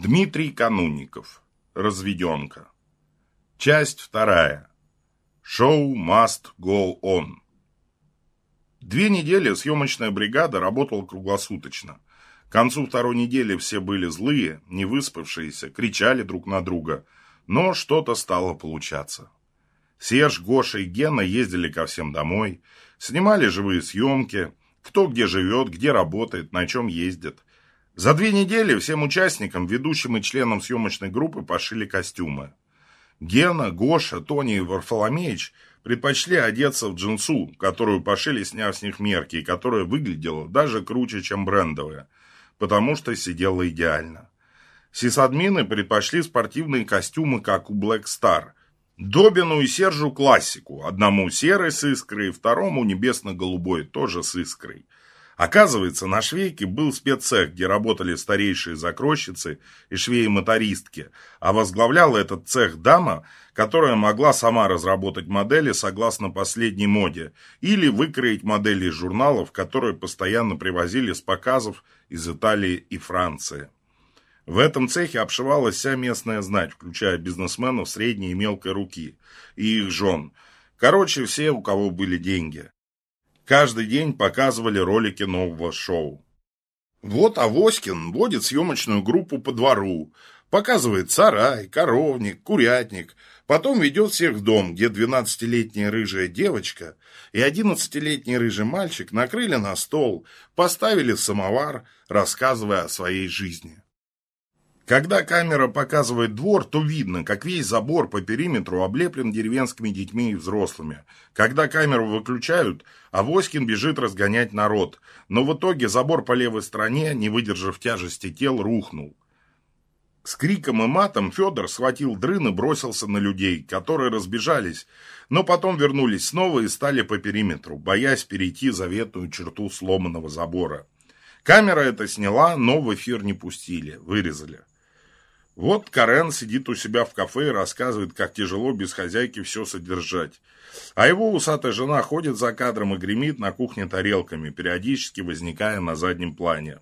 Дмитрий Канунников. Разведенка. Часть вторая. Шоу must go on. Две недели съемочная бригада работала круглосуточно. К концу второй недели все были злые, невыспавшиеся, кричали друг на друга. Но что-то стало получаться. Серж, Гоша и Гена ездили ко всем домой, снимали живые съемки, кто где живет, где работает, на чем ездит. За две недели всем участникам, ведущим и членам съемочной группы пошили костюмы. Гена, Гоша, Тони и Варфоломеич предпочли одеться в джинсу, которую пошили, сняв с них мерки, и которая выглядела даже круче, чем брендовая, потому что сидела идеально. Сисадмины предпочли спортивные костюмы, как у Black Star. Добину и Сержу классику, одному серый с искрой, второму небесно-голубой, тоже с искрой. Оказывается, на швейке был спеццех, где работали старейшие закройщицы и швеи-мотористки, а возглавляла этот цех дама, которая могла сама разработать модели согласно последней моде или выкроить модели из журналов, которые постоянно привозили с показов из Италии и Франции. В этом цехе обшивалась вся местная знать, включая бизнесменов средней и мелкой руки, и их жен. Короче, все, у кого были деньги. Каждый день показывали ролики нового шоу. Вот Авоськин водит съемочную группу по двору, показывает сарай, коровник, курятник, потом ведет всех в дом, где 12-летняя рыжая девочка и 11-летний рыжий мальчик накрыли на стол, поставили самовар, рассказывая о своей жизни. Когда камера показывает двор, то видно, как весь забор по периметру облеплен деревенскими детьми и взрослыми. Когда камеру выключают, Авоськин бежит разгонять народ, но в итоге забор по левой стороне, не выдержав тяжести тел, рухнул. С криком и матом Федор схватил дрын и бросился на людей, которые разбежались, но потом вернулись снова и стали по периметру, боясь перейти заветную черту сломанного забора. Камера это сняла, но в эфир не пустили, вырезали. Вот Карен сидит у себя в кафе и рассказывает, как тяжело без хозяйки все содержать. А его усатая жена ходит за кадром и гремит на кухне тарелками, периодически возникая на заднем плане.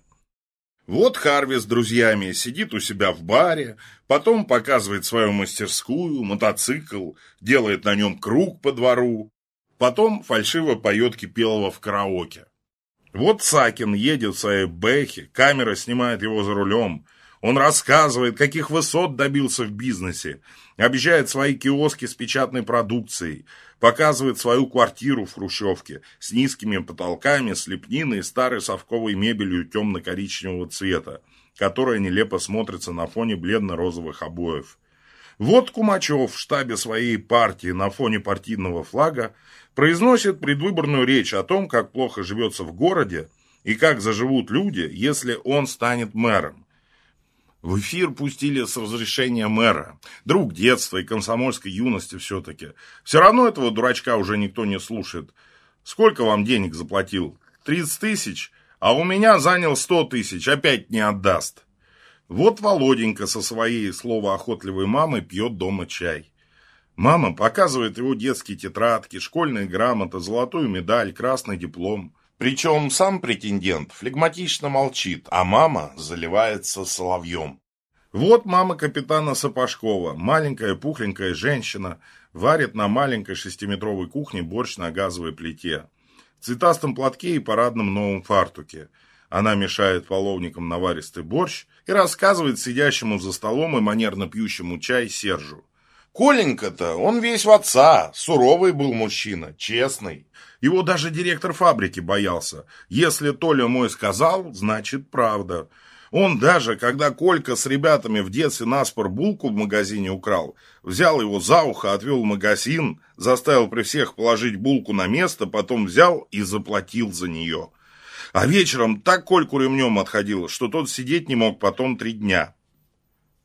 Вот Харви с друзьями сидит у себя в баре, потом показывает свою мастерскую, мотоцикл, делает на нем круг по двору, потом фальшиво поет Кипелова в караоке. Вот Сакин едет в своей бэхе, камера снимает его за рулем – он рассказывает, каких высот добился в бизнесе, обещает свои киоски с печатной продукцией, показывает свою квартиру в Хрущевке с низкими потолками, с лепниной и старой совковой мебелью темно-коричневого цвета, которая нелепо смотрится на фоне бледно-розовых обоев. Вот Кумачев в штабе своей партии на фоне партийного флага произносит предвыборную речь о том, как плохо живется в городе и как заживут люди, если он станет мэром. В эфир пустили с разрешения мэра. Друг детства и комсомольской юности все-таки. Все равно этого дурачка уже никто не слушает. Сколько вам денег заплатил? 30 тысяч? А у меня занял 100 тысяч, опять не отдаст. Вот Володенька со своей словоохотливой мамой пьет дома чай. Мама показывает его детские тетрадки, школьные грамоты, золотую медаль, красный диплом. Причем сам претендент флегматично молчит, а мама заливается соловьем. Вот мама капитана Сапожкова, маленькая пухленькая женщина, варит на маленькой шестиметровой кухне борщ на газовой плите. В цветастом платке и парадном новом фартуке. Она мешает половникам наваристый борщ и рассказывает сидящему за столом и манерно пьющему чай Сержу. Коленька-то, он весь в отца, суровый был мужчина, честный. Его даже директор фабрики боялся. Если Толя мой сказал, значит правда. Он даже, когда Колька с ребятами в детстве наспор булку в магазине украл, взял его за ухо, отвел в магазин, заставил при всех положить булку на место, потом взял и заплатил за нее. А вечером так Кольку ремнем отходил, что тот сидеть не мог потом три дня.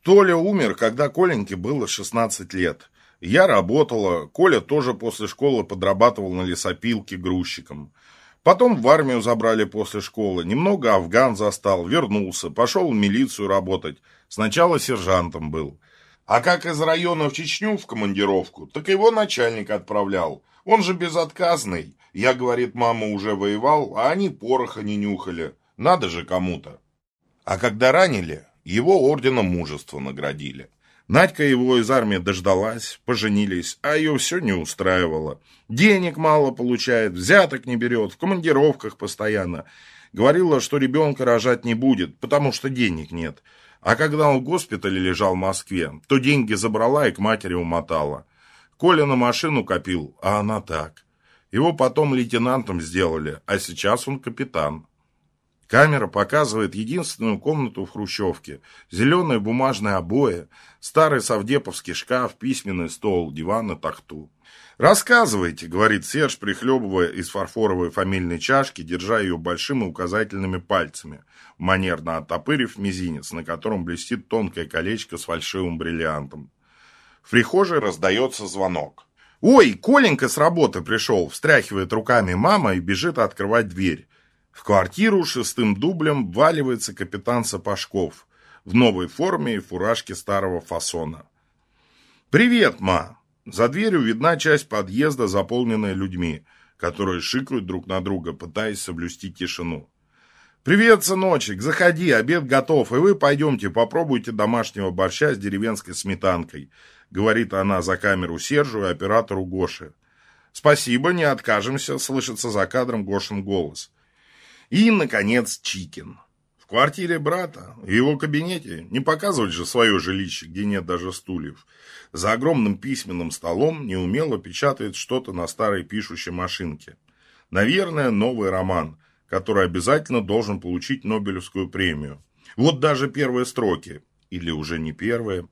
Толя умер, когда Коленьке было 16 лет. Я работала, Коля тоже после школы подрабатывал на лесопилке грузчиком. Потом в армию забрали после школы, немного афган застал, вернулся, пошел в милицию работать. Сначала сержантом был. А как из района в Чечню в командировку, так его начальник отправлял. Он же безотказный. Я, говорит, мама уже воевал, а они пороха не нюхали. Надо же кому-то. А когда ранили, Его орденом мужества наградили. Надька его из армии дождалась, поженились, а ее все не устраивало. Денег мало получает, взяток не берет, в командировках постоянно. Говорила, что ребенка рожать не будет, потому что денег нет. А когда он в госпитале лежал в Москве, то деньги забрала и к матери умотала. Коля на машину копил, а она так. Его потом лейтенантом сделали, а сейчас он капитан. Камера показывает единственную комнату в Хрущевке. Зеленые бумажные обои, старый совдеповский шкаф, письменный стол, диван и тахту. «Рассказывайте», — говорит Серж, прихлебывая из фарфоровой фамильной чашки, держа ее большими указательными пальцами, манерно оттопырив мизинец, на котором блестит тонкое колечко с фальшивым бриллиантом. В прихожей раздается звонок. «Ой, Коленька с работы пришел!» – встряхивает руками мама и бежит открывать дверь. В квартиру шестым дублем валивается капитан Сапожков в новой форме и фуражке старого фасона. «Привет, ма!» За дверью видна часть подъезда, заполненная людьми, которые шикают друг на друга, пытаясь соблюсти тишину. «Привет, сыночек, заходи, обед готов, и вы пойдемте попробуйте домашнего борща с деревенской сметанкой», говорит она за камеру Сержу и оператору Гоше. «Спасибо, не откажемся», слышится за кадром Гошин голос. И, наконец, Чикин. В квартире брата, в его кабинете, не показывать же свое жилище, где нет даже стульев, за огромным письменным столом неумело печатает что-то на старой пишущей машинке. Наверное, новый роман, который обязательно должен получить Нобелевскую премию. Вот даже первые строки, или уже не первые.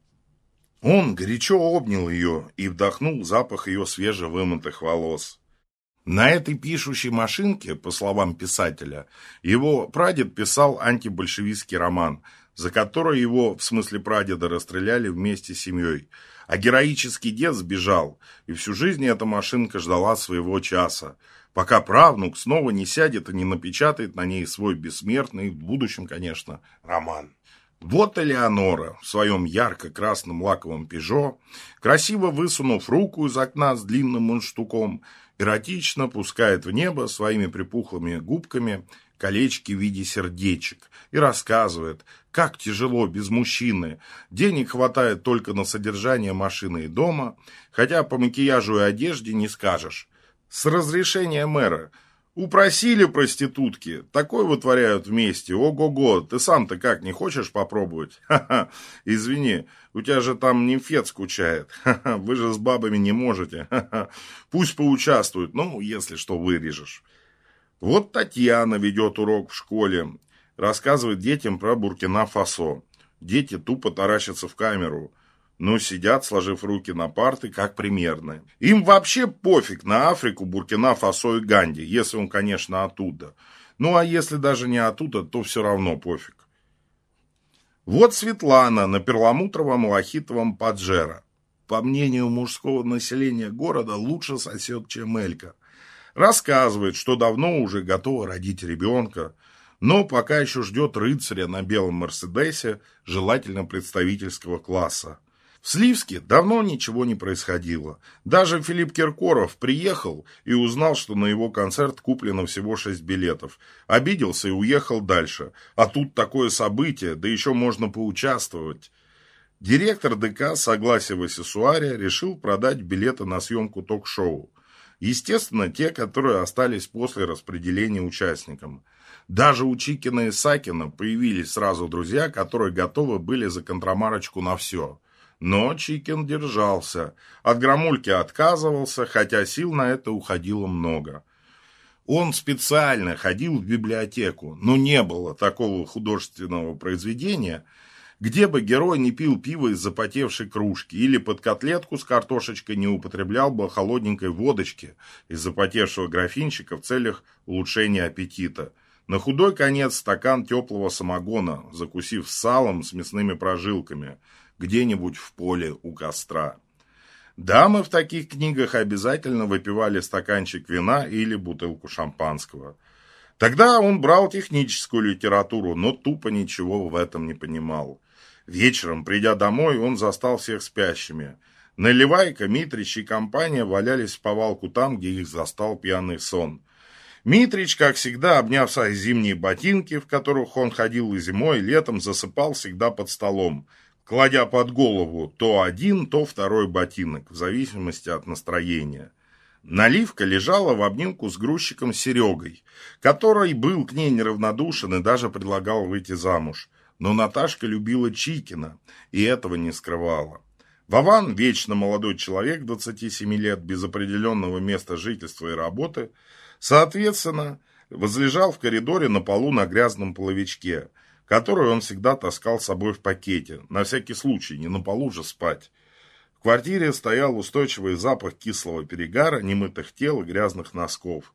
Он горячо обнял ее и вдохнул запах ее свежевымытых волос. На этой пишущей машинке, по словам писателя, его прадед писал антибольшевистский роман, за который его, в смысле прадеда, расстреляли вместе с семьей. А героический дед сбежал, и всю жизнь эта машинка ждала своего часа, пока правнук снова не сядет и не напечатает на ней свой бессмертный, в будущем, конечно, роман. Вот Элеонора в своем ярко-красном лаковом пижо, красиво высунув руку из окна с длинным мундштуком, эротично пускает в небо своими припухлыми губками колечки в виде сердечек и рассказывает, как тяжело без мужчины, денег хватает только на содержание машины и дома, хотя по макияжу и одежде не скажешь. С разрешения мэра – Упросили проститутки, такое вытворяют вместе, ого-го, ты сам-то как, не хочешь попробовать? Ха-ха, извини, у тебя же там нимфет скучает, ха-ха, вы же с бабами не можете, ха-ха, пусть поучаствуют, ну, если что вырежешь. Вот Татьяна ведет урок в школе, рассказывает детям про Буркина-Фасо. Дети тупо таращатся в камеру но сидят, сложив руки на парты, как примерные. Им вообще пофиг на Африку, Буркина, Фасо и Ганди, если он, конечно, оттуда. Ну, а если даже не оттуда, то все равно пофиг. Вот Светлана на перламутровом лохитовом Паджеро. По мнению мужского населения города, лучше сосет, чем Элька. Рассказывает, что давно уже готова родить ребенка, но пока еще ждет рыцаря на белом Мерседесе, желательно представительского класса. В Сливске давно ничего не происходило. Даже Филипп Киркоров приехал и узнал, что на его концерт куплено всего шесть билетов. Обиделся и уехал дальше. А тут такое событие, да еще можно поучаствовать. Директор ДК Согласия Васисуария решил продать билеты на съемку ток-шоу. Естественно, те, которые остались после распределения участникам. Даже у Чикина и Сакина появились сразу друзья, которые готовы были за контрамарочку на все – но Чикин держался. От громульки отказывался, хотя сил на это уходило много. Он специально ходил в библиотеку, но не было такого художественного произведения, где бы герой не пил пиво из запотевшей кружки или под котлетку с картошечкой не употреблял бы холодненькой водочки из запотевшего графинчика в целях улучшения аппетита. На худой конец стакан теплого самогона, закусив салом с мясными прожилками – где-нибудь в поле у костра. Дамы в таких книгах обязательно выпивали стаканчик вина или бутылку шампанского. Тогда он брал техническую литературу, но тупо ничего в этом не понимал. Вечером, придя домой, он застал всех спящими. Наливайка, Митрич и компания валялись в повалку там, где их застал пьяный сон. Митрич, как всегда, обняв свои зимние ботинки, в которых он ходил и зимой, и летом, засыпал всегда под столом, кладя под голову то один, то второй ботинок, в зависимости от настроения. Наливка лежала в обнимку с грузчиком Серегой, который был к ней неравнодушен и даже предлагал выйти замуж. Но Наташка любила Чикина и этого не скрывала. Вован, вечно молодой человек 27 лет, без определенного места жительства и работы, соответственно, возлежал в коридоре на полу на грязном половичке, который он всегда таскал с собой в пакете, на всякий случай, не на полу же спать. В квартире стоял устойчивый запах кислого перегара, немытых тел и грязных носков.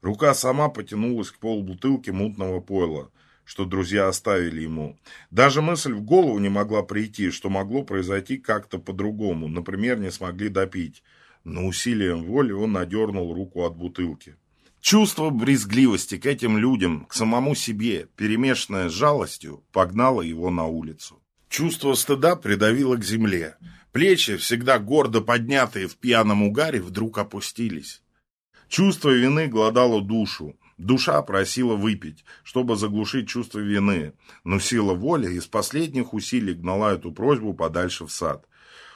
Рука сама потянулась к полбутылки мутного пойла – что друзья оставили ему. Даже мысль в голову не могла прийти, что могло произойти как-то по-другому, например, не смогли допить. Но усилием воли он надернул руку от бутылки. Чувство брезгливости к этим людям, к самому себе, перемешанное с жалостью, погнало его на улицу. Чувство стыда придавило к земле. Плечи, всегда гордо поднятые в пьяном угаре, вдруг опустились. Чувство вины гладало душу, Душа просила выпить, чтобы заглушить чувство вины, но сила воли из последних усилий гнала эту просьбу подальше в сад.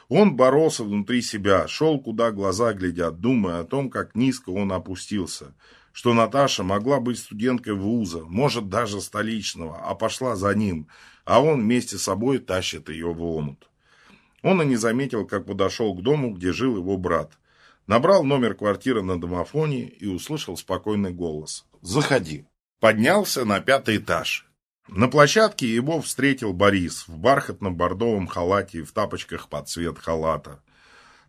Он боролся внутри себя, шел, куда глаза глядят, думая о том, как низко он опустился, что Наташа могла быть студенткой вуза, может, даже столичного, а пошла за ним, а он вместе с собой тащит ее в омут. Он и не заметил, как подошел к дому, где жил его брат. Набрал номер квартиры на домофоне и услышал спокойный голос. Заходи. Поднялся на пятый этаж. На площадке его встретил Борис в бархатном бордовом халате и в тапочках под цвет халата.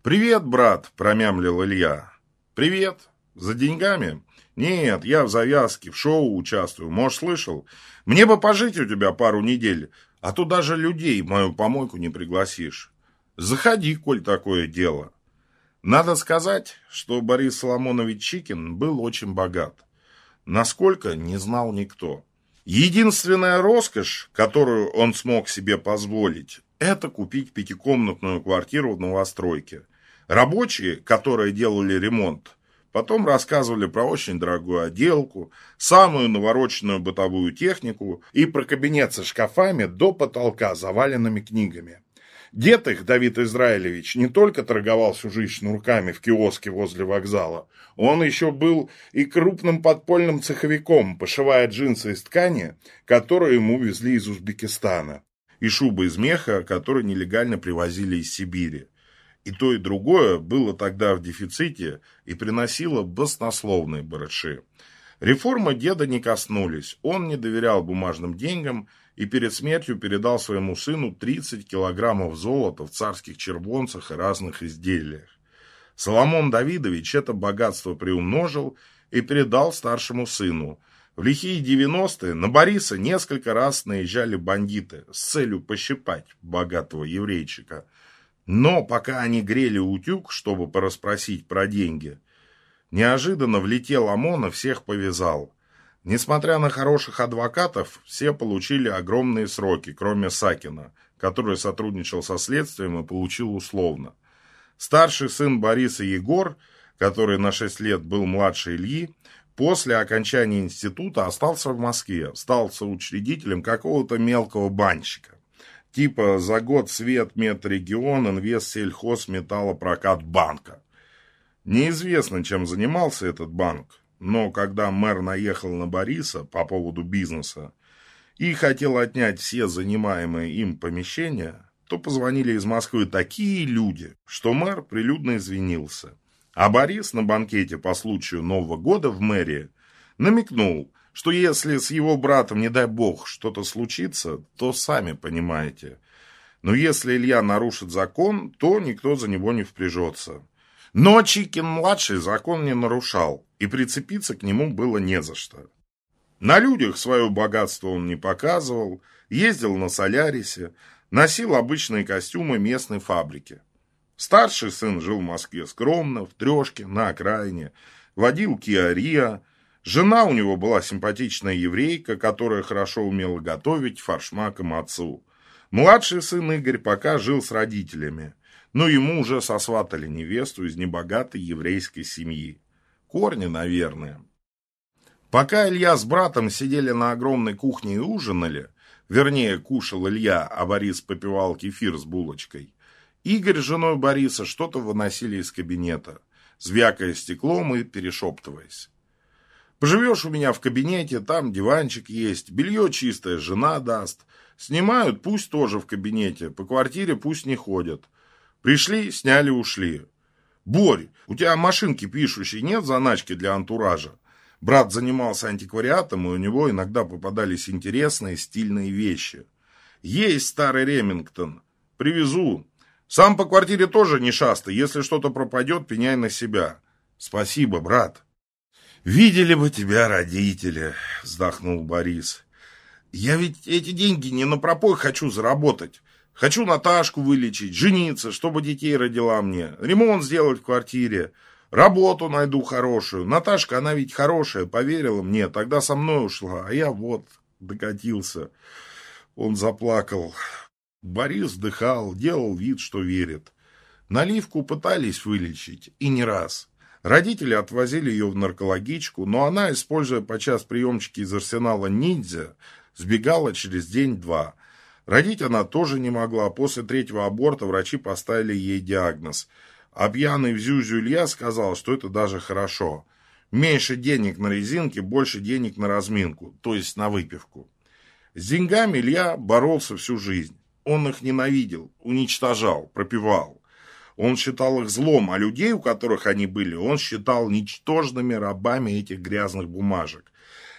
«Привет, брат!» – промямлил Илья. «Привет! За деньгами?» «Нет, я в завязке, в шоу участвую. Может, слышал? Мне бы пожить у тебя пару недель, а то даже людей в мою помойку не пригласишь. Заходи, коль такое дело». Надо сказать, что Борис Соломонович Чикин был очень богат. Насколько, не знал никто. Единственная роскошь, которую он смог себе позволить, это купить пятикомнатную квартиру в новостройке. Рабочие, которые делали ремонт, потом рассказывали про очень дорогую отделку, самую навороченную бытовую технику и про кабинет со шкафами до потолка, заваленными книгами. Дед их, Давид Израилевич, не только торговал всю жизнь шнурками в киоске возле вокзала, он еще был и крупным подпольным цеховиком, пошивая джинсы из ткани, которые ему везли из Узбекистана, и шубы из меха, которые нелегально привозили из Сибири. И то, и другое было тогда в дефиците и приносило баснословные барыши. Реформы деда не коснулись, он не доверял бумажным деньгам и перед смертью передал своему сыну 30 килограммов золота в царских червонцах и разных изделиях. Соломон Давидович это богатство приумножил и передал старшему сыну. В лихие 90-е на Бориса несколько раз наезжали бандиты с целью пощипать богатого еврейчика. Но пока они грели утюг, чтобы порасспросить про деньги, неожиданно влетел ОМОН и всех повязал. Несмотря на хороших адвокатов, все получили огромные сроки, кроме Сакина, который сотрудничал со следствием и получил условно. Старший сын Бориса Егор, который на 6 лет был младше Ильи, после окончания института остался в Москве, стал соучредителем какого-то мелкого банщика. Типа за год свет Метрегион, инвест сельхоз металлопрокат банка. Неизвестно, чем занимался этот банк, но когда мэр наехал на Бориса по поводу бизнеса и хотел отнять все занимаемые им помещения, то позвонили из Москвы такие люди, что мэр прилюдно извинился. А Борис на банкете по случаю Нового года в мэрии намекнул, что если с его братом, не дай бог, что-то случится, то сами понимаете. Но если Илья нарушит закон, то никто за него не впряжется. Но Чикин-младший закон не нарушал, и прицепиться к нему было не за что. На людях свое богатство он не показывал, ездил на Солярисе, носил обычные костюмы местной фабрики. Старший сын жил в Москве скромно, в трешке, на окраине, водил Киа Рио. Жена у него была симпатичная еврейка, которая хорошо умела готовить фаршмаком отцу. Младший сын Игорь пока жил с родителями но ему уже сосватали невесту из небогатой еврейской семьи. Корни, наверное. Пока Илья с братом сидели на огромной кухне и ужинали, вернее, кушал Илья, а Борис попивал кефир с булочкой, Игорь с женой Бориса что-то выносили из кабинета, звякая стеклом и перешептываясь. Поживешь у меня в кабинете, там диванчик есть, белье чистое жена даст. Снимают, пусть тоже в кабинете, по квартире пусть не ходят. Пришли, сняли, ушли. Борь, у тебя машинки пишущей нет заначки для антуража? Брат занимался антиквариатом, и у него иногда попадались интересные стильные вещи. Есть старый Ремингтон. Привезу. Сам по квартире тоже не шастай. Если что-то пропадет, пеняй на себя. Спасибо, брат. Видели бы тебя родители, вздохнул Борис. Я ведь эти деньги не на пропой хочу заработать. Хочу Наташку вылечить, жениться, чтобы детей родила мне, ремонт сделать в квартире. Работу найду хорошую. Наташка, она ведь хорошая, поверила мне. Тогда со мной ушла, а я вот докатился. Он заплакал. Борис вдыхал, делал вид, что верит. Наливку пытались вылечить, и не раз. Родители отвозили ее в наркологичку, но она, используя подчас приемчики из арсенала «Ниндзя», сбегала через день-два. Родить она тоже не могла. После третьего аборта врачи поставили ей диагноз – а пьяный в Зюзю Илья сказал, что это даже хорошо. Меньше денег на резинке, больше денег на разминку, то есть на выпивку. С деньгами Илья боролся всю жизнь. Он их ненавидел, уничтожал, пропивал. Он считал их злом, а людей, у которых они были, он считал ничтожными рабами этих грязных бумажек.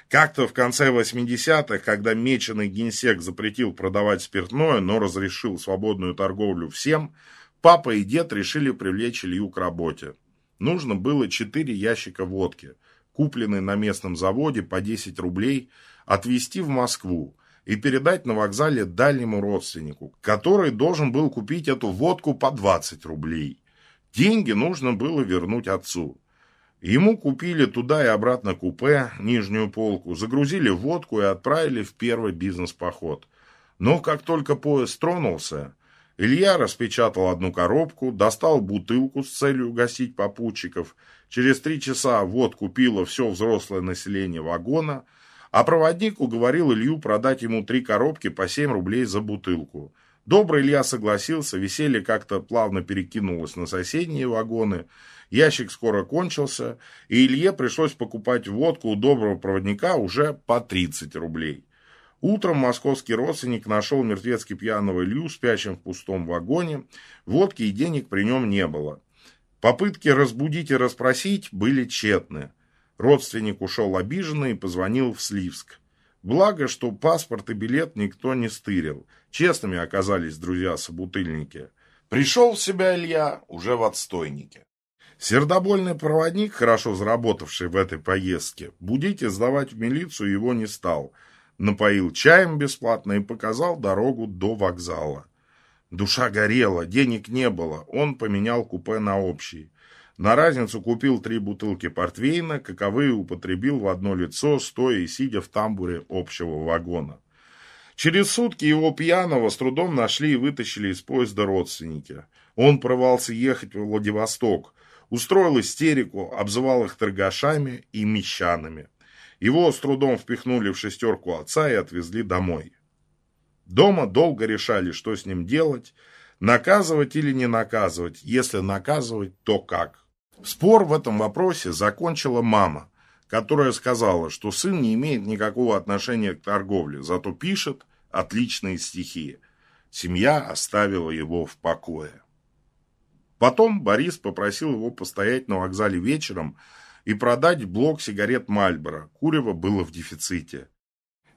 Как-то в конце 80-х, когда меченый генсек запретил продавать спиртное, но разрешил свободную торговлю всем, Папа и дед решили привлечь Илью к работе. Нужно было четыре ящика водки, купленной на местном заводе по 10 рублей, отвезти в Москву и передать на вокзале дальнему родственнику, который должен был купить эту водку по 20 рублей. Деньги нужно было вернуть отцу. Ему купили туда и обратно купе, нижнюю полку, загрузили водку и отправили в первый бизнес-поход. Но как только поезд тронулся, Илья распечатал одну коробку, достал бутылку с целью угостить попутчиков. Через три часа водку пило все взрослое население вагона, а проводник уговорил Илью продать ему три коробки по 7 рублей за бутылку. Добрый Илья согласился, веселье как-то плавно перекинулось на соседние вагоны. Ящик скоро кончился, и Илье пришлось покупать водку у доброго проводника уже по 30 рублей. Утром московский родственник нашел мертвецки пьяного Илью, спящим в пустом вагоне. Водки и денег при нем не было. Попытки разбудить и расспросить были тщетны. Родственник ушел обиженный и позвонил в Сливск. Благо, что паспорт и билет никто не стырил. Честными оказались друзья-собутыльники. Пришел в себя Илья уже в отстойнике. Сердобольный проводник, хорошо заработавший в этой поездке, будить и сдавать в милицию его не стал – напоил чаем бесплатно и показал дорогу до вокзала. Душа горела, денег не было, он поменял купе на общий. На разницу купил три бутылки портвейна, каковые употребил в одно лицо, стоя и сидя в тамбуре общего вагона. Через сутки его пьяного с трудом нашли и вытащили из поезда родственники. Он порвался ехать в Владивосток, устроил истерику, обзывал их торгашами и мещанами. Его с трудом впихнули в шестерку отца и отвезли домой. Дома долго решали, что с ним делать, наказывать или не наказывать, если наказывать, то как. Спор в этом вопросе закончила мама, которая сказала, что сын не имеет никакого отношения к торговле, зато пишет отличные стихи. Семья оставила его в покое. Потом Борис попросил его постоять на вокзале вечером, и продать блок сигарет Мальборо. Курево было в дефиците.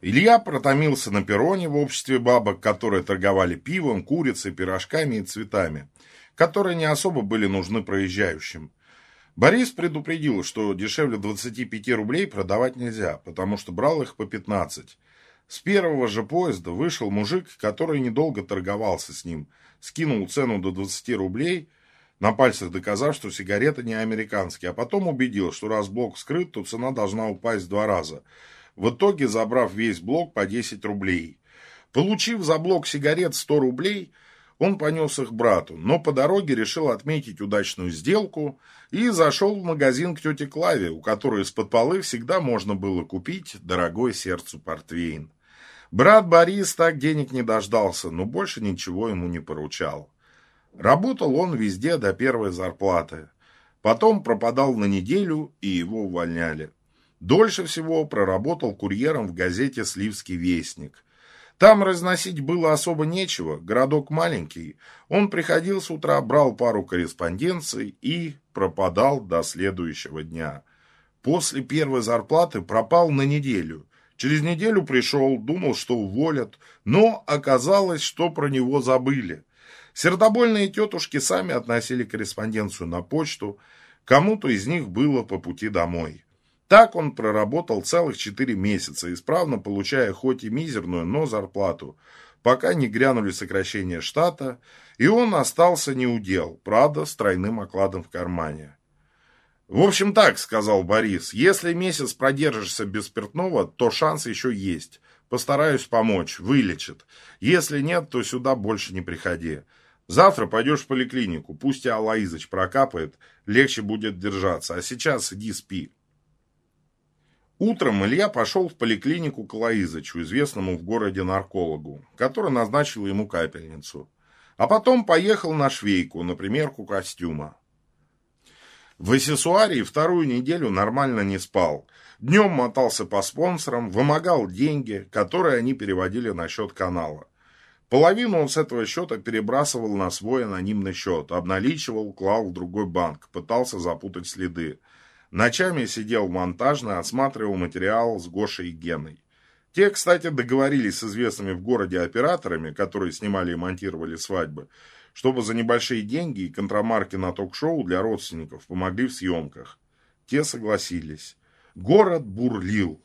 Илья протомился на перроне в обществе бабок, которые торговали пивом, курицей, пирожками и цветами, которые не особо были нужны проезжающим. Борис предупредил, что дешевле 25 рублей продавать нельзя, потому что брал их по 15. С первого же поезда вышел мужик, который недолго торговался с ним, скинул цену до 20 рублей – на пальцах доказав, что сигареты не американские, а потом убедил, что раз блок скрыт, то цена должна упасть два раза. В итоге, забрав весь блок по 10 рублей. Получив за блок сигарет 100 рублей, Он понес их брату, но по дороге решил отметить удачную сделку и зашел в магазин к тете Клаве, у которой из-под полы всегда можно было купить дорогой сердцу портвейн. Брат Борис так денег не дождался, но больше ничего ему не поручал. Работал он везде до первой зарплаты. Потом пропадал на неделю, и его увольняли. Дольше всего проработал курьером в газете «Сливский вестник». Там разносить было особо нечего, городок маленький. Он приходил с утра, брал пару корреспонденций и пропадал до следующего дня. После первой зарплаты пропал на неделю. Через неделю пришел, думал, что уволят, но оказалось, что про него забыли. Сердобольные тетушки сами относили корреспонденцию на почту, кому-то из них было по пути домой. Так он проработал целых четыре месяца, исправно получая хоть и мизерную, но зарплату, пока не грянули сокращения штата, и он остался неудел, правда, с тройным окладом в кармане. «В общем так», — сказал Борис, — «если месяц продержишься без спиртного, то шанс еще есть. Постараюсь помочь, вылечит. Если нет, то сюда больше не приходи. Завтра пойдешь в поликлинику, пусть Алаизыч прокапает, легче будет держаться. А сейчас иди спи». Утром Илья пошел в поликлинику к Лаизычу, известному в городе наркологу, который назначил ему капельницу. А потом поехал на швейку, на примерку костюма. В Эссесуарии вторую неделю нормально не спал. Днем мотался по спонсорам, вымогал деньги, которые они переводили на счет канала. Половину он с этого счета перебрасывал на свой анонимный счет, обналичивал, клал в другой банк, пытался запутать следы. Ночами сидел в монтажной, осматривал материал с Гошей и Геной. Те, кстати, договорились с известными в городе операторами, которые снимали и монтировали свадьбы, чтобы за небольшие деньги и контрамарки на ток-шоу для родственников помогли в съемках. Те согласились. Город бурлил.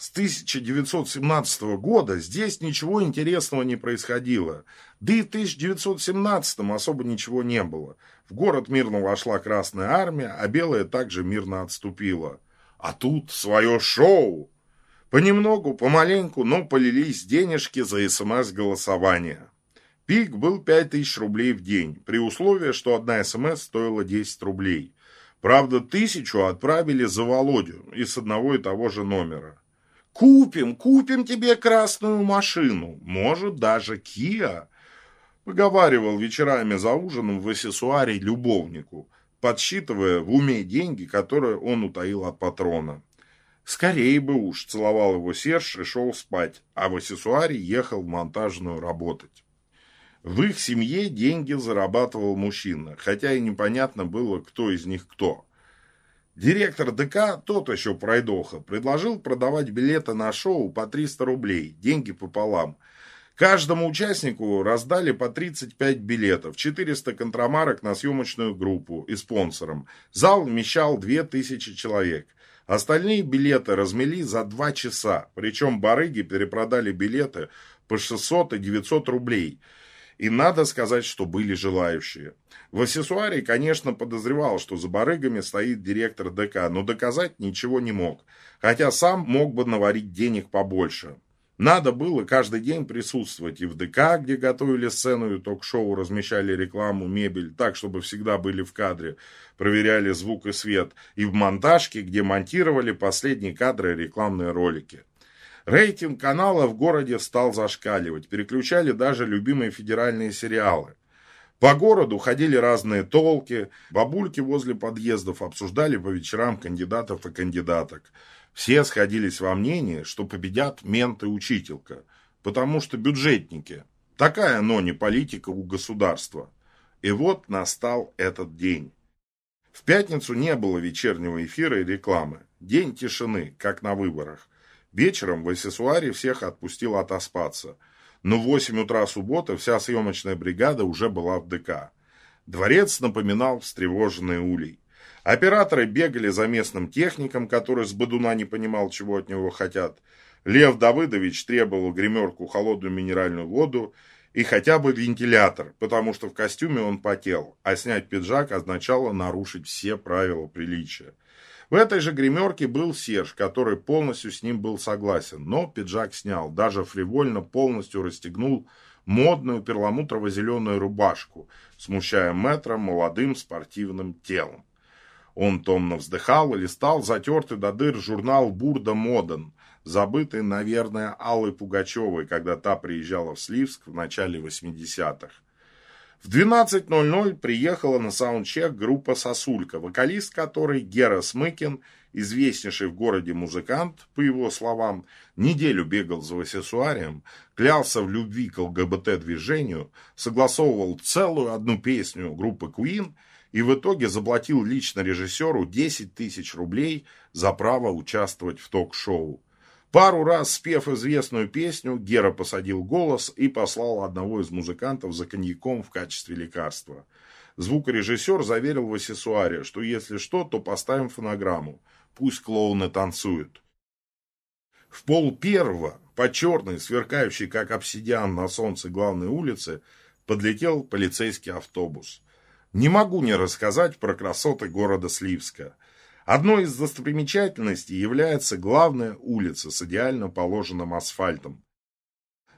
С 1917 года здесь ничего интересного не происходило. Да и в 1917 особо ничего не было. В город мирно вошла Красная Армия, а Белая также мирно отступила. А тут свое шоу. Понемногу, помаленьку, но полились денежки за СМС-голосование. Пик был 5000 рублей в день, при условии, что одна СМС стоила 10 рублей. Правда, тысячу отправили за Володю из одного и того же номера. Купим, купим тебе красную машину, может, даже Киа. Поговаривал вечерами за ужином в аксессуаре любовнику, подсчитывая в уме деньги, которые он утаил от патрона. Скорее бы уж, целовал его Серж и шел спать, а в аксессуаре ехал в монтажную работать. В их семье деньги зарабатывал мужчина, хотя и непонятно было, кто из них кто. Директор ДК, тот еще пройдоха, предложил продавать билеты на шоу по 300 рублей, деньги пополам. Каждому участнику раздали по 35 билетов, 400 контрамарок на съемочную группу и спонсорам. Зал вмещал 2000 человек. Остальные билеты размели за 2 часа, причем барыги перепродали билеты по 600 и 900 рублей – и надо сказать, что были желающие. В аксессуаре, конечно, подозревал, что за барыгами стоит директор ДК, но доказать ничего не мог. Хотя сам мог бы наварить денег побольше. Надо было каждый день присутствовать и в ДК, где готовили сцену и ток-шоу, размещали рекламу, мебель, так, чтобы всегда были в кадре, проверяли звук и свет, и в монтажке, где монтировали последние кадры рекламные ролики. Рейтинг канала в городе стал зашкаливать, переключали даже любимые федеральные сериалы. По городу ходили разные толки, бабульки возле подъездов обсуждали по вечерам кандидатов и кандидаток. Все сходились во мнении, что победят мент и учителька, потому что бюджетники. Такая, но не политика у государства. И вот настал этот день. В пятницу не было вечернего эфира и рекламы. День тишины, как на выборах. Вечером в аксессуаре всех отпустил отоспаться. Но в 8 утра субботы вся съемочная бригада уже была в ДК. Дворец напоминал встревоженный улей. Операторы бегали за местным техником, который с бодуна не понимал, чего от него хотят. Лев Давыдович требовал гримерку холодную минеральную воду и хотя бы вентилятор, потому что в костюме он потел, а снять пиджак означало нарушить все правила приличия. В этой же гримерке был Серж, который полностью с ним был согласен, но пиджак снял, даже фривольно полностью расстегнул модную перламутрово-зеленую рубашку, смущая мэтра молодым спортивным телом. Он томно вздыхал и листал затертый до дыр журнал «Бурда Моден», забытый, наверное, Аллой Пугачевой, когда та приезжала в Сливск в начале 80-х. В 12.00 приехала на саундчек группа «Сосулька», вокалист которой Гера Смыкин, известнейший в городе музыкант, по его словам, неделю бегал за аксессуарием, клялся в любви к ЛГБТ-движению, согласовывал целую одну песню группы Queen и в итоге заплатил лично режиссеру 10 тысяч рублей за право участвовать в ток-шоу. Пару раз спев известную песню, Гера посадил голос и послал одного из музыкантов за коньяком в качестве лекарства. Звукорежиссер заверил в аксессуаре, что если что, то поставим фонограмму. Пусть клоуны танцуют. В пол первого, по черной, сверкающей как обсидиан на солнце главной улицы, подлетел полицейский автобус. Не могу не рассказать про красоты города Сливска – Одной из достопримечательностей является главная улица с идеально положенным асфальтом.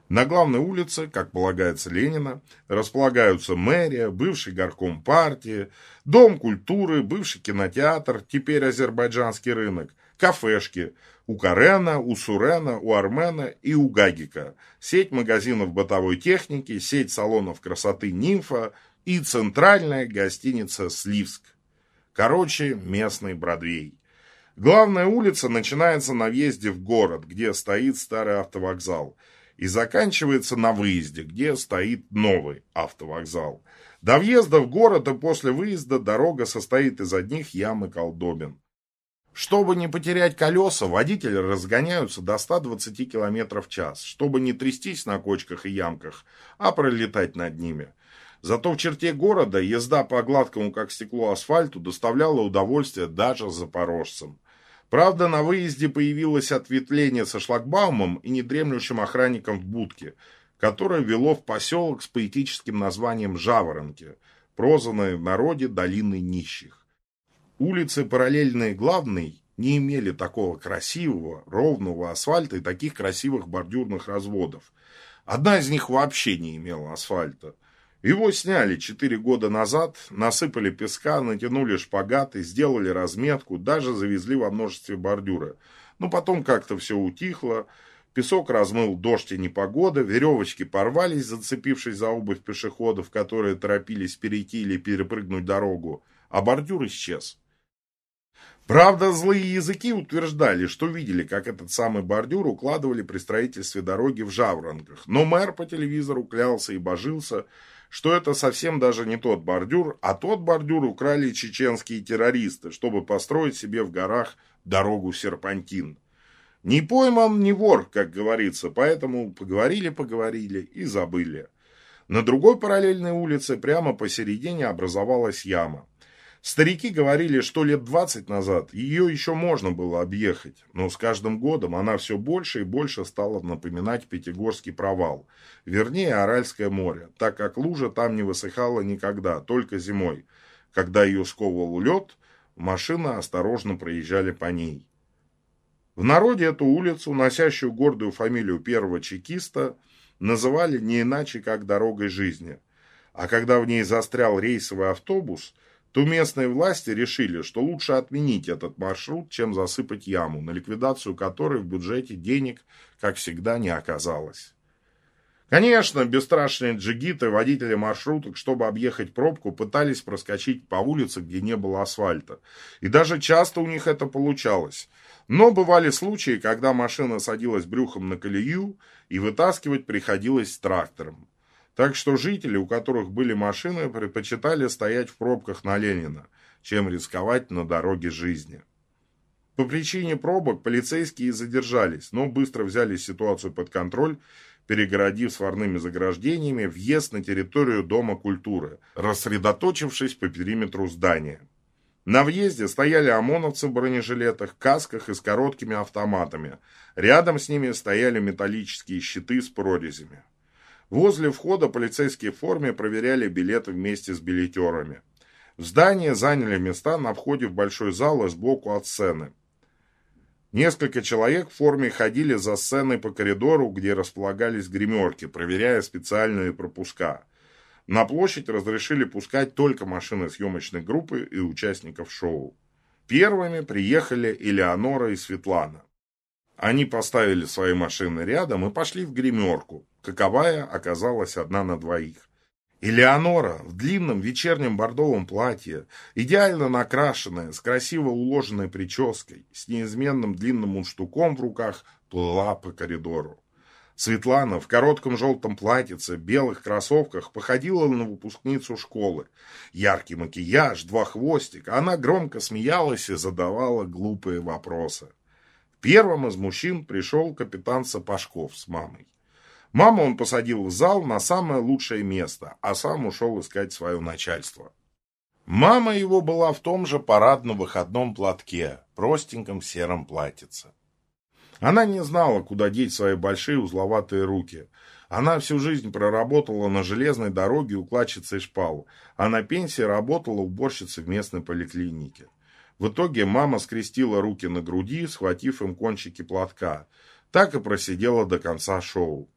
На главной улице, как полагается Ленина, располагаются мэрия, бывший горком партии, дом культуры, бывший кинотеатр, теперь азербайджанский рынок, кафешки у Карена, у Сурена, у Армена и у Гагика, сеть магазинов бытовой техники, сеть салонов красоты «Нимфа» и центральная гостиница «Сливск». Короче, местный Бродвей. Главная улица начинается на въезде в город, где стоит старый автовокзал, и заканчивается на выезде, где стоит новый автовокзал. До въезда в город и после выезда дорога состоит из одних ям и колдобин. Чтобы не потерять колеса, водители разгоняются до 120 км в час, чтобы не трястись на кочках и ямках, а пролетать над ними – Зато в черте города езда по гладкому, как стекло, асфальту доставляла удовольствие даже запорожцам. Правда, на выезде появилось ответвление со шлагбаумом и недремлющим охранником в будке, которое вело в поселок с поэтическим названием Жаворонки, прозванное в народе долиной нищих. Улицы, параллельные главной, не имели такого красивого, ровного асфальта и таких красивых бордюрных разводов. Одна из них вообще не имела асфальта. Его сняли четыре года назад, насыпали песка, натянули шпагаты, сделали разметку, даже завезли во множестве бордюра. Но потом как-то все утихло, песок размыл дождь и непогода, веревочки порвались, зацепившись за обувь пешеходов, которые торопились перейти или перепрыгнуть дорогу, а бордюр исчез. Правда, злые языки утверждали, что видели, как этот самый бордюр укладывали при строительстве дороги в Жаворонках, но мэр по телевизору клялся и божился, что это совсем даже не тот бордюр, а тот бордюр украли чеченские террористы, чтобы построить себе в горах дорогу серпантин. Не пойман, не вор, как говорится, поэтому поговорили-поговорили и забыли. На другой параллельной улице прямо посередине образовалась яма. Старики говорили, что лет 20 назад ее еще можно было объехать, но с каждым годом она все больше и больше стала напоминать Пятигорский провал, вернее Аральское море, так как лужа там не высыхала никогда, только зимой. Когда ее сковывал лед, машины осторожно проезжали по ней. В народе эту улицу, носящую гордую фамилию первого чекиста, называли не иначе, как «дорогой жизни». А когда в ней застрял рейсовый автобус – то местные власти решили, что лучше отменить этот маршрут, чем засыпать яму, на ликвидацию которой в бюджете денег, как всегда, не оказалось. Конечно, бесстрашные джигиты, водители маршруток, чтобы объехать пробку, пытались проскочить по улице, где не было асфальта. И даже часто у них это получалось. Но бывали случаи, когда машина садилась брюхом на колею, и вытаскивать приходилось трактором. Так что жители, у которых были машины, предпочитали стоять в пробках на Ленина, чем рисковать на дороге жизни. По причине пробок полицейские задержались, но быстро взяли ситуацию под контроль, перегородив сварными заграждениями въезд на территорию Дома культуры, рассредоточившись по периметру здания. На въезде стояли ОМОНовцы в бронежилетах, касках и с короткими автоматами. Рядом с ними стояли металлические щиты с прорезями. Возле входа полицейские в форме проверяли билеты вместе с билетерами. В здании заняли места на входе в большой зал и сбоку от сцены. Несколько человек в форме ходили за сценой по коридору, где располагались гримерки, проверяя специальные пропуска. На площадь разрешили пускать только машины съемочной группы и участников шоу. Первыми приехали Элеонора и Светлана. Они поставили свои машины рядом и пошли в гримерку, каковая оказалась одна на двоих. Элеонора в длинном вечернем бордовом платье, идеально накрашенная, с красиво уложенной прической, с неизменным длинным мундштуком в руках, плыла по коридору. Светлана в коротком желтом платьице, белых кроссовках походила на выпускницу школы. Яркий макияж, два хвостика, она громко смеялась и задавала глупые вопросы. Первым из мужчин пришел капитан Сапожков с мамой. Маму он посадил в зал на самое лучшее место, а сам ушел искать свое начальство. Мама его была в том же парадном выходном платке, простеньком сером платьице. Она не знала, куда деть свои большие узловатые руки. Она всю жизнь проработала на железной дороге укладчицей шпал, а на пенсии работала уборщицей в местной поликлинике. В итоге мама скрестила руки на груди, схватив им кончики платка. Так и просидела до конца шоу.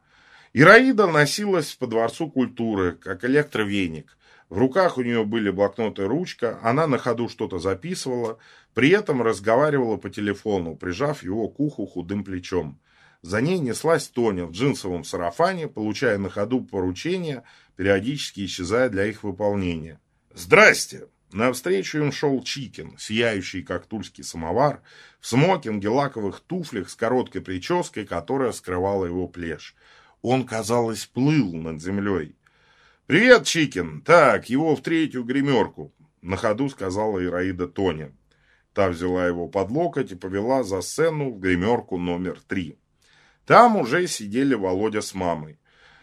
Ираида носилась по дворцу культуры, как электровеник. В руках у нее были блокнот и ручка, она на ходу что-то записывала, при этом разговаривала по телефону, прижав его к уху худым плечом. За ней неслась Тоня в джинсовом сарафане, получая на ходу поручения, периодически исчезая для их выполнения. «Здрасте!» Навстречу им шел Чикин, сияющий, как тульский самовар, в смокинге, лаковых туфлях с короткой прической, которая скрывала его плешь. Он, казалось, плыл над землей. «Привет, Чикин! Так, его в третью гримерку!» На ходу сказала Ираида Тоня. Та взяла его под локоть и повела за сцену в гримерку номер три. Там уже сидели Володя с мамой.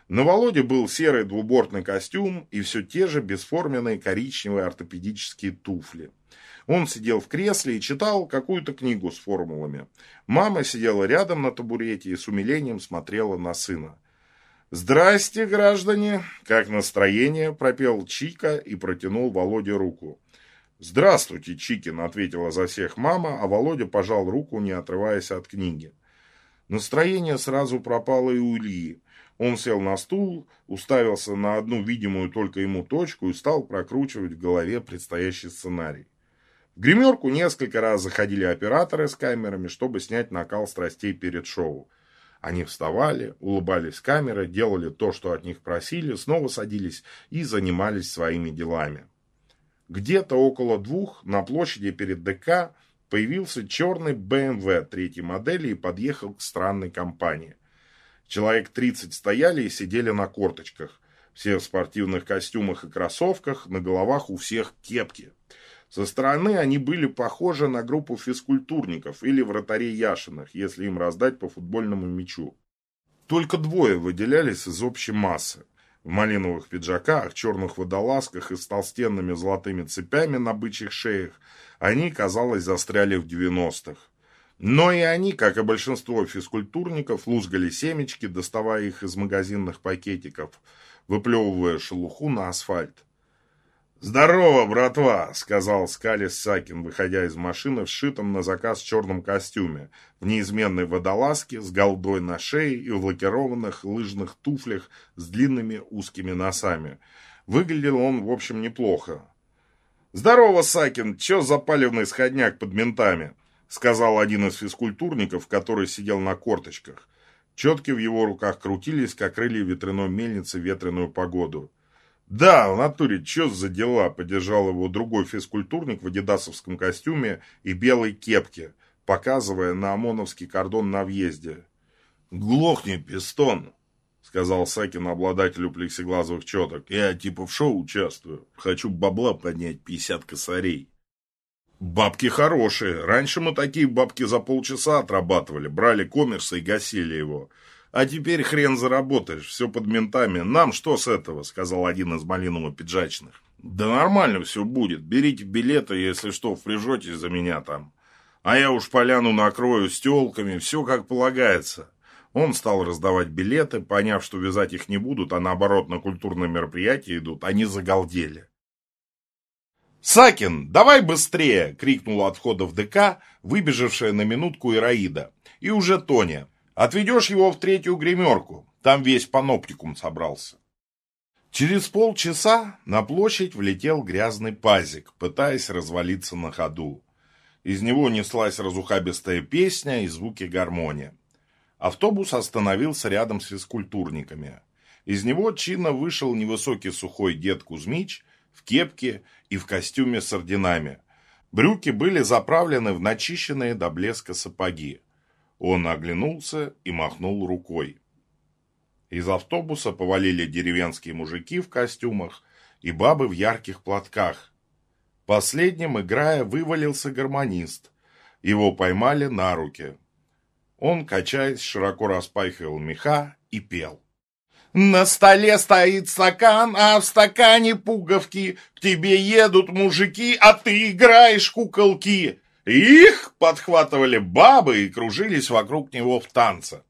На Володе был серый двубортный костюм и все те же бесформенные коричневые ортопедические туфли. Он сидел в кресле и читал какую-то книгу с формулами. Мама сидела рядом на табурете и с умилением смотрела на сына. «Здрасте, граждане! Как настроение?» – пропел Чика и протянул Володе руку. «Здравствуйте, Чикин!» – ответила за всех мама, а Володя пожал руку, не отрываясь от книги. Настроение сразу пропало и у Ильи. Он сел на стул, уставился на одну видимую только ему точку и стал прокручивать в голове предстоящий сценарий. В гримерку несколько раз заходили операторы с камерами, чтобы снять накал страстей перед шоу. Они вставали, улыбались камеры, делали то, что от них просили, снова садились и занимались своими делами. Где-то около двух на площади перед ДК появился черный BMW третьей модели и подъехал к странной компании. Человек 30 стояли и сидели на корточках. Все в спортивных костюмах и кроссовках, на головах у всех кепки. Со стороны они были похожи на группу физкультурников или вратарей Яшиных, если им раздать по футбольному мячу. Только двое выделялись из общей массы. В малиновых пиджаках, черных водолазках и с толстенными золотыми цепями на бычьих шеях они, казалось, застряли в 90-х. Но и они, как и большинство физкультурников, лузгали семечки, доставая их из магазинных пакетиков, выплевывая шелуху на асфальт. «Здорово, братва!» – сказал Скалис Сакин, выходя из машины в сшитом на заказ черном костюме, в неизменной водолазке, с голдой на шее и в лакированных лыжных туфлях с длинными узкими носами. Выглядел он, в общем, неплохо. «Здорово, Сакин! Чё за палевный сходняк под ментами?» – сказал один из физкультурников, который сидел на корточках. Четки в его руках крутились, как крылья ветряной мельницы ветреную погоду. Да, в натуре, что за дела, поддержал его другой физкультурник в адидасовском костюме и белой кепке, показывая на ОМОНовский кордон на въезде. «Глохни, пистон!» — сказал Сакин обладателю плексиглазовых четок. «Я типа в шоу участвую. Хочу бабла поднять пятьдесят косарей». «Бабки хорошие. Раньше мы такие бабки за полчаса отрабатывали, брали коммерса и гасили его. А теперь хрен заработаешь, все под ментами. Нам что с этого, сказал один из малиново-пиджачных. Да нормально все будет. Берите билеты, если что, впряжетесь за меня там. А я уж поляну накрою с все как полагается. Он стал раздавать билеты, поняв, что вязать их не будут, а наоборот на культурное мероприятие идут, они загалдели. «Сакин, давай быстрее!» — крикнула от входа в ДК, выбежавшая на минутку Ираида. «И уже Тоня. Отведешь его в третью гримерку. Там весь паноптикум собрался». Через полчаса на площадь влетел грязный пазик, пытаясь развалиться на ходу. Из него неслась разухабистая песня и звуки гармония. Автобус остановился рядом с физкультурниками. Из него чинно вышел невысокий сухой дед Кузьмич в кепке и в костюме с орденами. Брюки были заправлены в начищенные до блеска сапоги. Он оглянулся и махнул рукой. Из автобуса повалили деревенские мужики в костюмах и бабы в ярких платках, Последним, играя, вывалился гармонист. Его поймали на руки. Он, качаясь, широко распахивал меха и пел. На столе стоит стакан, а в стакане пуговки. К тебе едут мужики, а ты играешь куколки. Их подхватывали бабы и кружились вокруг него в танце.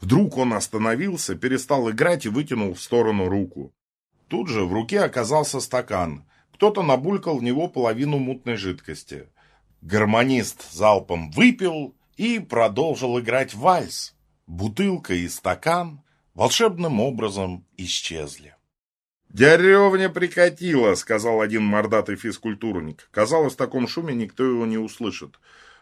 Вдруг он остановился, перестал играть и вытянул в сторону руку. Тут же в руке оказался стакан. Кто-то набулькал в него половину мутной жидкости. Гармонист залпом выпил и продолжил играть вальс. Бутылка и стакан волшебным образом исчезли. «Деревня прикатила», — сказал один мордатый физкультурник. Казалось, в таком шуме никто его не услышит.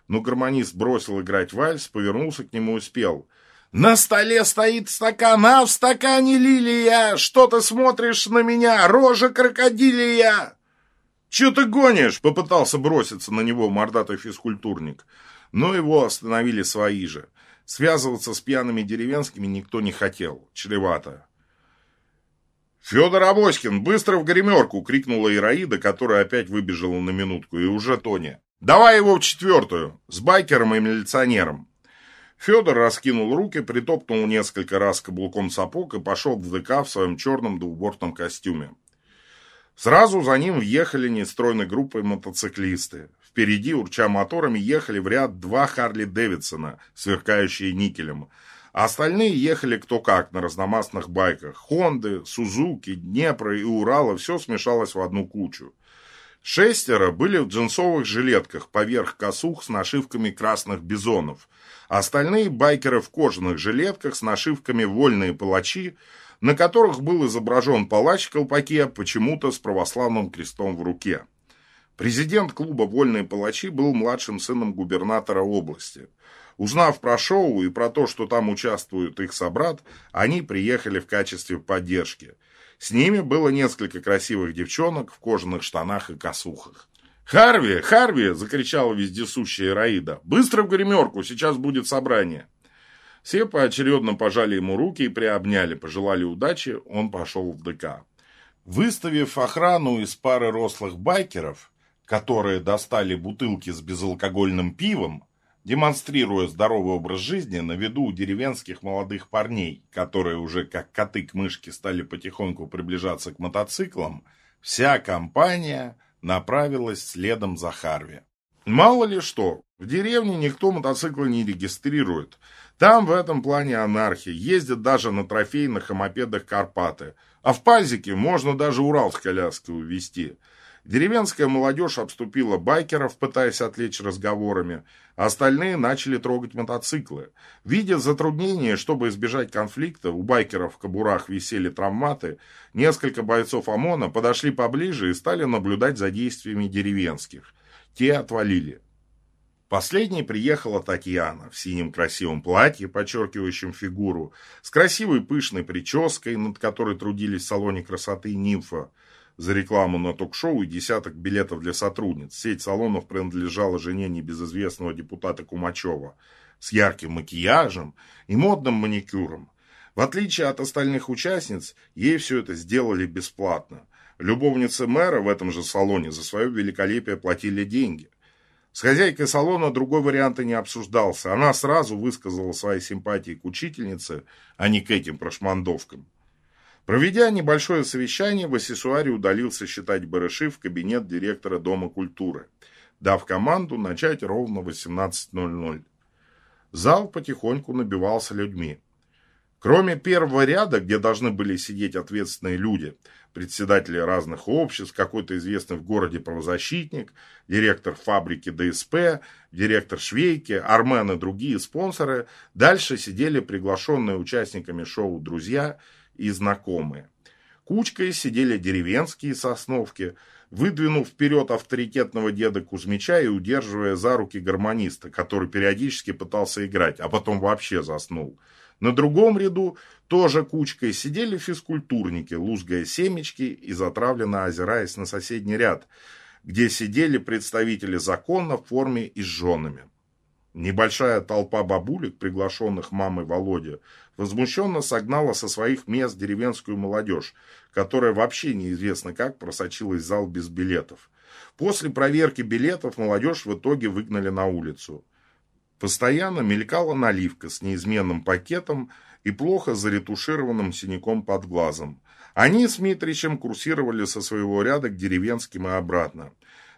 Но гармонист бросил играть вальс, повернулся к нему и спел. «На столе стоит стакан, а в стакане лилия! Что ты смотришь на меня, рожа крокодилия?» «Че ты гонишь?» – попытался броситься на него мордатый физкультурник. Но его остановили свои же. Связываться с пьяными деревенскими никто не хотел. Чревато. «Федор Авоськин, быстро в гримерку!» – крикнула Ираида, которая опять выбежала на минутку, и уже Тоня. «Давай его в четвертую, с байкером и милиционером!» Федор раскинул руки, притопнул несколько раз каблуком сапог и пошел в ДК в своем черном двубортном костюме. Сразу за ним въехали нестройной группой мотоциклисты. Впереди, урча моторами, ехали в ряд два Харли Дэвидсона, сверкающие никелем. А остальные ехали кто как на разномастных байках. Хонды, Сузуки, Днепра и Урала все смешалось в одну кучу. Шестеро были в джинсовых жилетках поверх косух с нашивками красных бизонов. Остальные байкеры в кожаных жилетках с нашивками «Вольные палачи», на которых был изображен палач в колпаке, почему-то с православным крестом в руке. Президент клуба «Вольные палачи» был младшим сыном губернатора области. Узнав про шоу и про то, что там участвует их собрат, они приехали в качестве поддержки. С ними было несколько красивых девчонок в кожаных штанах и косухах. «Харви! Харви!» – закричала вездесущая Раида. «Быстро в гримерку, сейчас будет собрание!» Все поочередно пожали ему руки и приобняли, пожелали удачи, он пошел в ДК. Выставив охрану из пары рослых байкеров, которые достали бутылки с безалкогольным пивом, демонстрируя здоровый образ жизни на виду у деревенских молодых парней, которые уже как коты к мышке стали потихоньку приближаться к мотоциклам, вся компания направилась следом за Харви. Мало ли что, в деревне никто мотоциклы не регистрирует – там в этом плане анархия. Ездят даже на трофейных мопедах Карпаты. А в Пазике можно даже Урал с коляской увезти. Деревенская молодежь обступила байкеров, пытаясь отвлечь разговорами. Остальные начали трогать мотоциклы. Видя затруднения, чтобы избежать конфликта, у байкеров в кобурах висели травматы, несколько бойцов ОМОНа подошли поближе и стали наблюдать за действиями деревенских. Те отвалили. Последней приехала Татьяна в синем красивом платье, подчеркивающем фигуру, с красивой пышной прической, над которой трудились в салоне красоты «Нимфа». За рекламу на ток-шоу и десяток билетов для сотрудниц. Сеть салонов принадлежала жене небезызвестного депутата Кумачева с ярким макияжем и модным маникюром. В отличие от остальных участниц, ей все это сделали бесплатно. Любовницы мэра в этом же салоне за свое великолепие платили деньги. С хозяйкой салона другой вариант и не обсуждался. Она сразу высказала свои симпатии к учительнице, а не к этим прошмандовкам. Проведя небольшое совещание, в Асессуаре удалился считать барыши в кабинет директора Дома культуры, дав команду начать ровно в 18.00. Зал потихоньку набивался людьми. Кроме первого ряда, где должны были сидеть ответственные люди, председатели разных обществ, какой-то известный в городе правозащитник, директор фабрики ДСП, директор швейки, Армен и другие спонсоры, дальше сидели приглашенные участниками шоу друзья и знакомые. Кучкой сидели деревенские сосновки, выдвинув вперед авторитетного деда Кузьмича и удерживая за руки гармониста, который периодически пытался играть, а потом вообще заснул – на другом ряду тоже кучкой сидели физкультурники, лузгая семечки и затравленно озираясь на соседний ряд, где сидели представители закона в форме и с женами. Небольшая толпа бабулек, приглашенных мамой Володя, возмущенно согнала со своих мест деревенскую молодежь, которая вообще неизвестно как просочилась в зал без билетов. После проверки билетов молодежь в итоге выгнали на улицу. Постоянно мелькала наливка с неизменным пакетом и плохо заретушированным синяком под глазом. Они с Митричем курсировали со своего ряда к деревенским и обратно.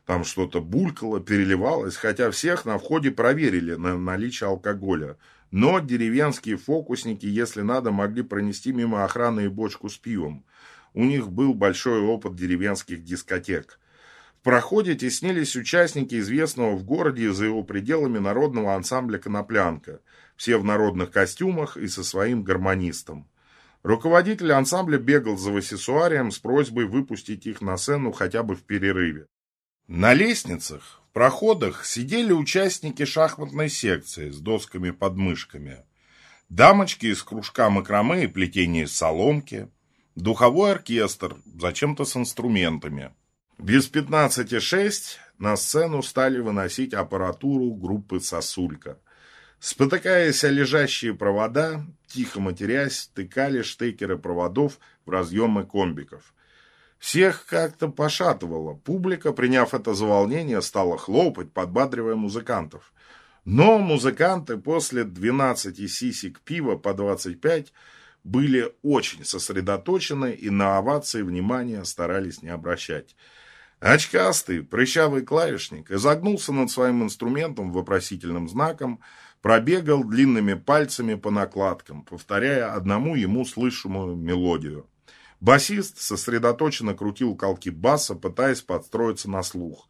Там что-то булькало, переливалось, хотя всех на входе проверили на наличие алкоголя. Но деревенские фокусники, если надо, могли пронести мимо охраны и бочку с пивом. У них был большой опыт деревенских дискотек проходе теснились участники известного в городе и за его пределами народного ансамбля «Коноплянка», все в народных костюмах и со своим гармонистом. Руководитель ансамбля бегал за Васисуарием с просьбой выпустить их на сцену хотя бы в перерыве. На лестницах, в проходах сидели участники шахматной секции с досками под мышками, дамочки из кружка макраме и плетения из соломки, духовой оркестр, зачем-то с инструментами – без 15.6 на сцену стали выносить аппаратуру группы «Сосулька». Спотыкаясь о лежащие провода, тихо матерясь, тыкали штекеры проводов в разъемы комбиков. Всех как-то пошатывало. Публика, приняв это за волнение, стала хлопать, подбадривая музыкантов. Но музыканты после 12 сисек пива по 25 были очень сосредоточены и на овации внимания старались не обращать. Очкастый, прыщавый клавишник изогнулся над своим инструментом вопросительным знаком, пробегал длинными пальцами по накладкам, повторяя одному ему слышимую мелодию. Басист сосредоточенно крутил колки баса, пытаясь подстроиться на слух.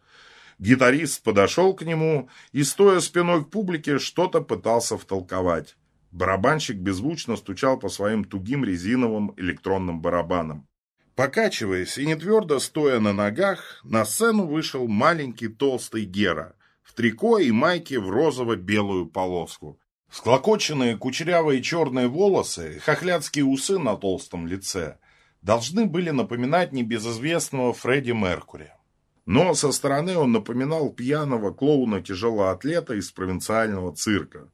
Гитарист подошел к нему и, стоя спиной к публике, что-то пытался втолковать. Барабанщик беззвучно стучал по своим тугим резиновым электронным барабанам. Покачиваясь и не твердо стоя на ногах, на сцену вышел маленький толстый Гера в трико и майке в розово-белую полоску. Склокоченные кучерявые черные волосы, хохлядские усы на толстом лице должны были напоминать небезызвестного Фредди Меркури. Но со стороны он напоминал пьяного клоуна-тяжелоатлета из провинциального цирка.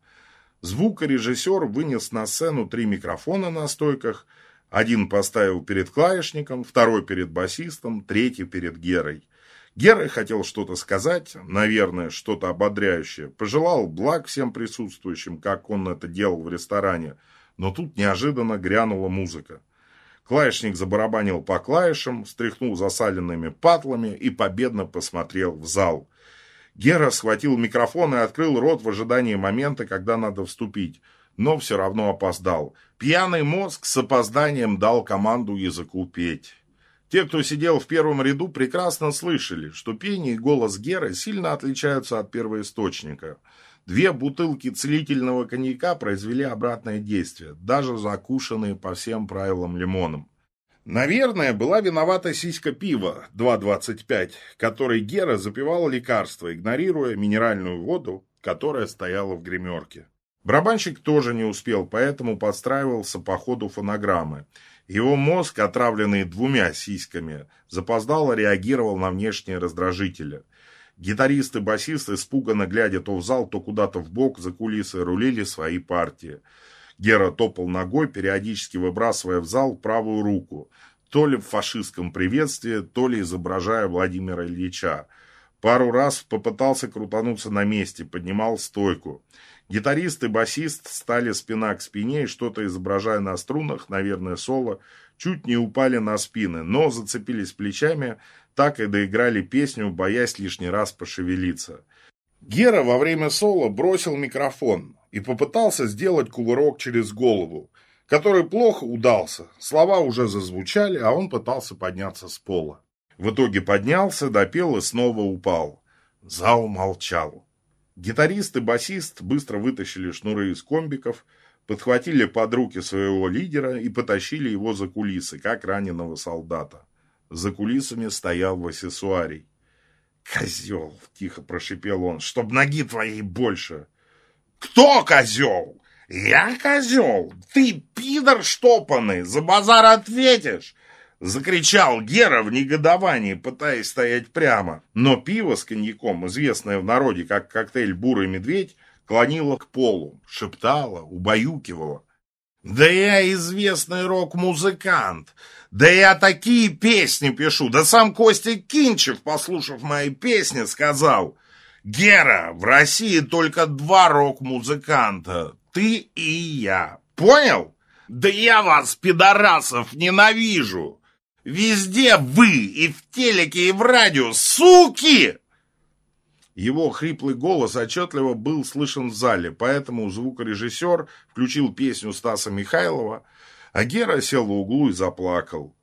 Звукорежиссер вынес на сцену три микрофона на стойках – один поставил перед клавишником, второй перед басистом, третий перед Герой. Гера хотел что-то сказать, наверное, что-то ободряющее, пожелал благ всем присутствующим, как он это делал в ресторане, но тут неожиданно грянула музыка. Клавишник забарабанил по клавишам, встряхнул засаленными патлами и победно посмотрел в зал. Гера схватил микрофон и открыл рот в ожидании момента, когда надо вступить но все равно опоздал. Пьяный мозг с опозданием дал команду языку петь. Те, кто сидел в первом ряду, прекрасно слышали, что пение и голос Геры сильно отличаются от первоисточника. Две бутылки целительного коньяка произвели обратное действие, даже закушенные по всем правилам лимоном. Наверное, была виновата сиська пива 2,25, которой Гера запивал лекарство, игнорируя минеральную воду, которая стояла в гримерке. Барабанщик тоже не успел, поэтому подстраивался по ходу фонограммы. Его мозг, отравленный двумя сиськами, запоздало реагировал на внешние раздражители. Гитаристы и басист, испуганно глядя то в зал, то куда-то в бок за кулисы, рулили свои партии. Гера топал ногой, периодически выбрасывая в зал правую руку, то ли в фашистском приветствии, то ли изображая Владимира Ильича. Пару раз попытался крутануться на месте, поднимал стойку. Гитарист и басист стали спина к спине и что-то изображая на струнах, наверное, соло, чуть не упали на спины, но зацепились плечами, так и доиграли песню, боясь лишний раз пошевелиться. Гера во время соло бросил микрофон и попытался сделать кувырок через голову. который плохо удался. Слова уже зазвучали, а он пытался подняться с пола. В итоге поднялся, допел и снова упал. Зал молчал. Гитарист и басист быстро вытащили шнуры из комбиков, подхватили под руки своего лидера и потащили его за кулисы, как раненого солдата. За кулисами стоял Васисуарий. «Козел!» – тихо прошипел он. «Чтоб ноги твоей больше!» «Кто козел?» «Я козел! Ты пидор штопанный! За базар ответишь!» Закричал Гера в негодовании, пытаясь стоять прямо. Но пиво с коньяком, известное в народе как коктейль «Бурый медведь», клонило к полу, шептало, убаюкивало. «Да я известный рок-музыкант! Да я такие песни пишу! Да сам Костя Кинчев, послушав мои песни, сказал, «Гера, в России только два рок-музыканта, ты и я. Понял? Да я вас, пидорасов, ненавижу!» Везде вы, и в телеке, и в радио, суки!» Его хриплый голос отчетливо был слышен в зале, поэтому звукорежиссер включил песню Стаса Михайлова, а Гера сел в углу и заплакал.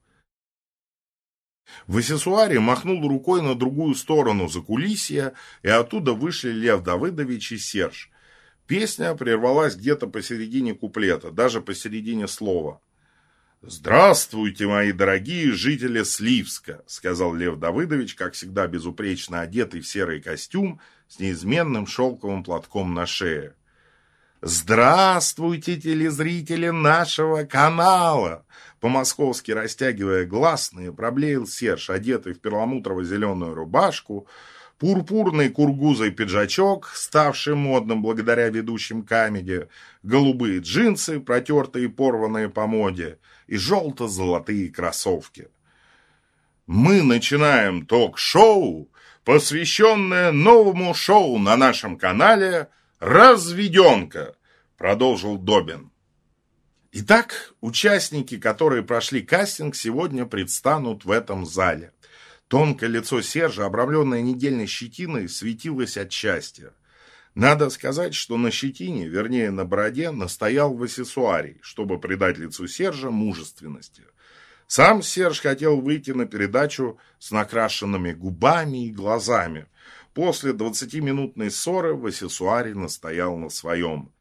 В Васисуаре махнул рукой на другую сторону за кулисья, и оттуда вышли Лев Давыдович и Серж. Песня прервалась где-то посередине куплета, даже посередине слова. «Здравствуйте, мои дорогие жители Сливска», — сказал Лев Давыдович, как всегда безупречно одетый в серый костюм с неизменным шелковым платком на шее. «Здравствуйте, телезрители нашего канала!» По-московски растягивая гласные, проблеял Серж, одетый в перламутрово-зеленую рубашку, пурпурный кургузый пиджачок, ставший модным благодаря ведущим камеди, голубые джинсы, протертые и порванные по моде, и желто-золотые кроссовки. Мы начинаем ток-шоу, посвященное новому шоу на нашем канале «Разведенка», продолжил Добин. Итак, участники, которые прошли кастинг, сегодня предстанут в этом зале. Тонкое лицо Сержа, обрамленное недельной щетиной, светилось от счастья. Надо сказать, что на щетине, вернее на бороде, настоял Васисуарий, чтобы придать лицу Сержа мужественности. Сам Серж хотел выйти на передачу с накрашенными губами и глазами. После двадцатиминутной ссоры Васисуарий настоял на своем.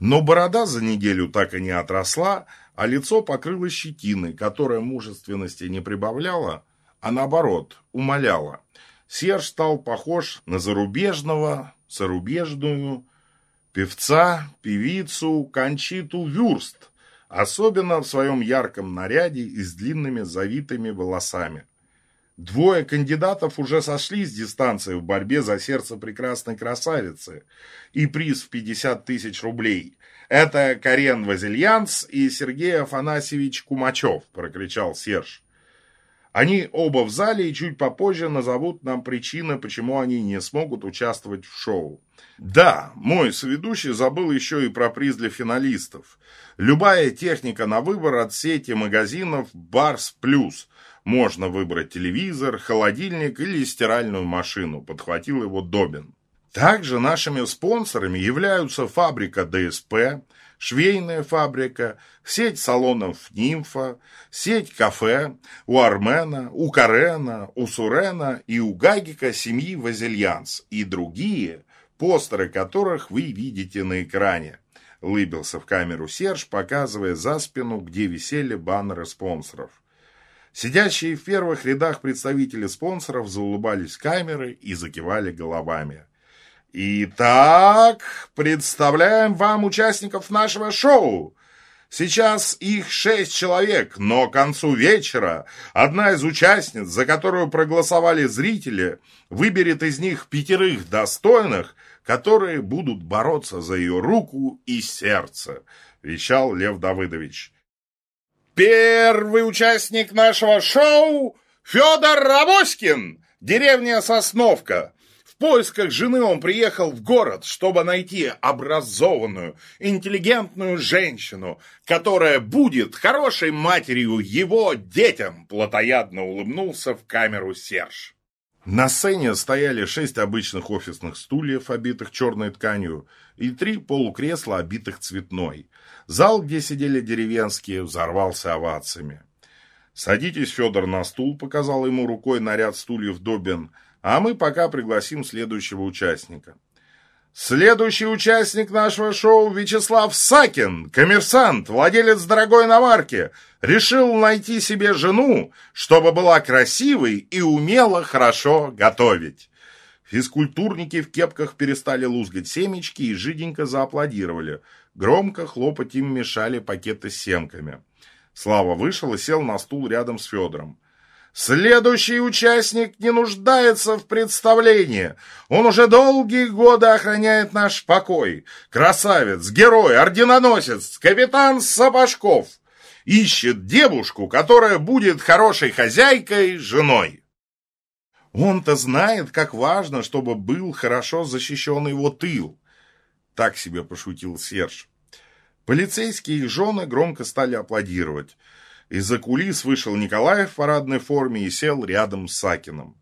Но борода за неделю так и не отросла, а лицо покрылось щетиной, которая мужественности не прибавляла, а наоборот, умоляла. Серж стал похож на зарубежного, зарубежную певца, певицу Кончиту Вюрст, особенно в своем ярком наряде и с длинными завитыми волосами. Двое кандидатов уже сошли с дистанции в борьбе за сердце прекрасной красавицы и приз в 50 тысяч рублей. Это Карен Вазильянс и Сергей Афанасьевич Кумачев, прокричал Серж. Они оба в зале и чуть попозже назовут нам причины, почему они не смогут участвовать в шоу. Да, мой соведущий забыл еще и про приз для финалистов. Любая техника на выбор от сети магазинов «Барс Плюс». Можно выбрать телевизор, холодильник или стиральную машину, подхватил его Добин. Также нашими спонсорами являются фабрика ДСП, швейная фабрика, сеть салонов «Нимфа», сеть кафе у Армена, у Карена, у Сурена и у Гагика семьи Вазильянс и другие, постеры которых вы видите на экране. Лыбился в камеру Серж, показывая за спину, где висели баннеры спонсоров. Сидящие в первых рядах представители спонсоров заулыбались камеры и закивали головами. Итак, представляем вам участников нашего шоу. Сейчас их шесть человек, но к концу вечера одна из участниц, за которую проголосовали зрители, выберет из них пятерых достойных, которые будут бороться за ее руку и сердце, вещал Лев Давыдович. Первый участник нашего шоу – Федор Рабоськин, деревня Сосновка поисках жены он приехал в город, чтобы найти образованную, интеллигентную женщину, которая будет хорошей матерью его детям, плотоядно улыбнулся в камеру Серж. На сцене стояли шесть обычных офисных стульев, обитых черной тканью, и три полукресла, обитых цветной. Зал, где сидели деревенские, взорвался овациями. «Садитесь, Федор, на стул», — показал ему рукой на ряд стульев Добин, «а мы пока пригласим следующего участника». Следующий участник нашего шоу Вячеслав Сакин, коммерсант, владелец дорогой иномарки, решил найти себе жену, чтобы была красивой и умела хорошо готовить. Физкультурники в кепках перестали лузгать семечки и жиденько зааплодировали. Громко хлопать им мешали пакеты с семками. Слава вышел и сел на стул рядом с Федором. Следующий участник не нуждается в представлении. Он уже долгие годы охраняет наш покой. Красавец, герой, орденоносец, капитан Сапожков. Ищет девушку, которая будет хорошей хозяйкой, женой. Он-то знает, как важно, чтобы был хорошо защищен его тыл. Так себе пошутил Серж. Полицейские и жены громко стали аплодировать. Из-за кулис вышел Николаев в парадной форме и сел рядом с Сакиным.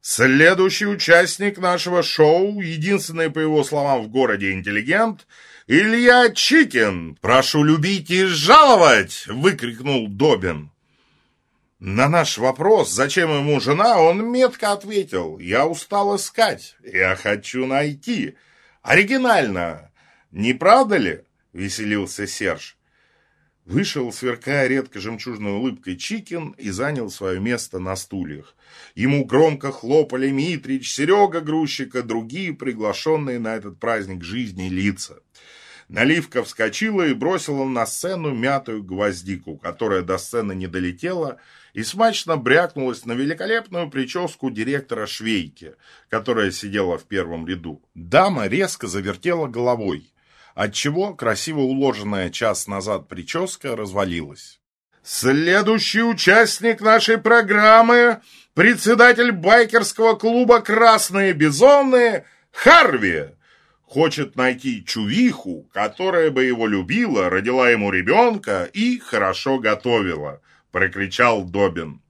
Следующий участник нашего шоу, единственный, по его словам, в городе интеллигент, Илья Чикин. «Прошу любить и жаловать!» – выкрикнул Добин. На наш вопрос, зачем ему жена, он метко ответил, «Я устал искать, я хочу найти». Оригинально, не правда ли? – веселился Серж. Вышел, сверкая редко жемчужной улыбкой, Чикин и занял свое место на стульях. Ему громко хлопали Митрич, Серега Грузчика, другие приглашенные на этот праздник жизни лица. Наливка вскочила и бросила на сцену мятую гвоздику, которая до сцены не долетела, и смачно брякнулась на великолепную прическу директора Швейки, которая сидела в первом ряду. Дама резко завертела головой отчего красиво уложенная час назад прическа развалилась. Следующий участник нашей программы – председатель байкерского клуба «Красные бизоны» Харви. Хочет найти чувиху, которая бы его любила, родила ему ребенка и хорошо готовила, прокричал Добин.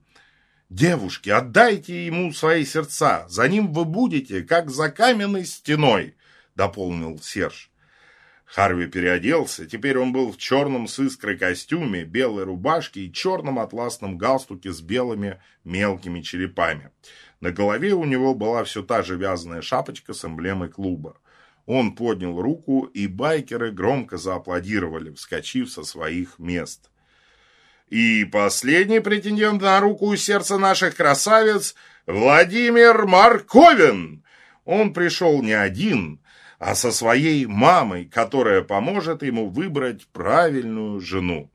«Девушки, отдайте ему свои сердца, за ним вы будете, как за каменной стеной», — дополнил Серж. Харви переоделся, теперь он был в черном с искрой костюме, белой рубашке и черном атласном галстуке с белыми мелкими черепами. На голове у него была все та же вязаная шапочка с эмблемой клуба. Он поднял руку, и байкеры громко зааплодировали, вскочив со своих мест. И последний претендент на руку и сердце наших красавиц – Владимир Марковин. Он пришел не один – а со своей мамой, которая поможет ему выбрать правильную жену.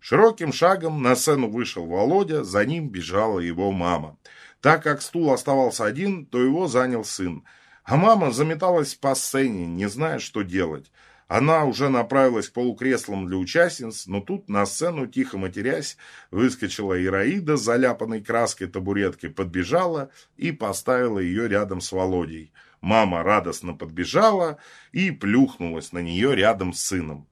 Широким шагом на сцену вышел Володя, за ним бежала его мама. Так как стул оставался один, то его занял сын. А мама заметалась по сцене, не зная, что делать. Она уже направилась к полукреслам для участниц, но тут на сцену, тихо матерясь, выскочила Ираида с заляпанной краской табуреткой, подбежала и поставила ее рядом с Володей. Мама радостно подбежала и плюхнулась на нее рядом с сыном.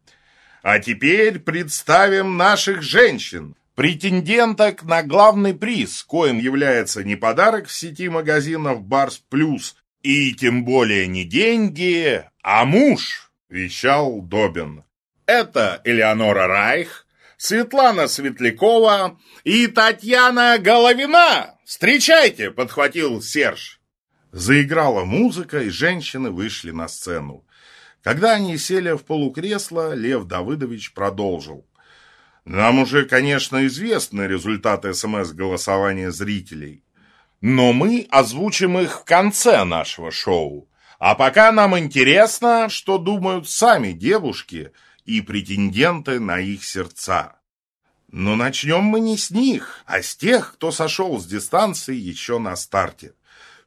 А теперь представим наших женщин. Претенденток на главный приз, коим является не подарок в сети магазинов «Барс Плюс», и тем более не деньги, а муж, вещал Добин. Это Элеонора Райх, Светлана Светлякова и Татьяна Головина. Встречайте, подхватил Серж. Заиграла музыка, и женщины вышли на сцену. Когда они сели в полукресло, Лев Давыдович продолжил. Нам уже, конечно, известны результаты СМС-голосования зрителей. Но мы озвучим их в конце нашего шоу. А пока нам интересно, что думают сами девушки и претенденты на их сердца. Но начнем мы не с них, а с тех, кто сошел с дистанции еще на старте.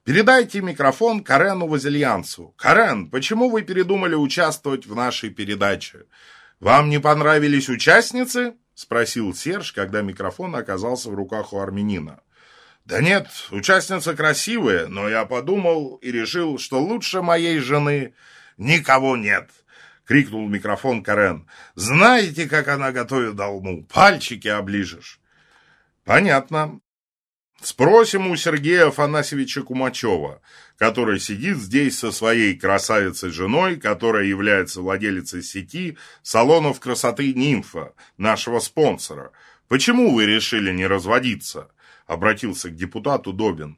Передайте микрофон Карену Вазильянцу. Карен, почему вы передумали участвовать в нашей передаче? Вам не понравились участницы? Спросил Серж, когда микрофон оказался в руках у армянина. Да нет, участница красивая, но я подумал и решил, что лучше моей жены никого нет. Крикнул микрофон Карен. Знаете, как она готовит долму? Пальчики оближешь. Понятно. Спросим у Сергея Афанасьевича Кумачева, который сидит здесь со своей красавицей-женой, которая является владелицей сети салонов красоты «Нимфа», нашего спонсора. Почему вы решили не разводиться? Обратился к депутату Добин.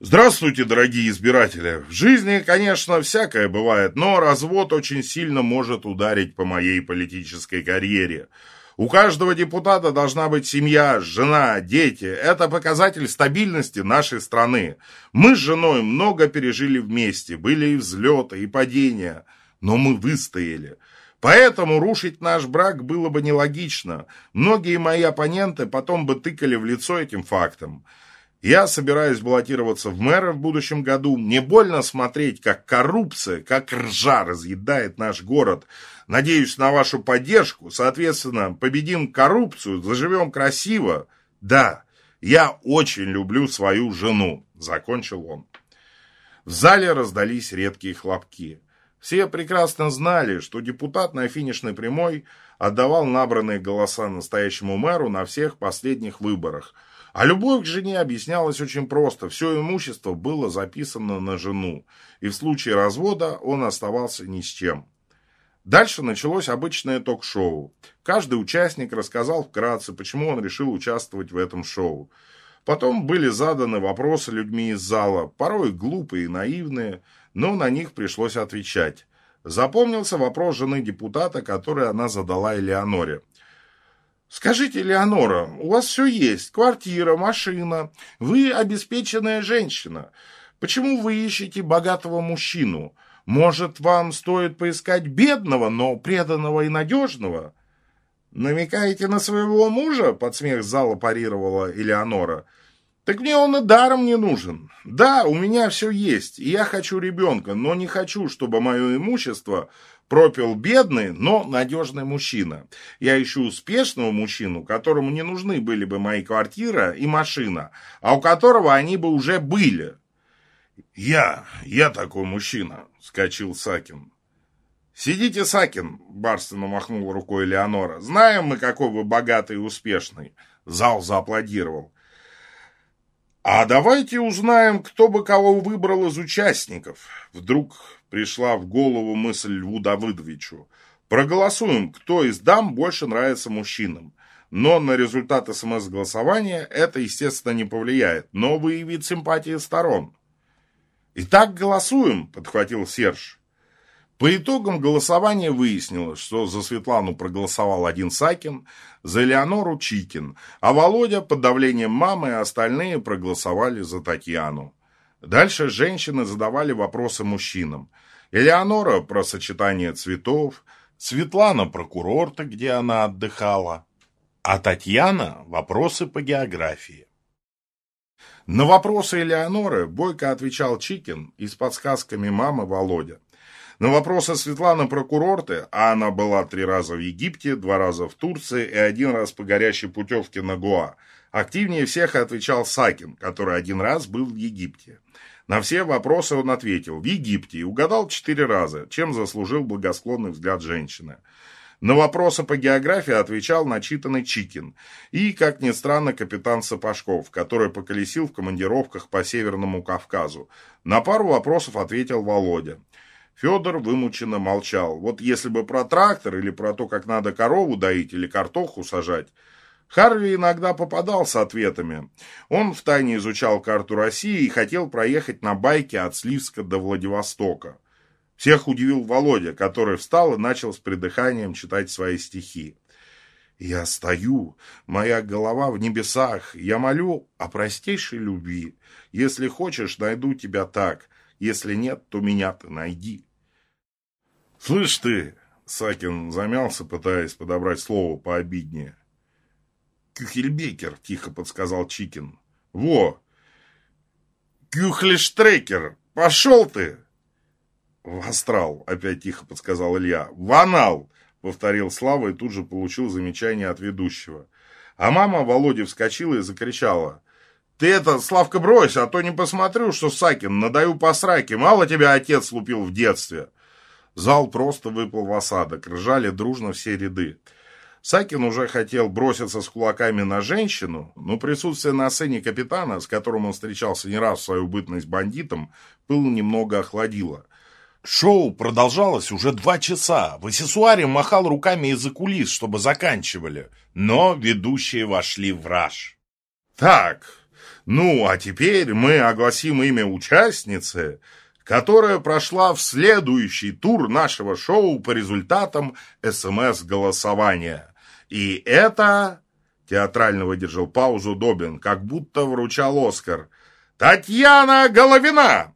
Здравствуйте, дорогие избиратели. В жизни, конечно, всякое бывает, но развод очень сильно может ударить по моей политической карьере. У каждого депутата должна быть семья, жена, дети. Это показатель стабильности нашей страны. Мы с женой много пережили вместе, были и взлеты, и падения, но мы выстояли. Поэтому рушить наш брак было бы нелогично. Многие мои оппоненты потом бы тыкали в лицо этим фактом. Я собираюсь баллотироваться в мэра в будущем году. Мне больно смотреть, как коррупция, как ржа разъедает наш город. Надеюсь на вашу поддержку. Соответственно, победим коррупцию, заживем красиво. Да, я очень люблю свою жену, закончил он. В зале раздались редкие хлопки. Все прекрасно знали, что депутат на финишной прямой отдавал набранные голоса настоящему мэру на всех последних выборах – а любовь к жене объяснялась очень просто. Все имущество было записано на жену, и в случае развода он оставался ни с чем. Дальше началось обычное ток-шоу. Каждый участник рассказал вкратце, почему он решил участвовать в этом шоу. Потом были заданы вопросы людьми из зала, порой глупые и наивные, но на них пришлось отвечать. Запомнился вопрос жены депутата, который она задала Элеоноре. Скажите, Леонора, у вас все есть, квартира, машина, вы обеспеченная женщина. Почему вы ищете богатого мужчину? Может, вам стоит поискать бедного, но преданного и надежного? Намекаете на своего мужа? Под смех зала парировала Элеонора. Так мне он и даром не нужен. Да, у меня все есть, и я хочу ребенка, но не хочу, чтобы мое имущество пропил бедный, но надежный мужчина. Я ищу успешного мужчину, которому не нужны были бы мои квартира и машина, а у которого они бы уже были. «Я, я такой мужчина», — скачил Сакин. «Сидите, Сакин», — барственно махнул рукой Леонора. «Знаем мы, какой вы богатый и успешный». Зал зааплодировал. «А давайте узнаем, кто бы кого выбрал из участников». Вдруг пришла в голову мысль Льву Давыдовичу. Проголосуем, кто из дам больше нравится мужчинам. Но на результат СМС-голосования это, естественно, не повлияет, но выявит симпатии сторон. «Итак, голосуем», – подхватил Серж. По итогам голосования выяснилось, что за Светлану проголосовал один Сакин, за Элеонору Чикин, а Володя под давлением мамы и остальные проголосовали за Татьяну. Дальше женщины задавали вопросы мужчинам. Элеонора про сочетание цветов, Светлана про курорты, где она отдыхала, а Татьяна – вопросы по географии. На вопросы Элеоноры Бойко отвечал Чикин и с подсказками мамы Володя. На вопросы Светланы про курорты, а она была три раза в Египте, два раза в Турции и один раз по горящей путевке на Гоа, активнее всех отвечал Сакин, который один раз был в Египте. На все вопросы он ответил «в Египте» и угадал четыре раза, чем заслужил благосклонный взгляд женщины. На вопросы по географии отвечал начитанный Чикин и, как ни странно, капитан Сапожков, который поколесил в командировках по Северному Кавказу. На пару вопросов ответил Володя. Федор вымученно молчал. Вот если бы про трактор или про то, как надо корову доить или картоху сажать. Харви иногда попадал с ответами. Он втайне изучал карту России и хотел проехать на байке от Сливска до Владивостока. Всех удивил Володя, который встал и начал с придыханием читать свои стихи. «Я стою, моя голова в небесах, я молю о простейшей любви. Если хочешь, найду тебя так, если нет, то меня ты найди. Слышь ты, Сакин замялся, пытаясь подобрать слово пообиднее. Кюхельбекер, тихо подсказал Чикин. Во! Кюхлештрекер, пошел ты! В астрал, опять тихо подсказал Илья. В анал, повторил Слава и тут же получил замечание от ведущего. А мама Володи вскочила и закричала. Ты это, Славка, брось, а то не посмотрю, что Сакин, надаю по сраке. Мало тебя отец лупил в детстве. Зал просто выпал в осадок, ржали дружно все ряды. Сакин уже хотел броситься с кулаками на женщину, но присутствие на сцене капитана, с которым он встречался не раз в свою бытность бандитом, пыл немного охладило. Шоу продолжалось уже два часа. Васисуари махал руками из-за кулис, чтобы заканчивали, но ведущие вошли в раж. «Так, ну, а теперь мы огласим имя участницы, которая прошла в следующий тур нашего шоу по результатам СМС-голосования. И это...» Театрально выдержал паузу Добин, как будто вручал Оскар. «Татьяна Головина!»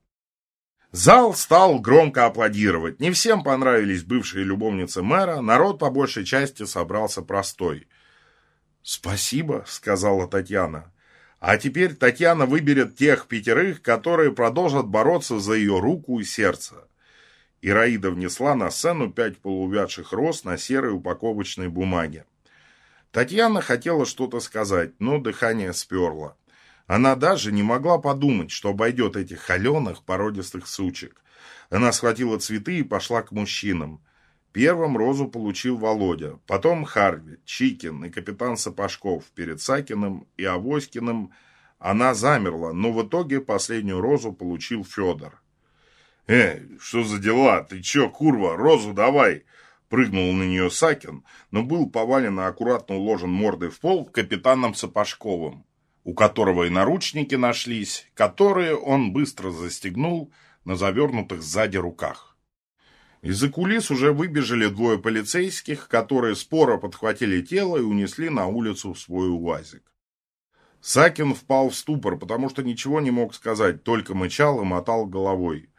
Зал стал громко аплодировать. Не всем понравились бывшие любовницы мэра, народ по большей части собрался простой. «Спасибо», — сказала Татьяна. А теперь Татьяна выберет тех пятерых, которые продолжат бороться за ее руку и сердце. Ираида внесла на сцену пять полувядших роз на серой упаковочной бумаге. Татьяна хотела что-то сказать, но дыхание сперло. Она даже не могла подумать, что обойдет этих холеных породистых сучек. Она схватила цветы и пошла к мужчинам. Первым розу получил Володя, потом Харви, Чикин и капитан Сапожков. Перед Сакиным и Авоськиным она замерла, но в итоге последнюю розу получил Федор. «Эй, что за дела? Ты че, курва, розу давай!» Прыгнул на нее Сакин, но был повален и аккуратно уложен мордой в пол капитаном Сапожковым у которого и наручники нашлись, которые он быстро застегнул на завернутых сзади руках. Из-за кулис уже выбежали двое полицейских, которые споро подхватили тело и унесли на улицу в свой УАЗик. Сакин впал в ступор, потому что ничего не мог сказать, только мычал и мотал головой.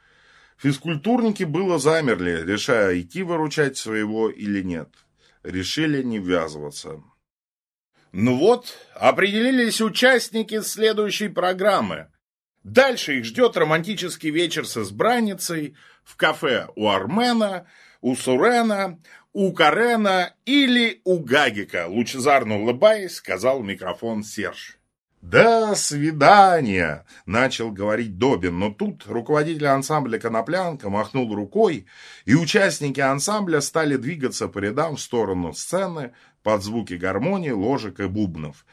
Физкультурники было замерли, решая, идти выручать своего или нет. Решили не ввязываться. Ну вот, определились участники следующей программы. Дальше их ждет романтический вечер с избранницей в кафе у Армена, у Сурена, у Карена или у Гагика, лучезарно улыбаясь, сказал микрофон Серж. «До свидания!» – начал говорить Добин, но тут руководитель ансамбля «Коноплянка» махнул рукой, и участники ансамбля стали двигаться по рядам в сторону сцены, под звуки гармонии, ложек и бубнов.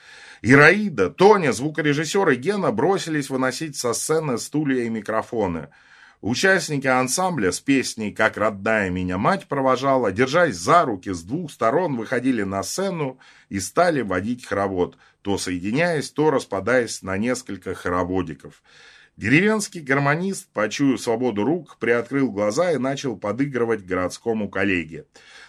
Ираида, Тоня, звукорежиссер и Гена бросились выносить со сцены стулья и микрофоны. Участники ансамбля с песней «Как родная меня мать» провожала, держась за руки с двух сторон, выходили на сцену и стали водить хоровод, то соединяясь, то распадаясь на несколько хороводиков. Деревенский гармонист, почуяв свободу рук, приоткрыл глаза и начал подыгрывать городскому коллеге.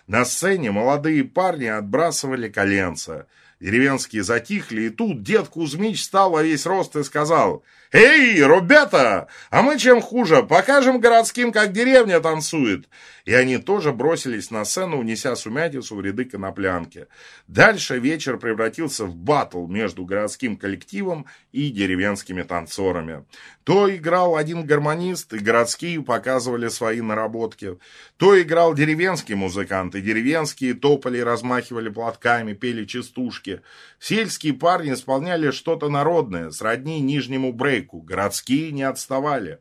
На сцене молодые парни отбрасывали коленца. Деревенские затихли, и тут дед Кузьмич стал во весь рост и сказал «Эй, ребята, а мы чем хуже, покажем городским, как деревня танцует». И они тоже бросились на сцену, унеся сумятицу в ряды коноплянки. Дальше вечер превратился в батл между городским коллективом и деревенскими танцорами. То играл один гармонист, и городские показывали свои наработки. То играл деревенский музыкант, и деревенские топали, размахивали платками, пели частушки. Сельские парни исполняли что-то народное, сродни нижнему брейку, городские не отставали.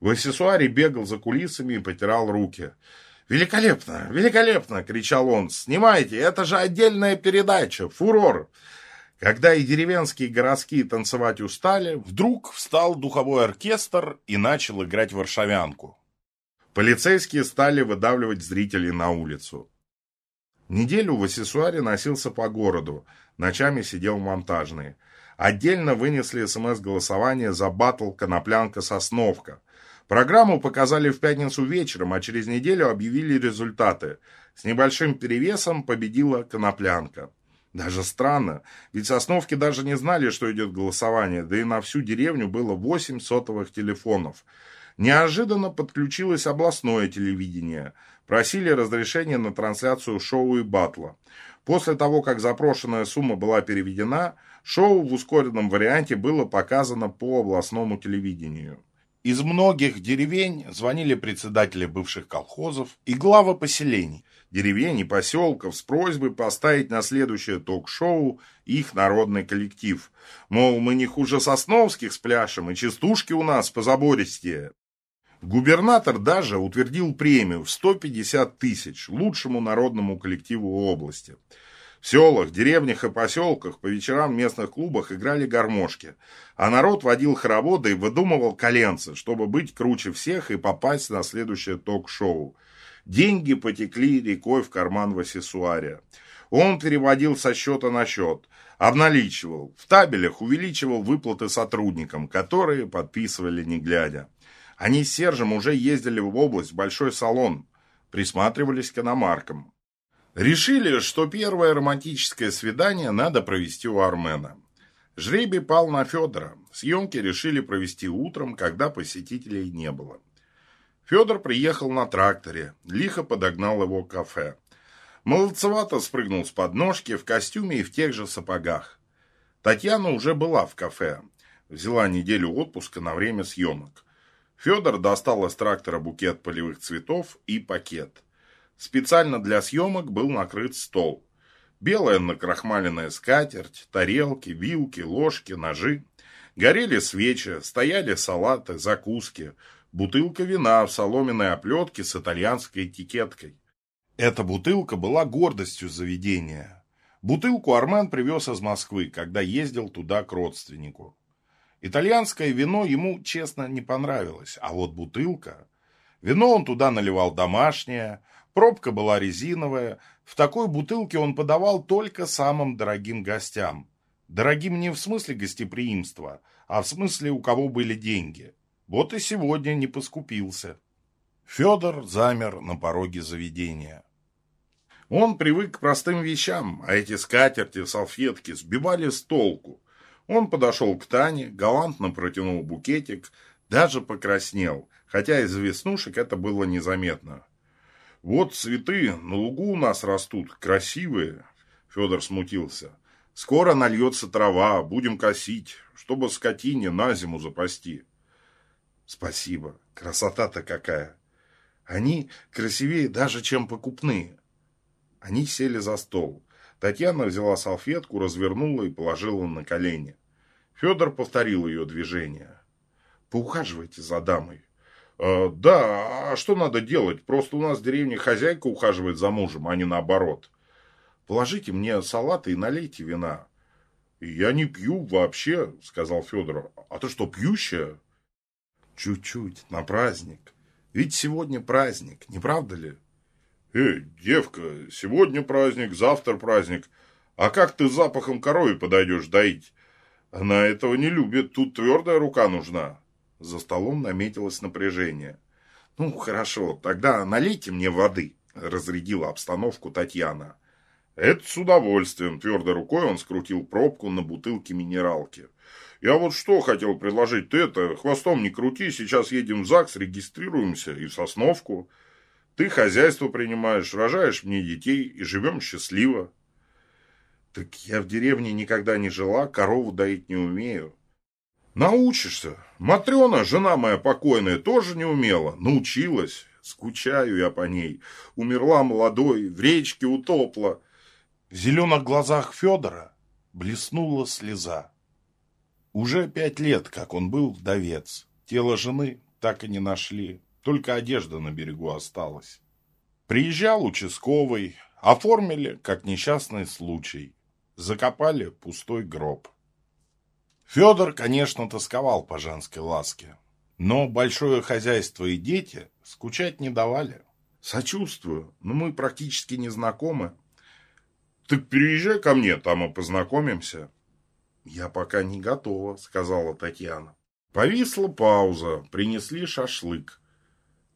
В аксессуаре бегал за кулисами и потирал руки. «Великолепно! Великолепно!» — кричал он. «Снимайте! Это же отдельная передача! Фурор!» Когда и деревенские, и городские танцевать устали, вдруг встал духовой оркестр и начал играть варшавянку. Полицейские стали выдавливать зрителей на улицу. Неделю в Асессуаре носился по городу, ночами сидел монтажный. Отдельно вынесли СМС-голосование за батл «Коноплянка-Сосновка». Программу показали в пятницу вечером, а через неделю объявили результаты. С небольшим перевесом победила «Коноплянка». Даже странно, ведь сосновки даже не знали, что идет голосование, да и на всю деревню было восемь сотовых телефонов. Неожиданно подключилось областное телевидение. Просили разрешения на трансляцию шоу и батла. После того, как запрошенная сумма была переведена, шоу в ускоренном варианте было показано по областному телевидению. Из многих деревень звонили председатели бывших колхозов и главы поселений, деревень и поселков с просьбой поставить на следующее ток-шоу их народный коллектив. Мол, мы не хуже Сосновских с пляшем, и частушки у нас позабористее. Губернатор даже утвердил премию в 150 тысяч лучшему народному коллективу области. В селах, деревнях и поселках по вечерам в местных клубах играли гармошки, а народ водил хороводы и выдумывал коленцы, чтобы быть круче всех и попасть на следующее ток-шоу. Деньги потекли рекой в карман Васисуария. Он переводил со счета на счет, обналичивал, в табелях увеличивал выплаты сотрудникам, которые подписывали не глядя. Они с Сержем уже ездили в область, в большой салон, присматривались к иномаркам. Решили, что первое романтическое свидание надо провести у Армена. Жребий пал на Федора. Съемки решили провести утром, когда посетителей не было. Федор приехал на тракторе, лихо подогнал его к кафе. Молодцевато спрыгнул с подножки в костюме и в тех же сапогах. Татьяна уже была в кафе. Взяла неделю отпуска на время съемок. Федор достал из трактора букет полевых цветов и пакет. Специально для съемок был накрыт стол. Белая накрахмаленная скатерть, тарелки, вилки, ложки, ножи. Горели свечи, стояли салаты, закуски, бутылка вина в соломенной оплетке с итальянской этикеткой. Эта бутылка была гордостью заведения. Бутылку Армен привез из Москвы, когда ездил туда к родственнику. Итальянское вино ему, честно, не понравилось, а вот бутылка... Вино он туда наливал домашнее, Пробка была резиновая. В такой бутылке он подавал только самым дорогим гостям. Дорогим не в смысле гостеприимства, а в смысле, у кого были деньги. Вот и сегодня не поскупился. Федор замер на пороге заведения. Он привык к простым вещам, а эти скатерти, салфетки сбивали с толку. Он подошел к Тане, галантно протянул букетик, даже покраснел, хотя из веснушек это было незаметно. Вот цветы на лугу у нас растут, красивые. Федор смутился. Скоро нальется трава, будем косить, чтобы скотине на зиму запасти. Спасибо, красота-то какая. Они красивее даже, чем покупные. Они сели за стол. Татьяна взяла салфетку, развернула и положила на колени. Федор повторил ее движение. Поухаживайте за дамой. Э, да, а что надо делать? Просто у нас в деревне хозяйка ухаживает за мужем, а не наоборот. Положите мне салаты и налейте вина. Я не пью вообще, сказал Федор. А ты что, пьющая? Чуть-чуть, на праздник. Ведь сегодня праздник, не правда ли? Эй, девка, сегодня праздник, завтра праздник. А как ты запахом коровы подойдешь доить? Она этого не любит, тут твердая рука нужна. За столом наметилось напряжение. «Ну, хорошо, тогда налейте мне воды», – разрядила обстановку Татьяна. «Это с удовольствием», – твердой рукой он скрутил пробку на бутылке минералки. «Я вот что хотел предложить, ты это, хвостом не крути, сейчас едем в ЗАГС, регистрируемся и в Сосновку. Ты хозяйство принимаешь, рожаешь мне детей и живем счастливо». «Так я в деревне никогда не жила, корову доить не умею», Научишься. Матрена, жена моя покойная, тоже не умела. Научилась. Скучаю я по ней. Умерла молодой, в речке утопла. В зеленых глазах Федора блеснула слеза. Уже пять лет, как он был вдовец. Тело жены так и не нашли. Только одежда на берегу осталась. Приезжал участковый. Оформили, как несчастный случай. Закопали пустой гроб. Федор, конечно, тосковал по женской ласке, но большое хозяйство и дети скучать не давали. Сочувствую, но мы практически не знакомы. Так переезжай ко мне, там и познакомимся. Я пока не готова, сказала Татьяна. Повисла пауза, принесли шашлык.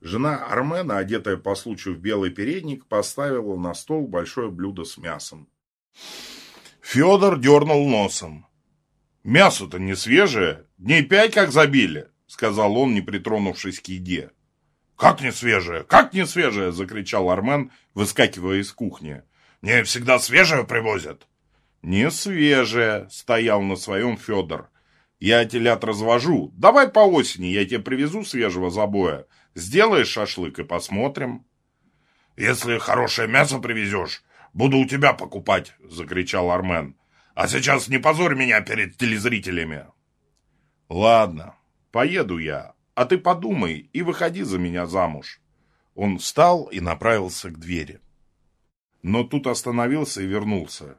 Жена Армена, одетая по случаю в белый передник, поставила на стол большое блюдо с мясом. Федор дернул носом. «Мясо-то не свежее, дней пять как забили», — сказал он, не притронувшись к еде. «Как не свежее? Как не свежее?» — закричал Армен, выскакивая из кухни. «Мне всегда свежее привозят». «Не свежее», — стоял на своем Федор. «Я телят развожу. Давай по осени я тебе привезу свежего забоя. Сделаешь шашлык и посмотрим». «Если хорошее мясо привезешь, буду у тебя покупать», — закричал Армен. А сейчас не позорь меня перед телезрителями. Ладно, поеду я, а ты подумай и выходи за меня замуж. Он встал и направился к двери. Но тут остановился и вернулся.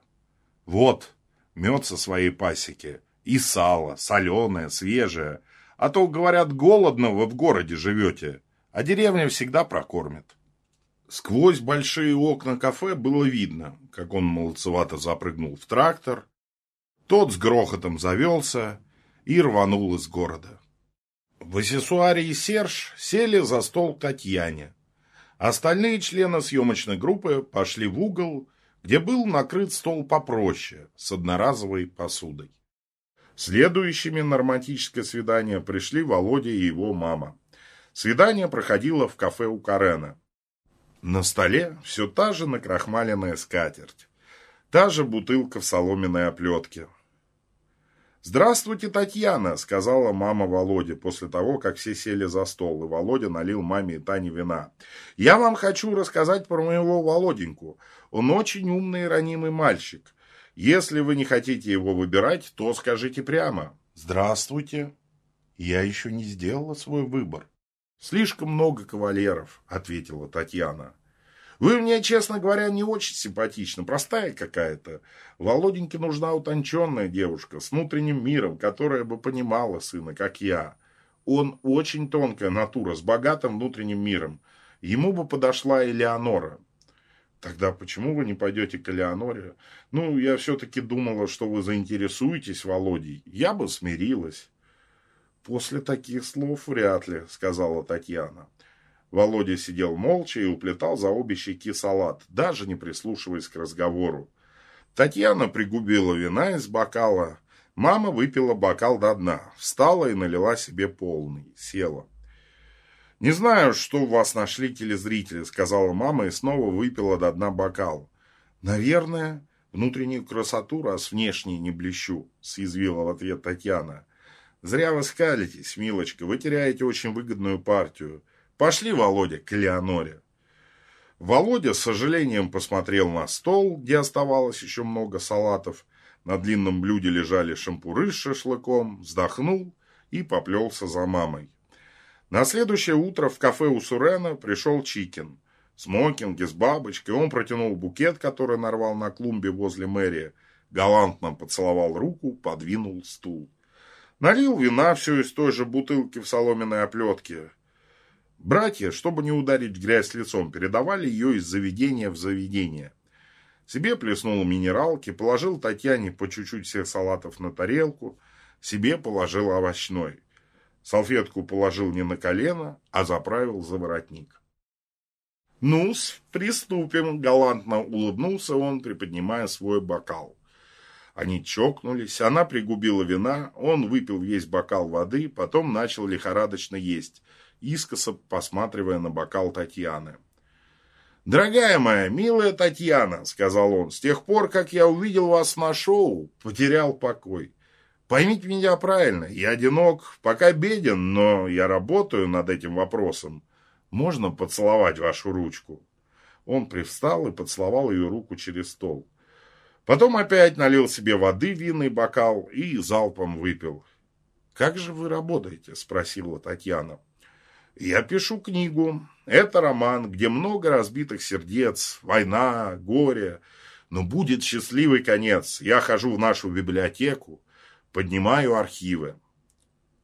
Вот, мед со своей пасеки. И сало, соленое, свежее. А то, говорят, голодно вы в городе живете, а деревня всегда прокормит. Сквозь большие окна кафе было видно, как он молодцевато запрыгнул в трактор. Тот с грохотом завелся и рванул из города. Васисуари и Серж сели за стол к Татьяне. Остальные члены съемочной группы пошли в угол, где был накрыт стол попроще, с одноразовой посудой. Следующими на романтическое свидание пришли Володя и его мама. Свидание проходило в кафе у Карена. На столе все та же накрахмаленная скатерть, та же бутылка в соломенной оплетке, «Здравствуйте, Татьяна!» – сказала мама Володе после того, как все сели за стол, и Володя налил маме и Тане вина. «Я вам хочу рассказать про моего Володеньку. Он очень умный и ранимый мальчик. Если вы не хотите его выбирать, то скажите прямо. Здравствуйте. Я еще не сделала свой выбор. Слишком много кавалеров, ответила Татьяна. Вы мне, честно говоря, не очень симпатичны, простая какая-то. Володеньке нужна утонченная девушка с внутренним миром, которая бы понимала сына, как я. Он очень тонкая натура, с богатым внутренним миром. Ему бы подошла Элеонора. Тогда почему вы не пойдете к Элеоноре? Ну, я все-таки думала, что вы заинтересуетесь Володей. Я бы смирилась. После таких слов вряд ли, сказала Татьяна. Володя сидел молча и уплетал за обе щеки салат, даже не прислушиваясь к разговору. Татьяна пригубила вина из бокала. Мама выпила бокал до дна, встала и налила себе полный, села. «Не знаю, что у вас нашли телезрители», — сказала мама и снова выпила до дна бокал. «Наверное, внутреннюю красоту, раз внешней не блещу», — съязвила в ответ Татьяна. «Зря вы скалитесь, милочка, вы теряете очень выгодную партию. Пошли, Володя, к Леоноре. Володя с сожалением посмотрел на стол, где оставалось еще много салатов. На длинном блюде лежали шампуры с шашлыком, вздохнул и поплелся за мамой. На следующее утро в кафе у Сурена пришел Чикин. Смокинге с бабочкой он протянул букет, который нарвал на клумбе возле мэрии, галантно поцеловал руку, подвинул стул. Налил вина все из той же бутылки в соломенной оплетке. Братья, чтобы не ударить грязь лицом, передавали ее из заведения в заведение. Себе плеснул минералки, положил Татьяне по чуть-чуть всех салатов на тарелку, себе положил овощной. Салфетку положил не на колено, а заправил за воротник. ну приступим!» – галантно улыбнулся он, приподнимая свой бокал. Они чокнулись, она пригубила вина, он выпил весь бокал воды, потом начал лихорадочно есть – искоса посматривая на бокал Татьяны. «Дорогая моя, милая Татьяна», — сказал он, — «с тех пор, как я увидел вас на шоу, потерял покой. Поймите меня правильно, я одинок, пока беден, но я работаю над этим вопросом. Можно поцеловать вашу ручку?» Он привстал и поцеловал ее руку через стол. Потом опять налил себе воды винный бокал и залпом выпил. «Как же вы работаете?» – спросила Татьяна. Я пишу книгу. Это роман, где много разбитых сердец, война, горе. Но будет счастливый конец. Я хожу в нашу библиотеку, поднимаю архивы.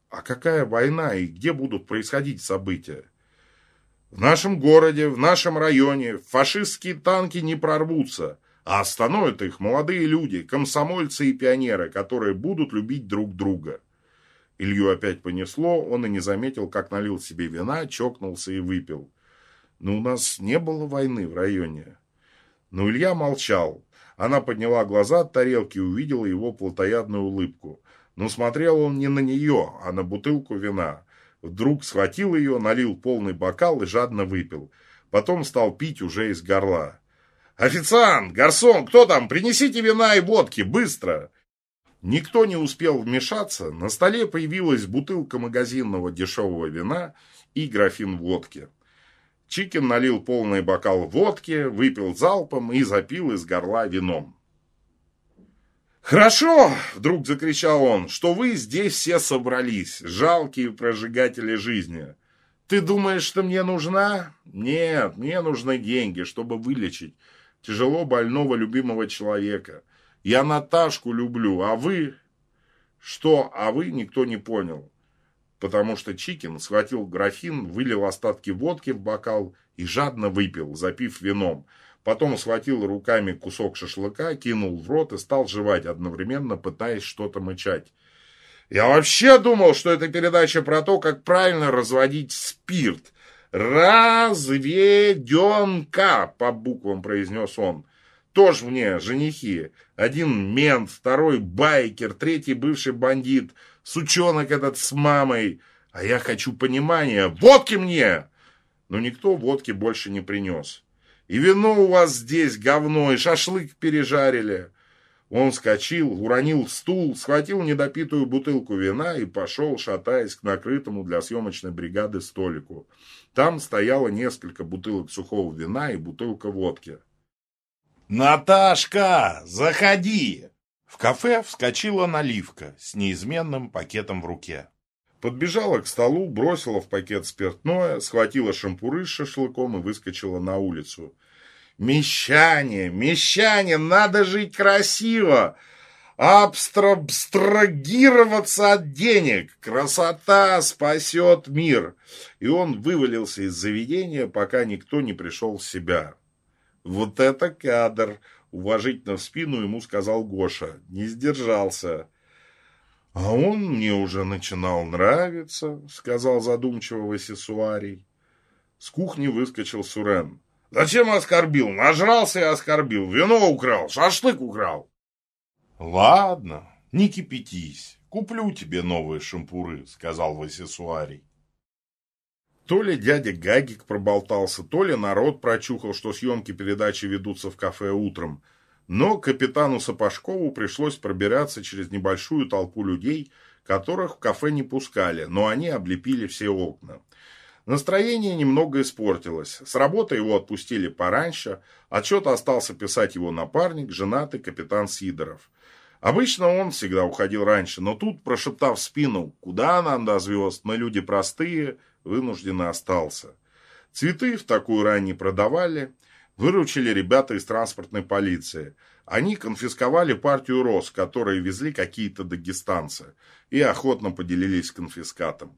А какая война и где будут происходить события? В нашем городе, в нашем районе фашистские танки не прорвутся, а остановят их молодые люди, комсомольцы и пионеры, которые будут любить друг друга. Илью опять понесло, он и не заметил, как налил себе вина, чокнулся и выпил. Но у нас не было войны в районе. Но Илья молчал. Она подняла глаза от тарелки и увидела его плотоядную улыбку. Но смотрел он не на нее, а на бутылку вина. Вдруг схватил ее, налил полный бокал и жадно выпил. Потом стал пить уже из горла. «Официант! Гарсон! Кто там? Принесите вина и водки! Быстро!» Никто не успел вмешаться, на столе появилась бутылка магазинного дешевого вина и графин водки. Чикин налил полный бокал водки, выпил залпом и запил из горла вином. «Хорошо!» – вдруг закричал он, – «что вы здесь все собрались, жалкие прожигатели жизни. Ты думаешь, что мне нужна? Нет, мне нужны деньги, чтобы вылечить тяжело больного любимого человека. Я Наташку люблю, а вы... Что «а вы» никто не понял, потому что Чикин схватил графин, вылил остатки водки в бокал и жадно выпил, запив вином. Потом схватил руками кусок шашлыка, кинул в рот и стал жевать, одновременно пытаясь что-то мычать. Я вообще думал, что это передача про то, как правильно разводить спирт. «Разведенка», по буквам произнес он. Тоже мне женихи. Один мент, второй байкер, третий бывший бандит, сучонок этот с мамой. А я хочу понимания. Водки мне! Но никто водки больше не принес. И вино у вас здесь говно, и шашлык пережарили. Он вскочил, уронил стул, схватил недопитую бутылку вина и пошел, шатаясь к накрытому для съемочной бригады столику. Там стояло несколько бутылок сухого вина и бутылка водки. «Наташка, заходи!» В кафе вскочила наливка с неизменным пакетом в руке. Подбежала к столу, бросила в пакет спиртное, схватила шампуры с шашлыком и выскочила на улицу. «Мещане! Мещане! Надо жить красиво! Абстрабстрагироваться от денег! Красота спасет мир!» И он вывалился из заведения, пока никто не пришел в себя. «Вот это кадр!» — уважительно в спину ему сказал Гоша. Не сдержался. «А он мне уже начинал нравиться», — сказал задумчиво Васисуарий. С кухни выскочил Сурен. «Зачем оскорбил? Нажрался и оскорбил. Вино украл, шашлык украл». «Ладно, не кипятись. Куплю тебе новые шампуры», — сказал Васисуарий. То ли дядя Гагик проболтался, то ли народ прочухал, что съемки передачи ведутся в кафе утром. Но капитану Сапожкову пришлось пробираться через небольшую толпу людей, которых в кафе не пускали, но они облепили все окна. Настроение немного испортилось. С работы его отпустили пораньше, отчет остался писать его напарник, женатый капитан Сидоров. Обычно он всегда уходил раньше, но тут, прошептав спину «Куда нам до звезд? Мы люди простые», вынужденно остался. Цветы в такую рань не продавали, выручили ребята из транспортной полиции. Они конфисковали партию роз, которые везли какие-то дагестанцы, и охотно поделились конфискатом.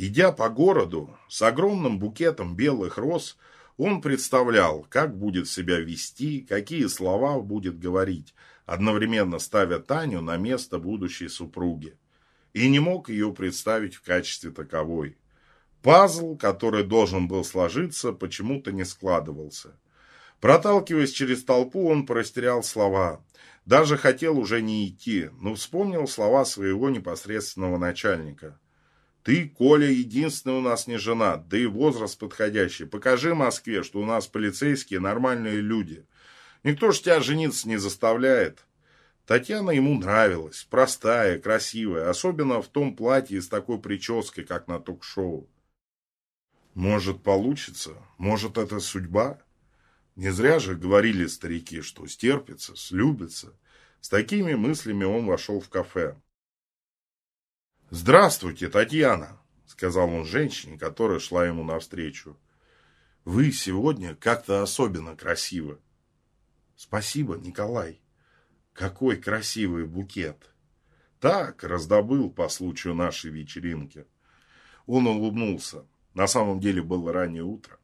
Идя по городу с огромным букетом белых роз, он представлял, как будет себя вести, какие слова будет говорить, одновременно ставя Таню на место будущей супруги. И не мог ее представить в качестве таковой. Пазл, который должен был сложиться, почему-то не складывался. Проталкиваясь через толпу, он порастерял слова. Даже хотел уже не идти, но вспомнил слова своего непосредственного начальника. «Ты, Коля, единственный у нас не женат, да и возраст подходящий. Покажи Москве, что у нас полицейские нормальные люди. Никто ж тебя жениться не заставляет». Татьяна ему нравилась, простая, красивая, особенно в том платье с такой прической, как на ток-шоу. Может, получится? Может, это судьба? Не зря же говорили старики, что стерпится, слюбится. С такими мыслями он вошел в кафе. «Здравствуйте, Татьяна!» – сказал он женщине, которая шла ему навстречу. «Вы сегодня как-то особенно красивы». «Спасибо, Николай. Какой красивый букет!» «Так, раздобыл по случаю нашей вечеринки». Он улыбнулся. На самом деле было раннее утро.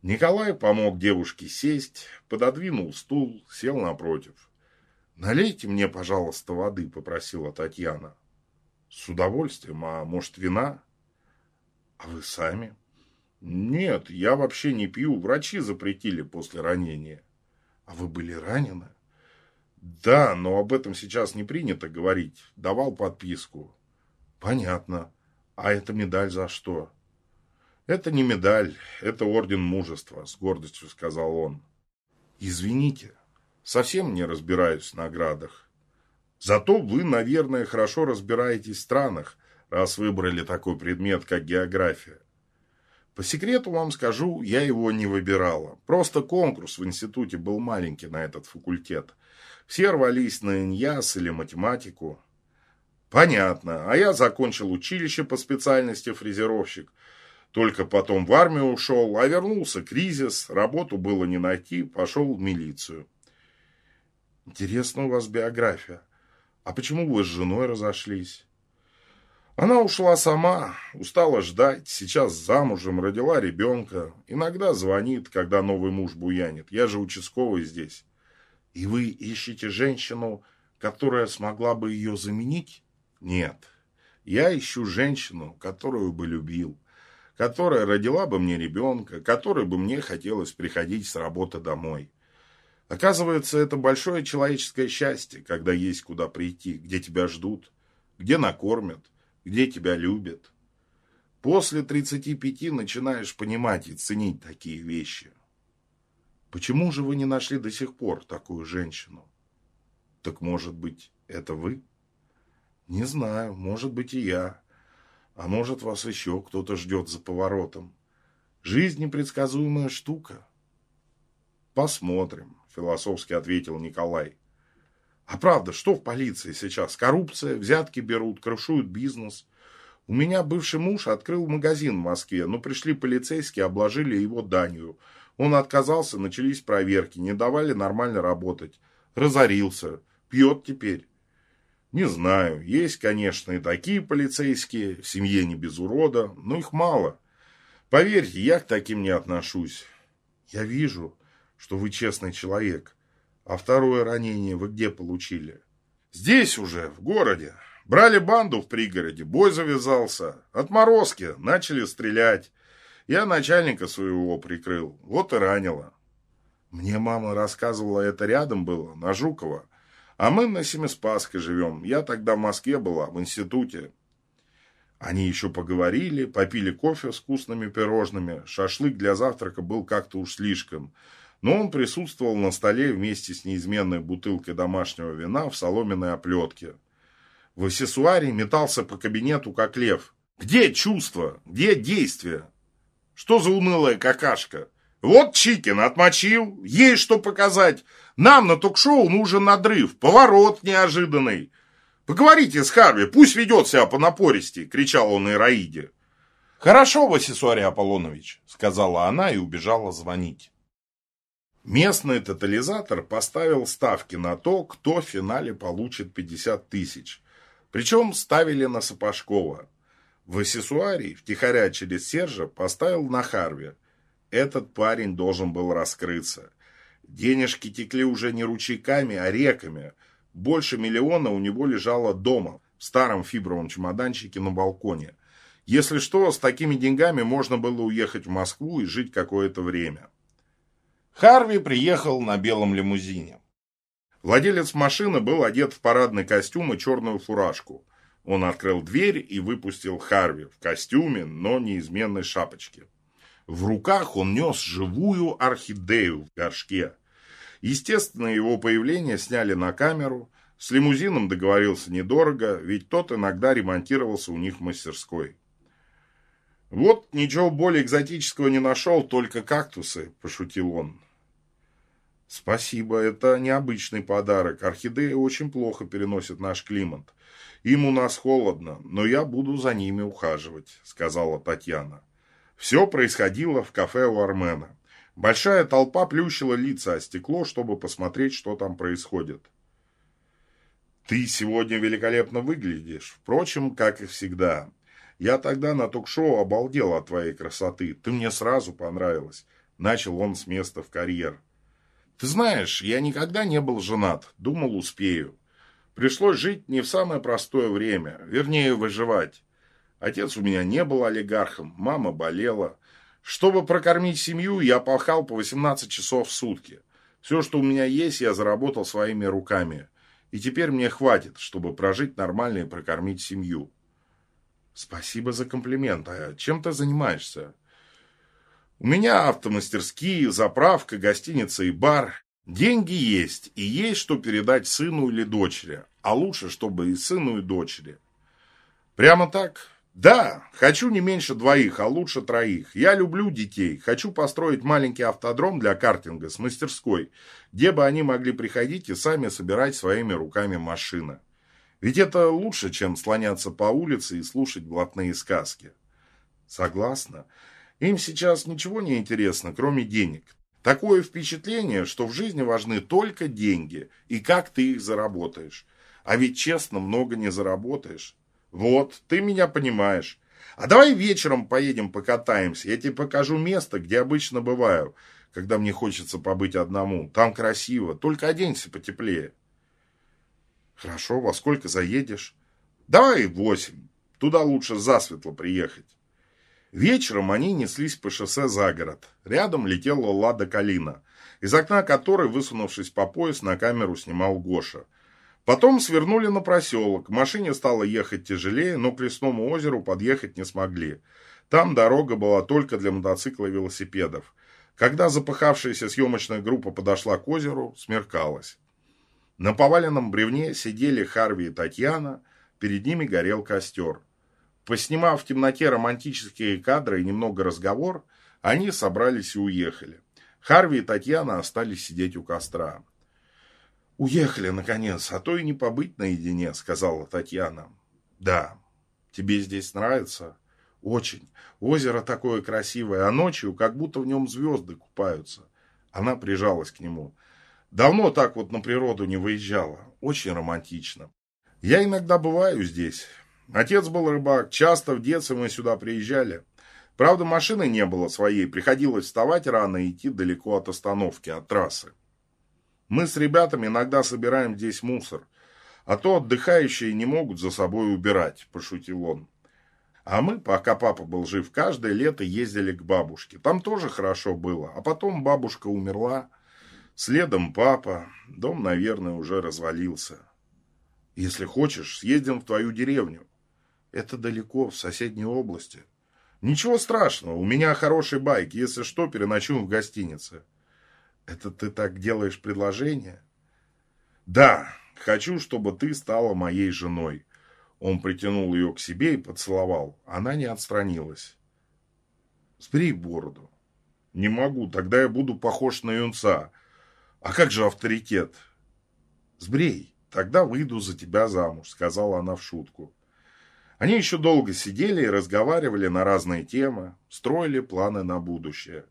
Николай помог девушке сесть, пододвинул стул, сел напротив. «Налейте мне, пожалуйста, воды», — попросила Татьяна. «С удовольствием. А может, вина?» «А вы сами?» «Нет, я вообще не пью. Врачи запретили после ранения». «А вы были ранены?» «Да, но об этом сейчас не принято говорить. Давал подписку». «Понятно. А эта медаль за что?» «Это не медаль, это орден мужества», – с гордостью сказал он. «Извините, совсем не разбираюсь в наградах. Зато вы, наверное, хорошо разбираетесь в странах, раз выбрали такой предмет, как география. По секрету вам скажу, я его не выбирала. Просто конкурс в институте был маленький на этот факультет. Все рвались на иньяс или математику. Понятно. А я закончил училище по специальности фрезеровщик – Только потом в армию ушел, а вернулся кризис, работу было не найти, пошел в милицию. Интересно у вас биография. А почему вы с женой разошлись? Она ушла сама, устала ждать, сейчас замужем, родила ребенка. Иногда звонит, когда новый муж буянит. Я же участковый здесь. И вы ищете женщину, которая смогла бы ее заменить? Нет. Я ищу женщину, которую бы любил, которая родила бы мне ребенка, которой бы мне хотелось приходить с работы домой. Оказывается, это большое человеческое счастье, когда есть куда прийти, где тебя ждут, где накормят, где тебя любят. После 35 начинаешь понимать и ценить такие вещи. Почему же вы не нашли до сих пор такую женщину? Так может быть, это вы? Не знаю, может быть и я. А может вас еще кто-то ждет за поворотом. Жизнь непредсказуемая штука. Посмотрим, философски ответил Николай. А правда, что в полиции сейчас? Коррупция, взятки берут, крышуют бизнес. У меня бывший муж открыл магазин в Москве, но пришли полицейские, обложили его данью. Он отказался, начались проверки, не давали нормально работать. Разорился, пьет теперь. Не знаю, есть, конечно, и такие полицейские, в семье не без урода, но их мало. Поверьте, я к таким не отношусь. Я вижу, что вы честный человек. А второе ранение вы где получили? Здесь уже, в городе. Брали банду в пригороде, бой завязался. Отморозки, начали стрелять. Я начальника своего прикрыл, вот и ранило. Мне мама рассказывала, это рядом было, на Жукова. А мы на Семиспаске живем. Я тогда в Москве была, в институте. Они еще поговорили, попили кофе с вкусными пирожными. Шашлык для завтрака был как-то уж слишком но он присутствовал на столе вместе с неизменной бутылкой домашнего вина в соломенной оплетке. В аксессуаре метался по кабинету, как лев. Где чувство? Где действие? Что за унылая какашка? Вот Чикин отмочил, есть что показать. Нам на ток-шоу нужен надрыв, поворот неожиданный. Поговорите с Харви, пусть ведет себя по напористи, кричал он Ираиде. Хорошо, Васисуарий Аполлонович, сказала она и убежала звонить. Местный тотализатор поставил ставки на то, кто в финале получит 50 тысяч. Причем ставили на Сапожкова. В Асесуарий втихаря через Сержа поставил на Харви. Этот парень должен был раскрыться. Денежки текли уже не ручейками, а реками. Больше миллиона у него лежало дома, в старом фибровом чемоданчике на балконе. Если что, с такими деньгами можно было уехать в Москву и жить какое-то время. Харви приехал на белом лимузине. Владелец машины был одет в парадный костюм и черную фуражку. Он открыл дверь и выпустил Харви в костюме, но неизменной шапочке. В руках он нес живую орхидею в горшке. Естественно, его появление сняли на камеру. С лимузином договорился недорого, ведь тот иногда ремонтировался у них в мастерской. «Вот ничего более экзотического не нашел, только кактусы», – пошутил он. «Спасибо, это необычный подарок. Орхидеи очень плохо переносят наш климат. Им у нас холодно, но я буду за ними ухаживать», – сказала Татьяна. Все происходило в кафе у Армена. Большая толпа плющила лица о стекло, чтобы посмотреть, что там происходит. «Ты сегодня великолепно выглядишь. Впрочем, как и всегда. Я тогда на ток-шоу обалдел от твоей красоты. Ты мне сразу понравилась». Начал он с места в карьер. «Ты знаешь, я никогда не был женат. Думал, успею. Пришлось жить не в самое простое время. Вернее, выживать. Отец у меня не был олигархом, мама болела. Чтобы прокормить семью, я пахал по 18 часов в сутки. Все, что у меня есть, я заработал своими руками. И теперь мне хватит, чтобы прожить нормально и прокормить семью. Спасибо за комплимент. А чем ты занимаешься? У меня автомастерские, заправка, гостиница и бар. Деньги есть, и есть что передать сыну или дочери. А лучше, чтобы и сыну, и дочери. Прямо так? Да, хочу не меньше двоих, а лучше троих. Я люблю детей. Хочу построить маленький автодром для картинга с мастерской, где бы они могли приходить и сами собирать своими руками машины. Ведь это лучше, чем слоняться по улице и слушать блатные сказки. Согласна. Им сейчас ничего не интересно, кроме денег. Такое впечатление, что в жизни важны только деньги и как ты их заработаешь. А ведь честно много не заработаешь. Вот, ты меня понимаешь. А давай вечером поедем покатаемся. Я тебе покажу место, где обычно бываю, когда мне хочется побыть одному. Там красиво, только оденься потеплее. Хорошо, во сколько заедешь? Давай восемь. Туда лучше засветло приехать. Вечером они неслись по шоссе за город. Рядом летела Лада Калина, из окна которой, высунувшись по пояс, на камеру снимал Гоша. Потом свернули на проселок. Машине стало ехать тяжелее, но к лесному озеру подъехать не смогли. Там дорога была только для мотоцикла и велосипедов. Когда запыхавшаяся съемочная группа подошла к озеру, смеркалось. На поваленном бревне сидели Харви и Татьяна, перед ними горел костер. Поснимав в темноте романтические кадры и немного разговор, они собрались и уехали. Харви и Татьяна остались сидеть у костра. «Уехали, наконец, а то и не побыть наедине», — сказала Татьяна. «Да. Тебе здесь нравится?» «Очень. Озеро такое красивое, а ночью как будто в нем звезды купаются». Она прижалась к нему. «Давно так вот на природу не выезжала. Очень романтично. Я иногда бываю здесь. Отец был рыбак, часто в детстве мы сюда приезжали. Правда, машины не было своей, приходилось вставать рано и идти далеко от остановки, от трассы. Мы с ребятами иногда собираем здесь мусор, а то отдыхающие не могут за собой убирать, пошутил он. А мы, пока папа был жив, каждое лето ездили к бабушке. Там тоже хорошо было, а потом бабушка умерла, следом папа, дом, наверное, уже развалился. Если хочешь, съездим в твою деревню. Это далеко, в соседней области. Ничего страшного, у меня хороший байк, если что, переночуем в гостинице. Это ты так делаешь предложение? Да, хочу, чтобы ты стала моей женой. Он притянул ее к себе и поцеловал. Она не отстранилась. Сбрей бороду. Не могу, тогда я буду похож на юнца. А как же авторитет? Сбрей, тогда выйду за тебя замуж, сказала она в шутку. Они еще долго сидели и разговаривали на разные темы, строили планы на будущее.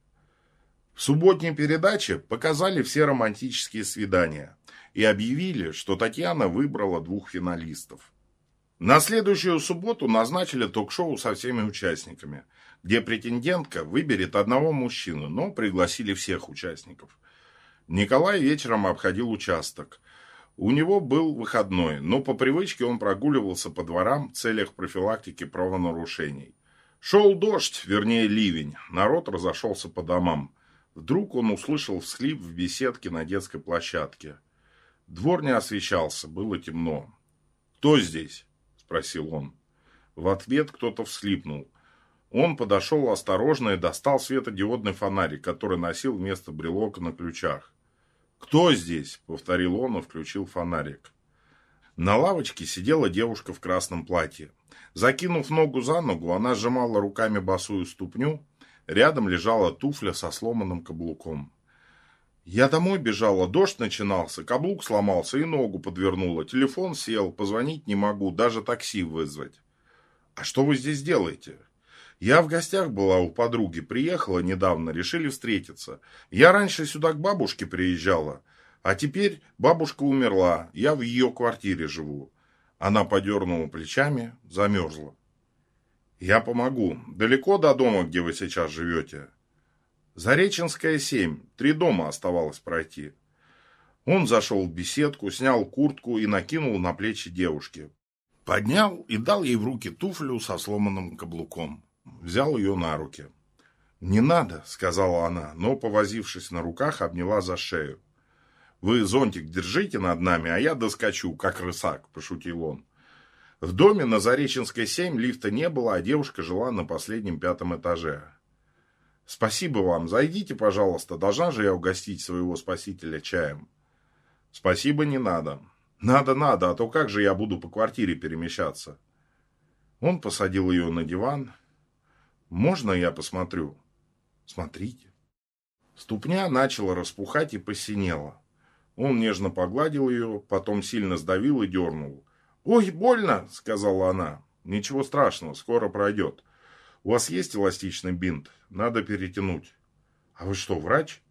В субботней передаче показали все романтические свидания и объявили, что Татьяна выбрала двух финалистов. На следующую субботу назначили ток-шоу со всеми участниками, где претендентка выберет одного мужчину, но пригласили всех участников. Николай вечером обходил участок – у него был выходной, но по привычке он прогуливался по дворам в целях профилактики правонарушений. Шел дождь, вернее ливень, народ разошелся по домам. Вдруг он услышал всхлип в беседке на детской площадке. Двор не освещался, было темно. «Кто здесь?» – спросил он. В ответ кто-то всхлипнул. Он подошел осторожно и достал светодиодный фонарик, который носил вместо брелока на ключах. «Кто здесь?» – повторил он и включил фонарик. На лавочке сидела девушка в красном платье. Закинув ногу за ногу, она сжимала руками босую ступню. Рядом лежала туфля со сломанным каблуком. Я домой бежала, дождь начинался, каблук сломался и ногу подвернула. Телефон сел, позвонить не могу, даже такси вызвать. А что вы здесь делаете? Я в гостях была у подруги, приехала недавно, решили встретиться. Я раньше сюда к бабушке приезжала, а теперь бабушка умерла, я в ее квартире живу. Она подернула плечами, замерзла. Я помогу. Далеко до дома, где вы сейчас живете? Зареченская, 7. Три дома оставалось пройти. Он зашел в беседку, снял куртку и накинул на плечи девушки. Поднял и дал ей в руки туфлю со сломанным каблуком взял ее на руки. «Не надо», — сказала она, но, повозившись на руках, обняла за шею. «Вы зонтик держите над нами, а я доскочу, как рысак», — пошутил он. В доме на Зареченской 7 лифта не было, а девушка жила на последнем пятом этаже. «Спасибо вам. Зайдите, пожалуйста. Должна же я угостить своего спасителя чаем». «Спасибо не надо». «Надо, надо, а то как же я буду по квартире перемещаться?» Он посадил ее на диван, можно я посмотрю? Смотрите. Ступня начала распухать и посинела. Он нежно погладил ее, потом сильно сдавил и дернул. «Ой, больно!» – сказала она. «Ничего страшного, скоро пройдет». У вас есть эластичный бинт? Надо перетянуть. А вы что, врач?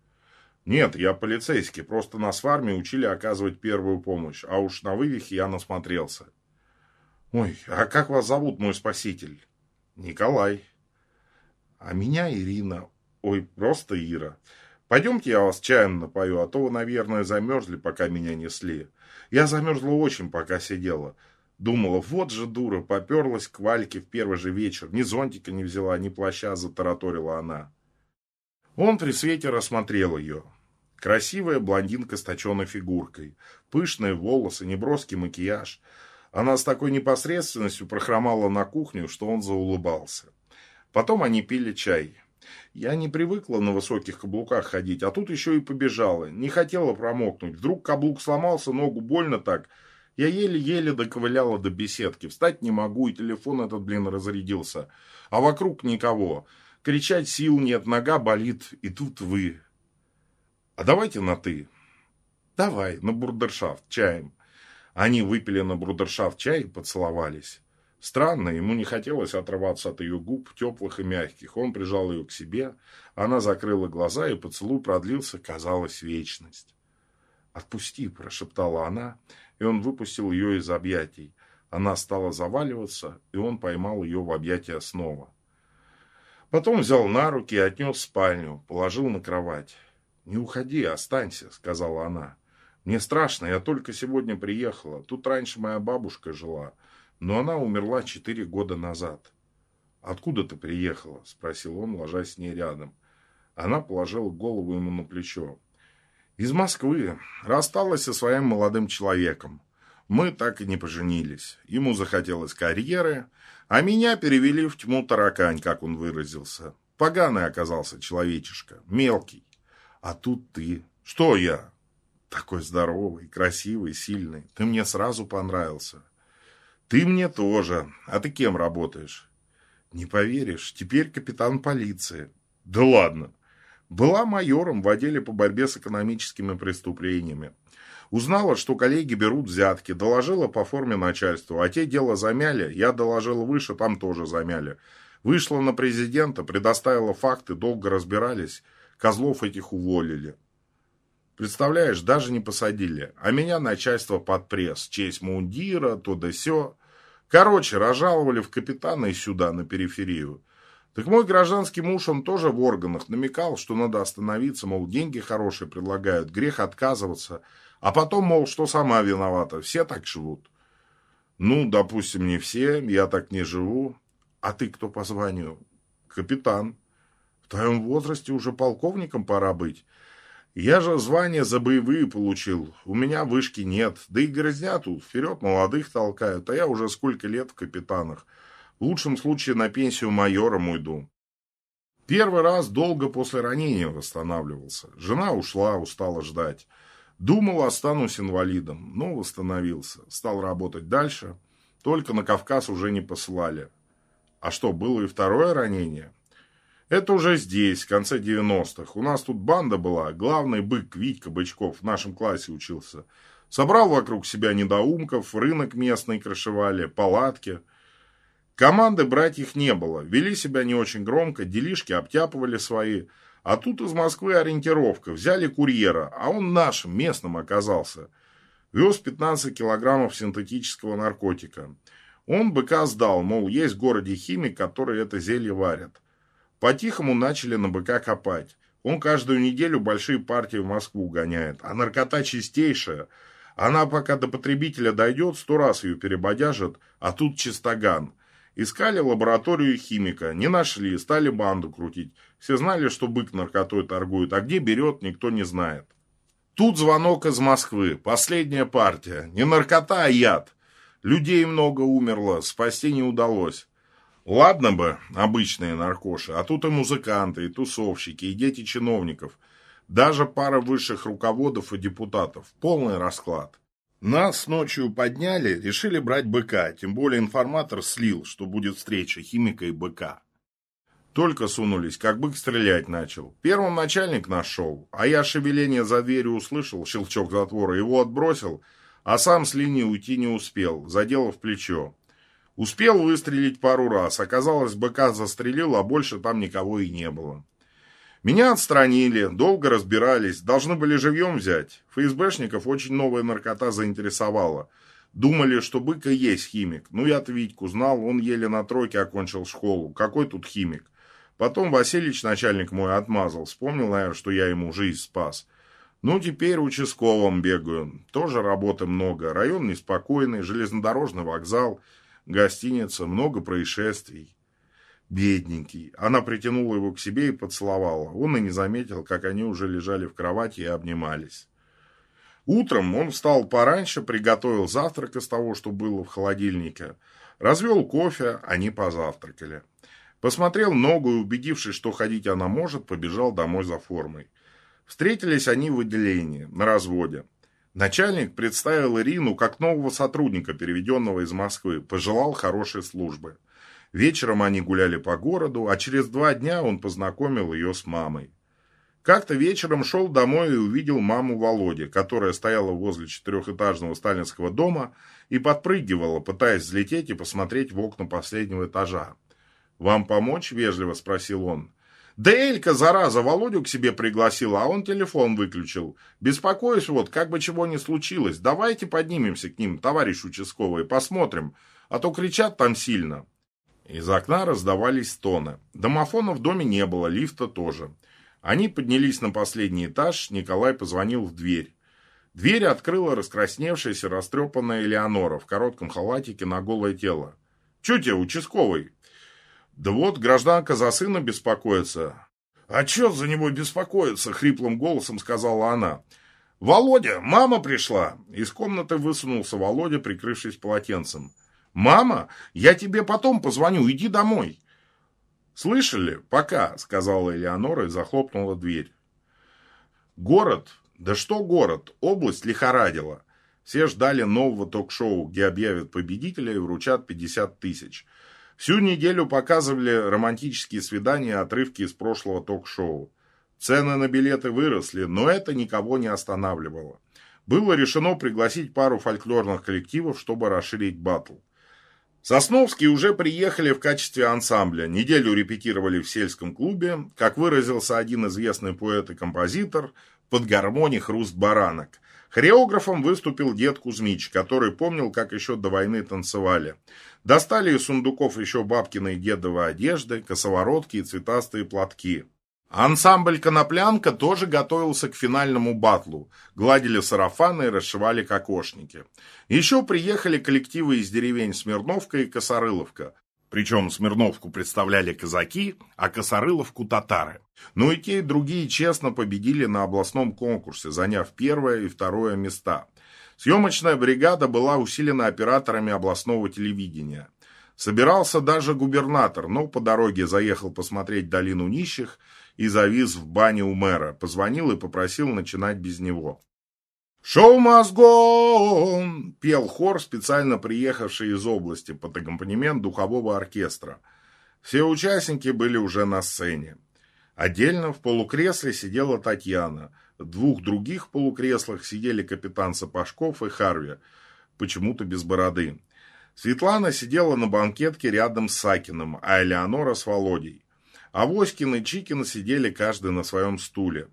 Нет, я полицейский. Просто нас в армии учили оказывать первую помощь. А уж на вывихе я насмотрелся. Ой, а как вас зовут, мой спаситель? Николай. А меня Ирина. Ой, просто Ира. Пойдемте я вас чаем напою, а то вы, наверное, замерзли, пока меня несли. Я замерзла очень, пока сидела. Думала, вот же дура, поперлась к Вальке в первый же вечер. Ни зонтика не взяла, ни плаща, затараторила она. Он при свете рассмотрел ее. Красивая блондинка с точенной фигуркой, пышные волосы, неброский макияж. Она с такой непосредственностью прохромала на кухню, что он заулыбался. Потом они пили чай. Я не привыкла на высоких каблуках ходить, а тут еще и побежала. Не хотела промокнуть. Вдруг каблук сломался, ногу больно так – я еле-еле доковыляла до беседки. Встать не могу, и телефон этот, блин, разрядился. А вокруг никого. Кричать сил нет, нога болит, и тут вы. А давайте на «ты». Давай, на бурдершафт, чаем. Они выпили на брудершафт чай и поцеловались. Странно, ему не хотелось отрываться от ее губ, теплых и мягких. Он прижал ее к себе, она закрыла глаза, и поцелуй продлился, казалось, вечность. «Отпусти», – прошептала она, и он выпустил ее из объятий. Она стала заваливаться, и он поймал ее в объятия снова. Потом взял на руки и отнес в спальню, положил на кровать. «Не уходи, останься», – сказала она. «Мне страшно, я только сегодня приехала. Тут раньше моя бабушка жила, но она умерла четыре года назад». «Откуда ты приехала?» – спросил он, ложась с ней рядом. Она положила голову ему на плечо. Из Москвы. Рассталась со своим молодым человеком. Мы так и не поженились. Ему захотелось карьеры, а меня перевели в тьму таракань, как он выразился. Поганый оказался человечишка, мелкий. А тут ты. Что я? Такой здоровый, красивый, сильный. Ты мне сразу понравился. Ты мне тоже. А ты кем работаешь? Не поверишь, теперь капитан полиции. Да ладно. Была майором в отделе по борьбе с экономическими преступлениями. Узнала, что коллеги берут взятки, доложила по форме начальству, а те дело замяли, я доложила выше, там тоже замяли. Вышла на президента, предоставила факты, долго разбирались, козлов этих уволили. Представляешь, даже не посадили, а меня начальство под пресс, честь мундира, то да сё. Короче, разжаловали в капитана и сюда, на периферию. Так мой гражданский муж, он тоже в органах, намекал, что надо остановиться, мол, деньги хорошие предлагают, грех отказываться, а потом, мол, что сама виновата, все так живут. Ну, допустим, не все, я так не живу. А ты кто по званию? Капитан. В твоем возрасте уже полковником пора быть. Я же звание за боевые получил. У меня вышки нет. Да и грязня тут. Вперед молодых толкают. А я уже сколько лет в капитанах. В лучшем случае на пенсию майором уйду. Первый раз долго после ранения восстанавливался. Жена ушла, устала ждать. Думал, останусь инвалидом, но восстановился. Стал работать дальше. Только на Кавказ уже не посылали. А что, было и второе ранение? Это уже здесь, в конце 90-х. У нас тут банда была. Главный бык Витька Бычков в нашем классе учился. Собрал вокруг себя недоумков, рынок местный крышевали, палатки – Команды брать их не было, вели себя не очень громко, делишки обтяпывали свои. А тут из Москвы ориентировка, взяли курьера, а он нашим, местным оказался. Вез 15 килограммов синтетического наркотика. Он быка сдал, мол, есть в городе химик, который это зелье варят. По-тихому начали на быка копать. Он каждую неделю большие партии в Москву гоняет. А наркота чистейшая. Она пока до потребителя дойдет, сто раз ее перебодяжит, а тут чистоган. Искали лабораторию химика, не нашли, стали банду крутить. Все знали, что бык наркотой торгует, а где берет, никто не знает. Тут звонок из Москвы, последняя партия. Не наркота, а яд. Людей много умерло, спасти не удалось. Ладно бы, обычные наркоши, а тут и музыканты, и тусовщики, и дети чиновников. Даже пара высших руководов и депутатов. Полный расклад. Нас ночью подняли, решили брать быка, тем более информатор слил, что будет встреча химика и быка. Только сунулись, как бык стрелять начал. Первым начальник нашел, а я шевеление за дверью услышал, щелчок затвора, его отбросил, а сам с линии уйти не успел, задел в плечо. Успел выстрелить пару раз. Оказалось, быка застрелил, а больше там никого и не было. Меня отстранили, долго разбирались, должны были живьем взять. ФСБшников очень новая наркота заинтересовала. Думали, что быка есть химик. Ну, я-то Витьку знал, он еле на тройке окончил школу. Какой тут химик? Потом Васильевич, начальник мой, отмазал. Вспомнил, наверное, что я ему жизнь спас. Ну, теперь участковым бегаю. Тоже работы много. Район неспокойный, железнодорожный вокзал, гостиница, много происшествий. Бедненький. Она притянула его к себе и поцеловала. Он и не заметил, как они уже лежали в кровати и обнимались. Утром он встал пораньше, приготовил завтрак из того, что было в холодильнике. Развел кофе, они позавтракали. Посмотрел ногу и, убедившись, что ходить она может, побежал домой за формой. Встретились они в отделении, на разводе. Начальник представил Ирину как нового сотрудника, переведенного из Москвы, пожелал хорошей службы. Вечером они гуляли по городу, а через два дня он познакомил ее с мамой. Как-то вечером шел домой и увидел маму Володи, которая стояла возле четырехэтажного сталинского дома и подпрыгивала, пытаясь взлететь и посмотреть в окна последнего этажа. «Вам помочь?» – вежливо спросил он. «Да Элька, зараза, Володю к себе пригласила, а он телефон выключил. Беспокоюсь вот, как бы чего ни случилось. Давайте поднимемся к ним, товарищ участковый, посмотрим, а то кричат там сильно». Из окна раздавались стоны. Домофона в доме не было, лифта тоже. Они поднялись на последний этаж, Николай позвонил в дверь. Дверь открыла раскрасневшаяся, растрепанная Элеонора в коротком халатике на голое тело. «Чё тебе, участковый?» «Да вот, гражданка за сына беспокоится». «А чё за него беспокоиться?» — хриплым голосом сказала она. «Володя, мама пришла!» Из комнаты высунулся Володя, прикрывшись полотенцем. «Мама, я тебе потом позвоню, иди домой». «Слышали? Пока», — сказала Элеонора и захлопнула дверь. Город, да что город, область лихорадила. Все ждали нового ток-шоу, где объявят победителя и вручат 50 тысяч. Всю неделю показывали романтические свидания, отрывки из прошлого ток-шоу. Цены на билеты выросли, но это никого не останавливало. Было решено пригласить пару фольклорных коллективов, чтобы расширить батл. Сосновские уже приехали в качестве ансамбля, неделю репетировали в сельском клубе, как выразился один известный поэт и композитор, под гармони хруст баранок. Хореографом выступил дед Кузьмич, который помнил, как еще до войны танцевали. Достали из сундуков еще бабкины и дедовы одежды, косоворотки и цветастые платки. Ансамбль «Коноплянка» тоже готовился к финальному батлу. Гладили сарафаны и расшивали кокошники. Еще приехали коллективы из деревень Смирновка и Косорыловка. Причем Смирновку представляли казаки, а Косорыловку – татары. Но и те, и другие честно победили на областном конкурсе, заняв первое и второе места. Съемочная бригада была усилена операторами областного телевидения. Собирался даже губернатор, но по дороге заехал посмотреть долину нищих – и завис в бане у мэра. Позвонил и попросил начинать без него. «Шоу мозгом!» – пел хор, специально приехавший из области под аккомпанемент духового оркестра. Все участники были уже на сцене. Отдельно в полукресле сидела Татьяна. В двух других полукреслах сидели капитан Сапожков и Харви, почему-то без бороды. Светлана сидела на банкетке рядом с Сакиным, а Элеонора с Володей. Авоськин и Чикин сидели каждый на своем стуле.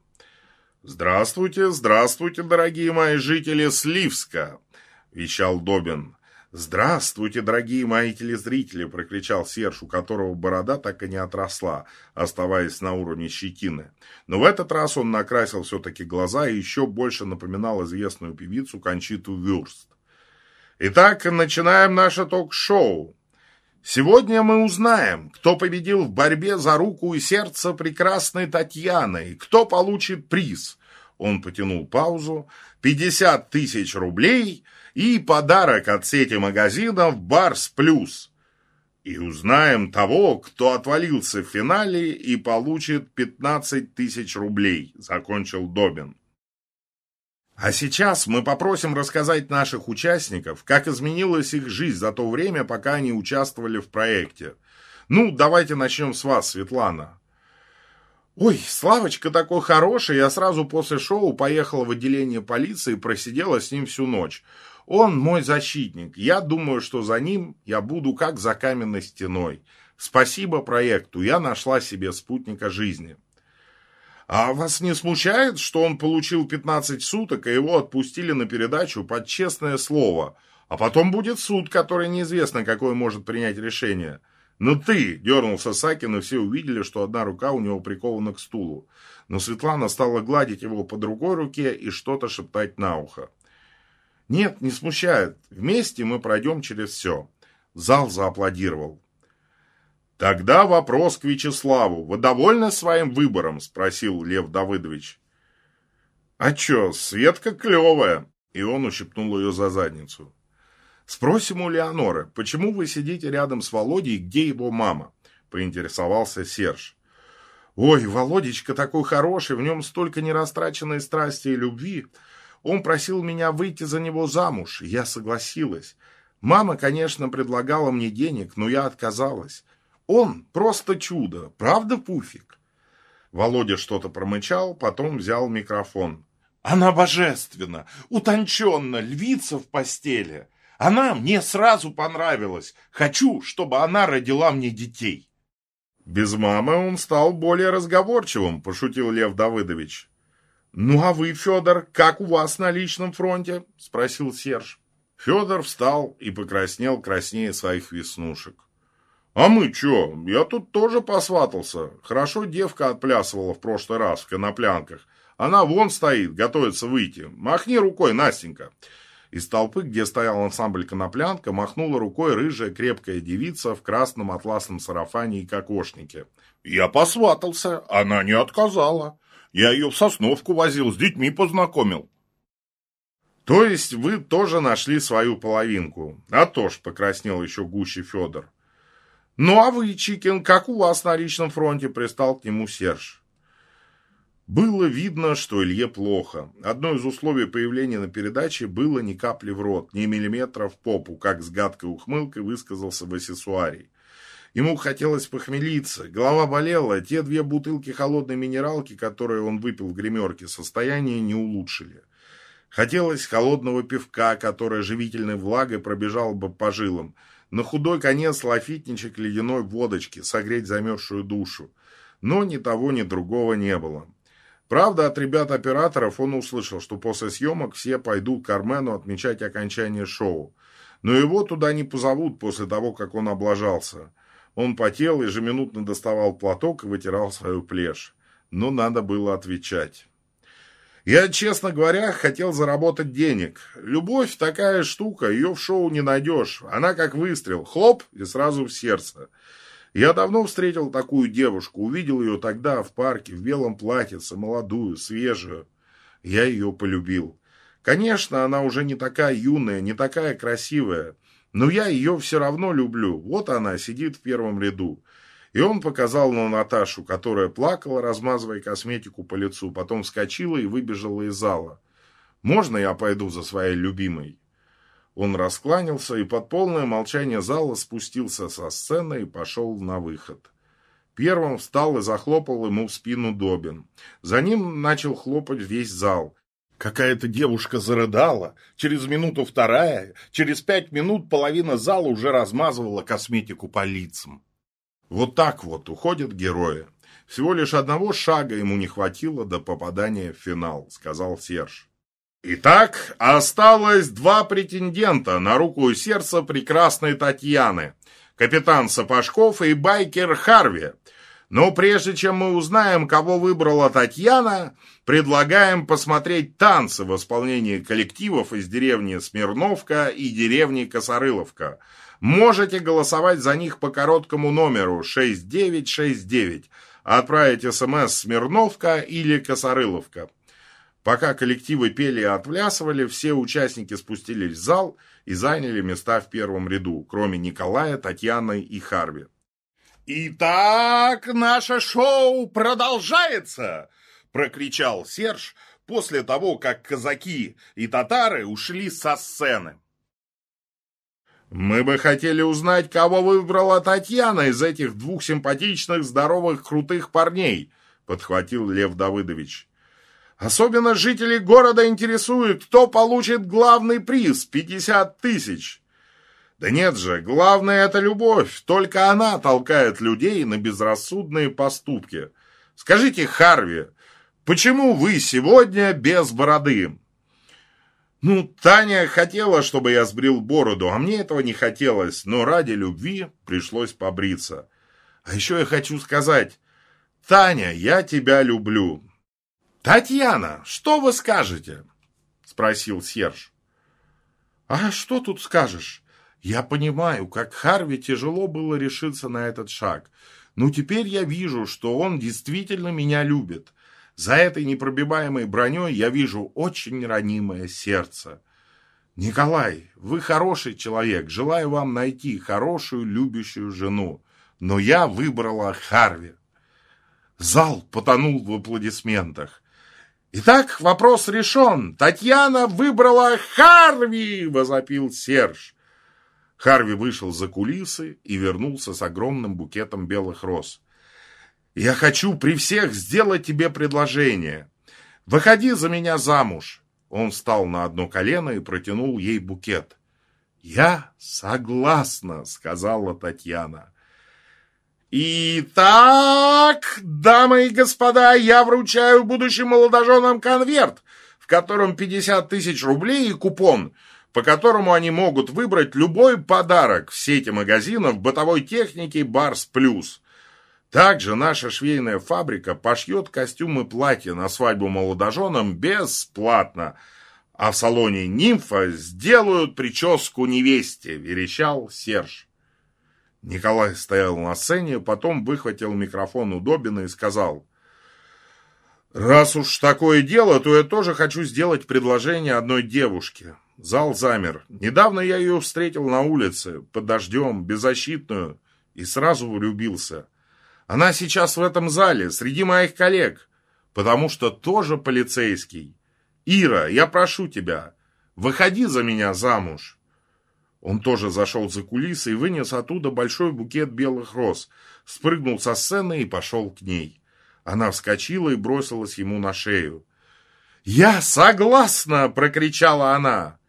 «Здравствуйте, здравствуйте, дорогие мои жители Сливска!» – вещал Добин. «Здравствуйте, дорогие мои телезрители!» – прокричал Серж, у которого борода так и не отросла, оставаясь на уровне щетины. Но в этот раз он накрасил все-таки глаза и еще больше напоминал известную певицу Кончиту Вюрст. «Итак, начинаем наше ток-шоу. Сегодня мы узнаем, кто победил в борьбе за руку и сердце прекрасной Татьяны и кто получит приз. Он потянул паузу. 50 тысяч рублей и подарок от сети магазинов «Барс Плюс». И узнаем того, кто отвалился в финале и получит 15 тысяч рублей, закончил Добин. А сейчас мы попросим рассказать наших участников, как изменилась их жизнь за то время, пока они участвовали в проекте. Ну, давайте начнем с вас, Светлана. Ой, Славочка такой хороший, я сразу после шоу поехала в отделение полиции и просидела с ним всю ночь. Он мой защитник. Я думаю, что за ним я буду как за каменной стеной. Спасибо проекту, я нашла себе спутника жизни. А вас не смущает, что он получил 15 суток, и его отпустили на передачу под честное слово? А потом будет суд, который неизвестно, какое может принять решение. «Ну ты!» – дернулся Сакин, и все увидели, что одна рука у него прикована к стулу. Но Светлана стала гладить его по другой руке и что-то шептать на ухо. «Нет, не смущает. Вместе мы пройдем через все». Зал зааплодировал. «Тогда вопрос к Вячеславу. Вы довольны своим выбором?» – спросил Лев Давыдович. «А чё, Светка клевая!» И он ущипнул ее за задницу. «Спросим у Леоноры, почему вы сидите рядом с Володей, где его мама?» – поинтересовался Серж. «Ой, Володечка такой хороший, в нем столько нерастраченной страсти и любви. Он просил меня выйти за него замуж, я согласилась. Мама, конечно, предлагала мне денег, но я отказалась. Он просто чудо, правда, Пуфик? Володя что-то промычал, потом взял микрофон. Она божественна, утонченна, львица в постели. Она мне сразу понравилась. Хочу, чтобы она родила мне детей. Без мамы он стал более разговорчивым, пошутил Лев Давыдович. «Ну а вы, Федор, как у вас на личном фронте?» – спросил Серж. Федор встал и покраснел краснее своих веснушек. «А мы чё? Я тут тоже посватался. Хорошо девка отплясывала в прошлый раз в коноплянках. Она вон стоит, готовится выйти. Махни рукой, Настенька». Из толпы, где стоял ансамбль «Коноплянка», махнула рукой рыжая крепкая девица в красном атласном сарафане и кокошнике. «Я посватался, она не отказала. Я ее в Сосновку возил, с детьми познакомил». «То есть вы тоже нашли свою половинку?» «А то ж», — покраснел еще гуще Федор. «Ну а вы, Чикин, как у вас на личном фронте?» – пристал к нему Серж. Было видно, что Илье плохо. Одно из условий появления на передаче было ни капли в рот, ни миллиметра в попу, как с гадкой ухмылкой высказался Васисуарий. Ему хотелось похмелиться, голова болела, те две бутылки холодной минералки, которые он выпил в гримерке, состояние не улучшили. Хотелось холодного пивка, которое живительной влагой пробежало бы по жилам – на худой конец лафитничек ледяной водочки, согреть замерзшую душу. Но ни того, ни другого не было. Правда, от ребят-операторов он услышал, что после съемок все пойдут к Армену отмечать окончание шоу. Но его туда не позовут после того, как он облажался. Он потел, ежеминутно доставал платок и вытирал свою плешь. Но надо было отвечать. Я, честно говоря, хотел заработать денег. Любовь такая штука, ее в шоу не найдешь. Она как выстрел, хлоп, и сразу в сердце. Я давно встретил такую девушку, увидел ее тогда в парке, в белом платьице, молодую, свежую. Я ее полюбил. Конечно, она уже не такая юная, не такая красивая, но я ее все равно люблю. Вот она сидит в первом ряду. И он показал на Наташу, которая плакала, размазывая косметику по лицу, потом вскочила и выбежала из зала. «Можно я пойду за своей любимой?» Он раскланялся и под полное молчание зала спустился со сцены и пошел на выход. Первым встал и захлопал ему в спину Добин. За ним начал хлопать весь зал. Какая-то девушка зарыдала. Через минуту вторая, через пять минут половина зала уже размазывала косметику по лицам. Вот так вот уходят герои. Всего лишь одного шага ему не хватило до попадания в финал, сказал Серж. Итак, осталось два претендента на руку и сердце прекрасной Татьяны. Капитан Сапожков и байкер Харви. Но прежде чем мы узнаем, кого выбрала Татьяна, предлагаем посмотреть танцы в исполнении коллективов из деревни Смирновка и деревни Косорыловка – Можете голосовать за них по короткому номеру 6969. Отправить смс «Смирновка» или «Косорыловка». Пока коллективы пели и отплясывали, все участники спустились в зал и заняли места в первом ряду, кроме Николая, Татьяны и Харви. «Итак, наше шоу продолжается!» – прокричал Серж после того, как казаки и татары ушли со сцены. Мы бы хотели узнать, кого выбрала Татьяна из этих двух симпатичных, здоровых, крутых парней, подхватил Лев Давыдович. Особенно жителей города интересует, кто получит главный приз – 50 тысяч. Да нет же, главное – это любовь. Только она толкает людей на безрассудные поступки. Скажите, Харви, почему вы сегодня без бороды? Ну, Таня хотела, чтобы я сбрил бороду, а мне этого не хотелось, но ради любви пришлось побриться. А еще я хочу сказать, Таня, я тебя люблю. Татьяна, что вы скажете? Спросил Серж. А что тут скажешь? Я понимаю, как Харви тяжело было решиться на этот шаг. Но теперь я вижу, что он действительно меня любит. За этой непробиваемой броней я вижу очень ранимое сердце. Николай, вы хороший человек, желаю вам найти хорошую, любящую жену. Но я выбрала Харви. Зал потонул в аплодисментах. «Итак, вопрос решен. Татьяна выбрала Харви!» – возопил Серж. Харви вышел за кулисы и вернулся с огромным букетом белых роз. Я хочу при всех сделать тебе предложение. Выходи за меня замуж. Он встал на одно колено и протянул ей букет. Я согласна, сказала Татьяна. Итак, дамы и господа, я вручаю будущим молодоженам конверт, в котором 50 тысяч рублей и купон, по которому они могут выбрать любой подарок в сети магазинов бытовой техники «Барс Плюс». Также наша швейная фабрика пошьет костюмы платья на свадьбу молодоженам бесплатно, а в салоне «Нимфа» сделают прическу невесте, верещал Серж. Николай стоял на сцене, потом выхватил микрофон у Добина и сказал, «Раз уж такое дело, то я тоже хочу сделать предложение одной девушке». Зал замер. Недавно я ее встретил на улице, под дождем, беззащитную, и сразу влюбился. Она сейчас в этом зале, среди моих коллег, потому что тоже полицейский. Ира, я прошу тебя, выходи за меня замуж. Он тоже зашел за кулисы и вынес оттуда большой букет белых роз, спрыгнул со сцены и пошел к ней. Она вскочила и бросилась ему на шею. «Я согласна!» – прокричала она.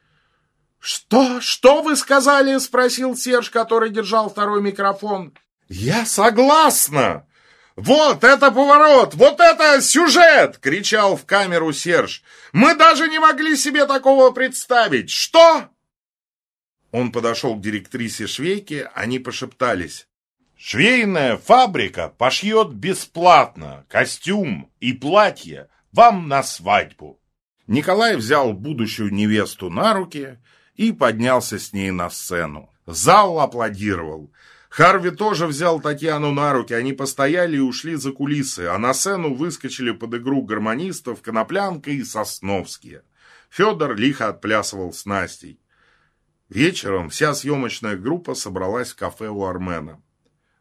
«Что? Что вы сказали?» – спросил Серж, который держал второй микрофон. «Я согласна!» «Вот это поворот! Вот это сюжет!» — кричал в камеру Серж. «Мы даже не могли себе такого представить! Что?» Он подошел к директрисе швейки, они пошептались. «Швейная фабрика пошьет бесплатно костюм и платье вам на свадьбу». Николай взял будущую невесту на руки и поднялся с ней на сцену. Зал аплодировал. Харви тоже взял Татьяну на руки, они постояли и ушли за кулисы, а на сцену выскочили под игру гармонистов Коноплянка и Сосновские. Федор лихо отплясывал с Настей. Вечером вся съемочная группа собралась в кафе у Армена.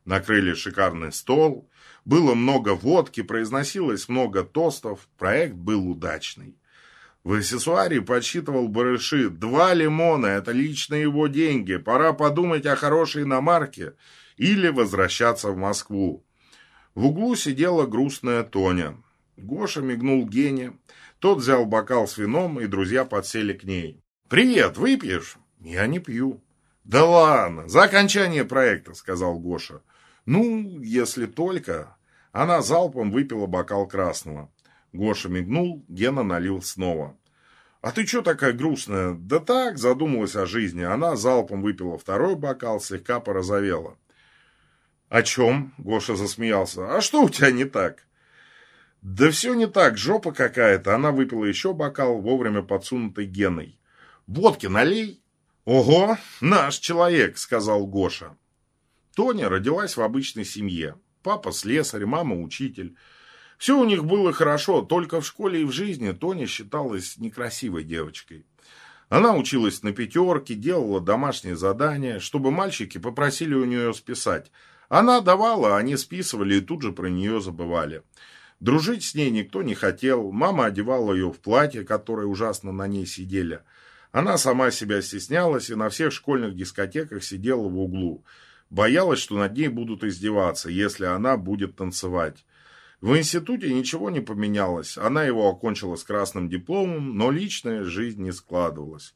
Накрыли шикарный стол, было много водки, произносилось много тостов, проект был удачный. В аксессуаре подсчитывал барыши. Два лимона – это лично его деньги. Пора подумать о хорошей иномарке или возвращаться в Москву. В углу сидела грустная Тоня. Гоша мигнул Гене. Тот взял бокал с вином, и друзья подсели к ней. «Привет, выпьешь?» «Я не пью». «Да ладно, за окончание проекта», — сказал Гоша. «Ну, если только». Она залпом выпила бокал красного. Гоша мигнул, Гена налил снова. «А ты что такая грустная?» «Да так, задумалась о жизни». Она залпом выпила второй бокал, слегка порозовела. «О чем?» – Гоша засмеялся. «А что у тебя не так?» «Да все не так, жопа какая-то». Она выпила еще бокал, вовремя подсунутый Геной. «Водки налей». «Ого, наш человек», – сказал Гоша. Тоня родилась в обычной семье. Папа слесарь, мама учитель. Все у них было хорошо, только в школе и в жизни Тоня считалась некрасивой девочкой. Она училась на пятерке, делала домашние задания, чтобы мальчики попросили у нее списать. Она давала, они списывали и тут же про нее забывали. Дружить с ней никто не хотел, мама одевала ее в платье, которые ужасно на ней сидели. Она сама себя стеснялась и на всех школьных дискотеках сидела в углу. Боялась, что над ней будут издеваться, если она будет танцевать. В институте ничего не поменялось. Она его окончила с красным дипломом, но личная жизнь не складывалась.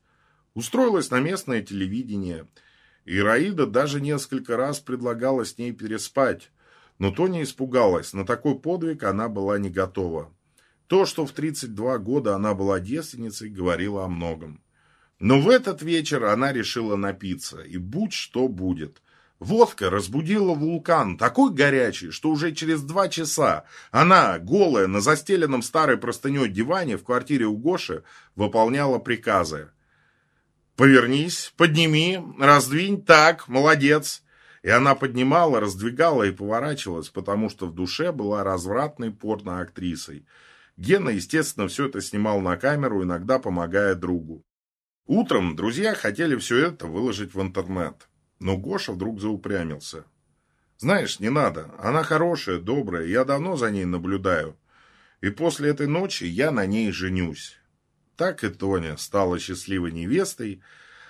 Устроилась на местное телевидение. Ираида даже несколько раз предлагала с ней переспать. Но Тоня испугалась. На такой подвиг она была не готова. То, что в 32 года она была девственницей, говорило о многом. Но в этот вечер она решила напиться, и будь что будет. Водка разбудила вулкан, такой горячий, что уже через два часа она, голая, на застеленном старой простыней диване в квартире у Гоши, выполняла приказы. «Повернись, подними, раздвинь, так, молодец!» И она поднимала, раздвигала и поворачивалась, потому что в душе была развратной порно-актрисой. Гена, естественно, все это снимал на камеру, иногда помогая другу. Утром друзья хотели все это выложить в интернет. Но Гоша вдруг заупрямился. «Знаешь, не надо. Она хорошая, добрая. Я давно за ней наблюдаю. И после этой ночи я на ней женюсь». Так и Тоня стала счастливой невестой,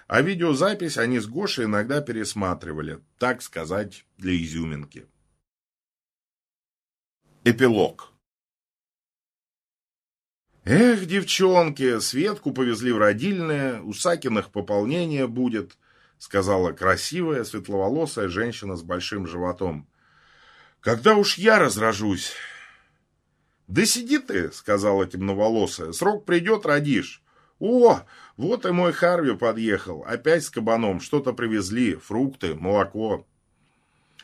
а видеозапись они с Гошей иногда пересматривали, так сказать, для изюминки. Эпилог Эх, девчонки, Светку повезли в родильное, у Сакиных пополнение будет сказала красивая, светловолосая женщина с большим животом. «Когда уж я разражусь?» «Да сиди ты», — сказала темноволосая, — «срок придет, родишь». «О, вот и мой Харви подъехал, опять с кабаном, что-то привезли, фрукты, молоко».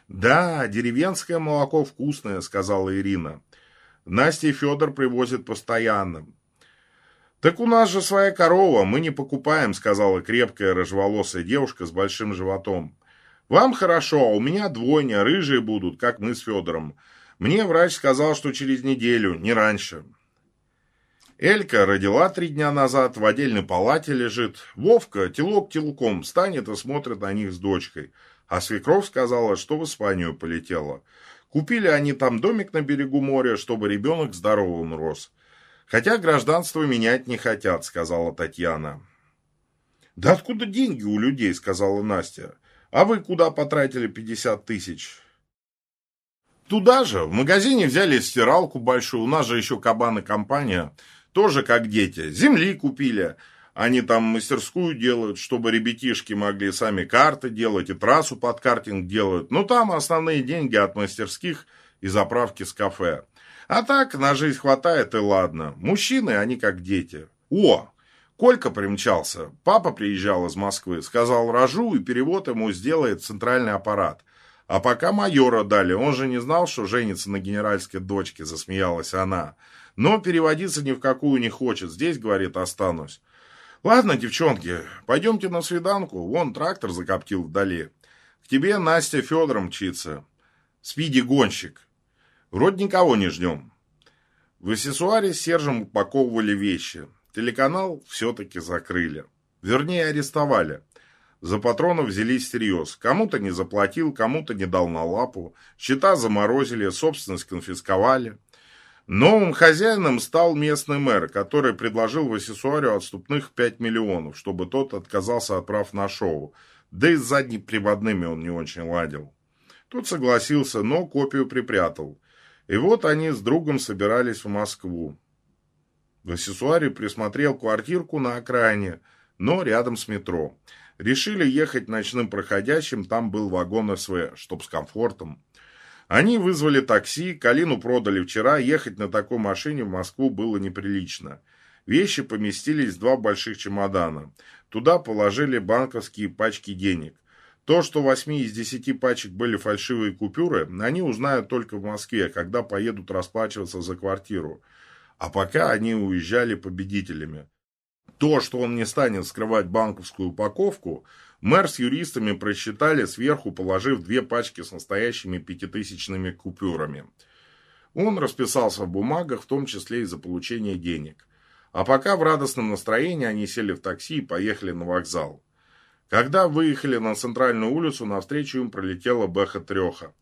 «Да, деревенское молоко вкусное», — сказала Ирина. «Настя и Федор привозят постоянно. «Так у нас же своя корова, мы не покупаем», сказала крепкая рыжеволосая девушка с большим животом. «Вам хорошо, а у меня двойня, рыжие будут, как мы с Федором. Мне врач сказал, что через неделю, не раньше». Элька родила три дня назад, в отдельной палате лежит. Вовка телок телком станет и смотрит на них с дочкой. А свекровь сказала, что в Испанию полетела. Купили они там домик на берегу моря, чтобы ребенок здоровым рос. Хотя гражданство менять не хотят, сказала Татьяна. Да откуда деньги у людей, сказала Настя. А вы куда потратили 50 тысяч? Туда же, в магазине взяли стиралку большую, у нас же еще кабаны компания, тоже как дети. Земли купили, они там мастерскую делают, чтобы ребятишки могли сами карты делать и трассу под картинг делают. Но там основные деньги от мастерских и заправки с кафе. А так, на жизнь хватает и ладно. Мужчины, они как дети. О, Колька примчался. Папа приезжал из Москвы. Сказал, рожу, и перевод ему сделает центральный аппарат. А пока майора дали, он же не знал, что женится на генеральской дочке, засмеялась она. Но переводиться ни в какую не хочет. Здесь, говорит, останусь. Ладно, девчонки, пойдемте на свиданку. Вон трактор закоптил вдали. К тебе Настя Федором мчится. Спиди-гонщик. Вроде никого не ждем. В Аксессуаре с Сержем упаковывали вещи. Телеканал все-таки закрыли. Вернее, арестовали. За патронов взялись всерьез. Кому-то не заплатил, кому-то не дал на лапу. Счета заморозили, собственность конфисковали. Новым хозяином стал местный мэр, который предложил в Аксессуаре отступных 5 миллионов, чтобы тот отказался от прав на шоу. Да и с заднеприводными он не очень ладил. Тот согласился, но копию припрятал. И вот они с другом собирались в Москву. В присмотрел квартирку на окраине, но рядом с метро. Решили ехать ночным проходящим, там был вагон СВ, чтоб с комфортом. Они вызвали такси, Калину продали вчера, ехать на такой машине в Москву было неприлично. Вещи поместились в два больших чемодана. Туда положили банковские пачки денег. То, что 8 из 10 пачек были фальшивые купюры, они узнают только в Москве, когда поедут расплачиваться за квартиру. А пока они уезжали победителями. То, что он не станет скрывать банковскую упаковку, мэр с юристами просчитали, сверху положив две пачки с настоящими пятитысячными купюрами. Он расписался в бумагах, в том числе и за получение денег. А пока в радостном настроении они сели в такси и поехали на вокзал. Когда выехали на центральную улицу, навстречу им пролетела Бэха-треха.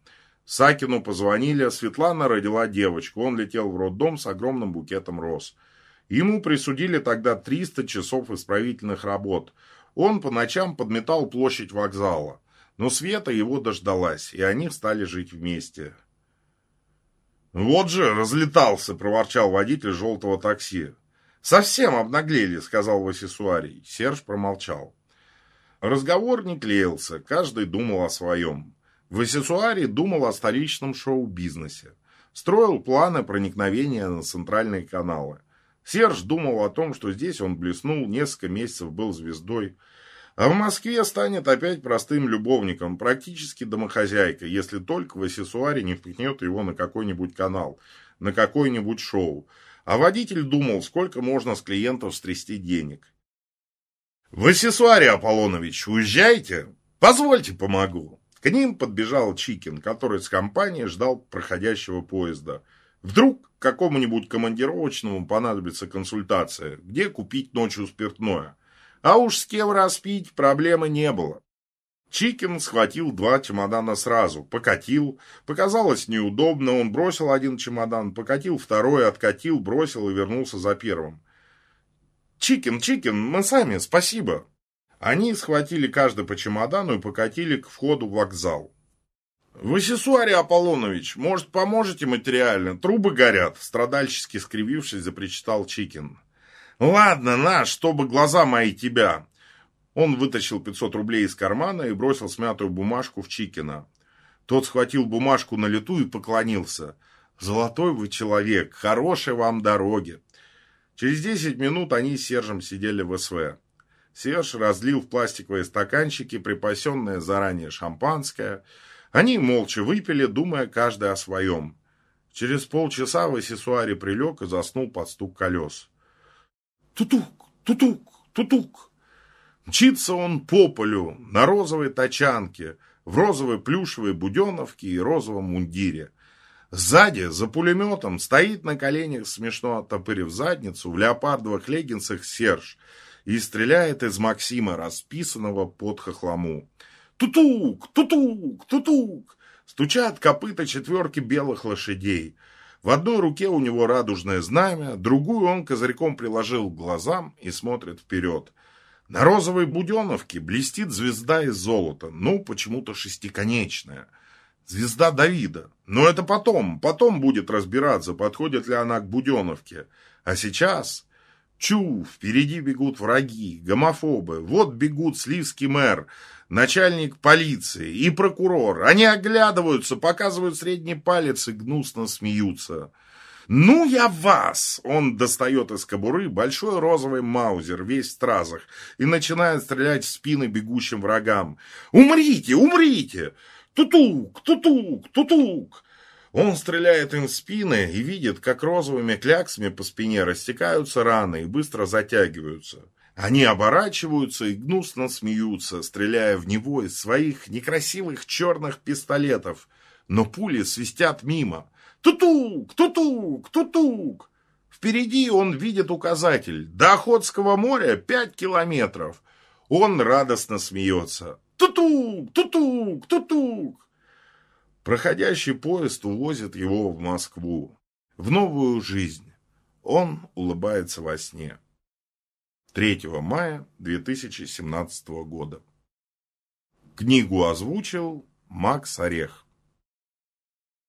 Сакину позвонили, Светлана родила девочку, он летел в роддом с огромным букетом роз. Ему присудили тогда 300 часов исправительных работ. Он по ночам подметал площадь вокзала. Но Света его дождалась, и они стали жить вместе. Вот же разлетался, проворчал водитель желтого такси. Совсем обнаглели, сказал Васисуарий. Серж промолчал. Разговор не клеился, каждый думал о своем. Васисуарий думал о столичном шоу-бизнесе. Строил планы проникновения на центральные каналы. Серж думал о том, что здесь он блеснул, несколько месяцев был звездой. А в Москве станет опять простым любовником, практически домохозяйкой, если только Васисуари не впихнет его на какой-нибудь канал, на какое-нибудь шоу. А водитель думал, сколько можно с клиентов стрясти денег. «Васисуари Аполлонович, уезжайте? Позвольте, помогу». К ним подбежал Чикин, который с компанией ждал проходящего поезда. Вдруг какому-нибудь командировочному понадобится консультация, где купить ночью спиртное. А уж с кем распить проблемы не было. Чикин схватил два чемодана сразу, покатил. Показалось неудобно, он бросил один чемодан, покатил второй, откатил, бросил и вернулся за первым. «Чикин, Чикин, мы сами, спасибо!» Они схватили каждый по чемодану и покатили к входу в вокзал. «Васисуарий Аполлонович, может, поможете материально? Трубы горят!» Страдальчески скривившись, запричитал Чикин. «Ладно, на, чтобы глаза мои тебя!» Он вытащил 500 рублей из кармана и бросил смятую бумажку в Чикина. Тот схватил бумажку на лету и поклонился. «Золотой вы человек, хорошей вам дороги!» Через 10 минут они с Сержем сидели в СВ. Серж разлил в пластиковые стаканчики припасенное заранее шампанское – они молча выпили, думая каждый о своем. Через полчаса Васисуари прилег и заснул под стук колес. Тутук, тутук, тутук. Мчится он по полю на розовой тачанке, в розовой плюшевой буденовке и розовом мундире. Сзади, за пулеметом, стоит на коленях, смешно оттопырив задницу, в леопардовых леггинсах Серж и стреляет из Максима, расписанного под хохлому. Тутук, тутук, тутук. Стучат копыта четверки белых лошадей. В одной руке у него радужное знамя, другую он козырьком приложил к глазам и смотрит вперед. На розовой буденовке блестит звезда из золота, ну, почему-то шестиконечная. Звезда Давида. Но это потом, потом будет разбираться, подходит ли она к буденовке. А сейчас... Чу, впереди бегут враги, гомофобы. Вот бегут сливский мэр, начальник полиции и прокурор. Они оглядываются, показывают средний палец и гнусно смеются. «Ну я вас!» Он достает из кобуры большой розовый маузер, весь в стразах, и начинает стрелять в спины бегущим врагам. «Умрите! Умрите! Тутук! Тутук! Тутук!» Он стреляет им в спины и видит, как розовыми кляксами по спине растекаются раны и быстро затягиваются. Они оборачиваются и гнусно смеются, стреляя в него из своих некрасивых черных пистолетов. Но пули свистят мимо. Тутук, тутук, тутук. Впереди он видит указатель. До Охотского моря пять километров. Он радостно смеется. Тутук, тутук, тутук. Проходящий поезд увозит его в Москву. В новую жизнь. Он улыбается во сне. 3 мая 2017 года. Книгу озвучил Макс Орех.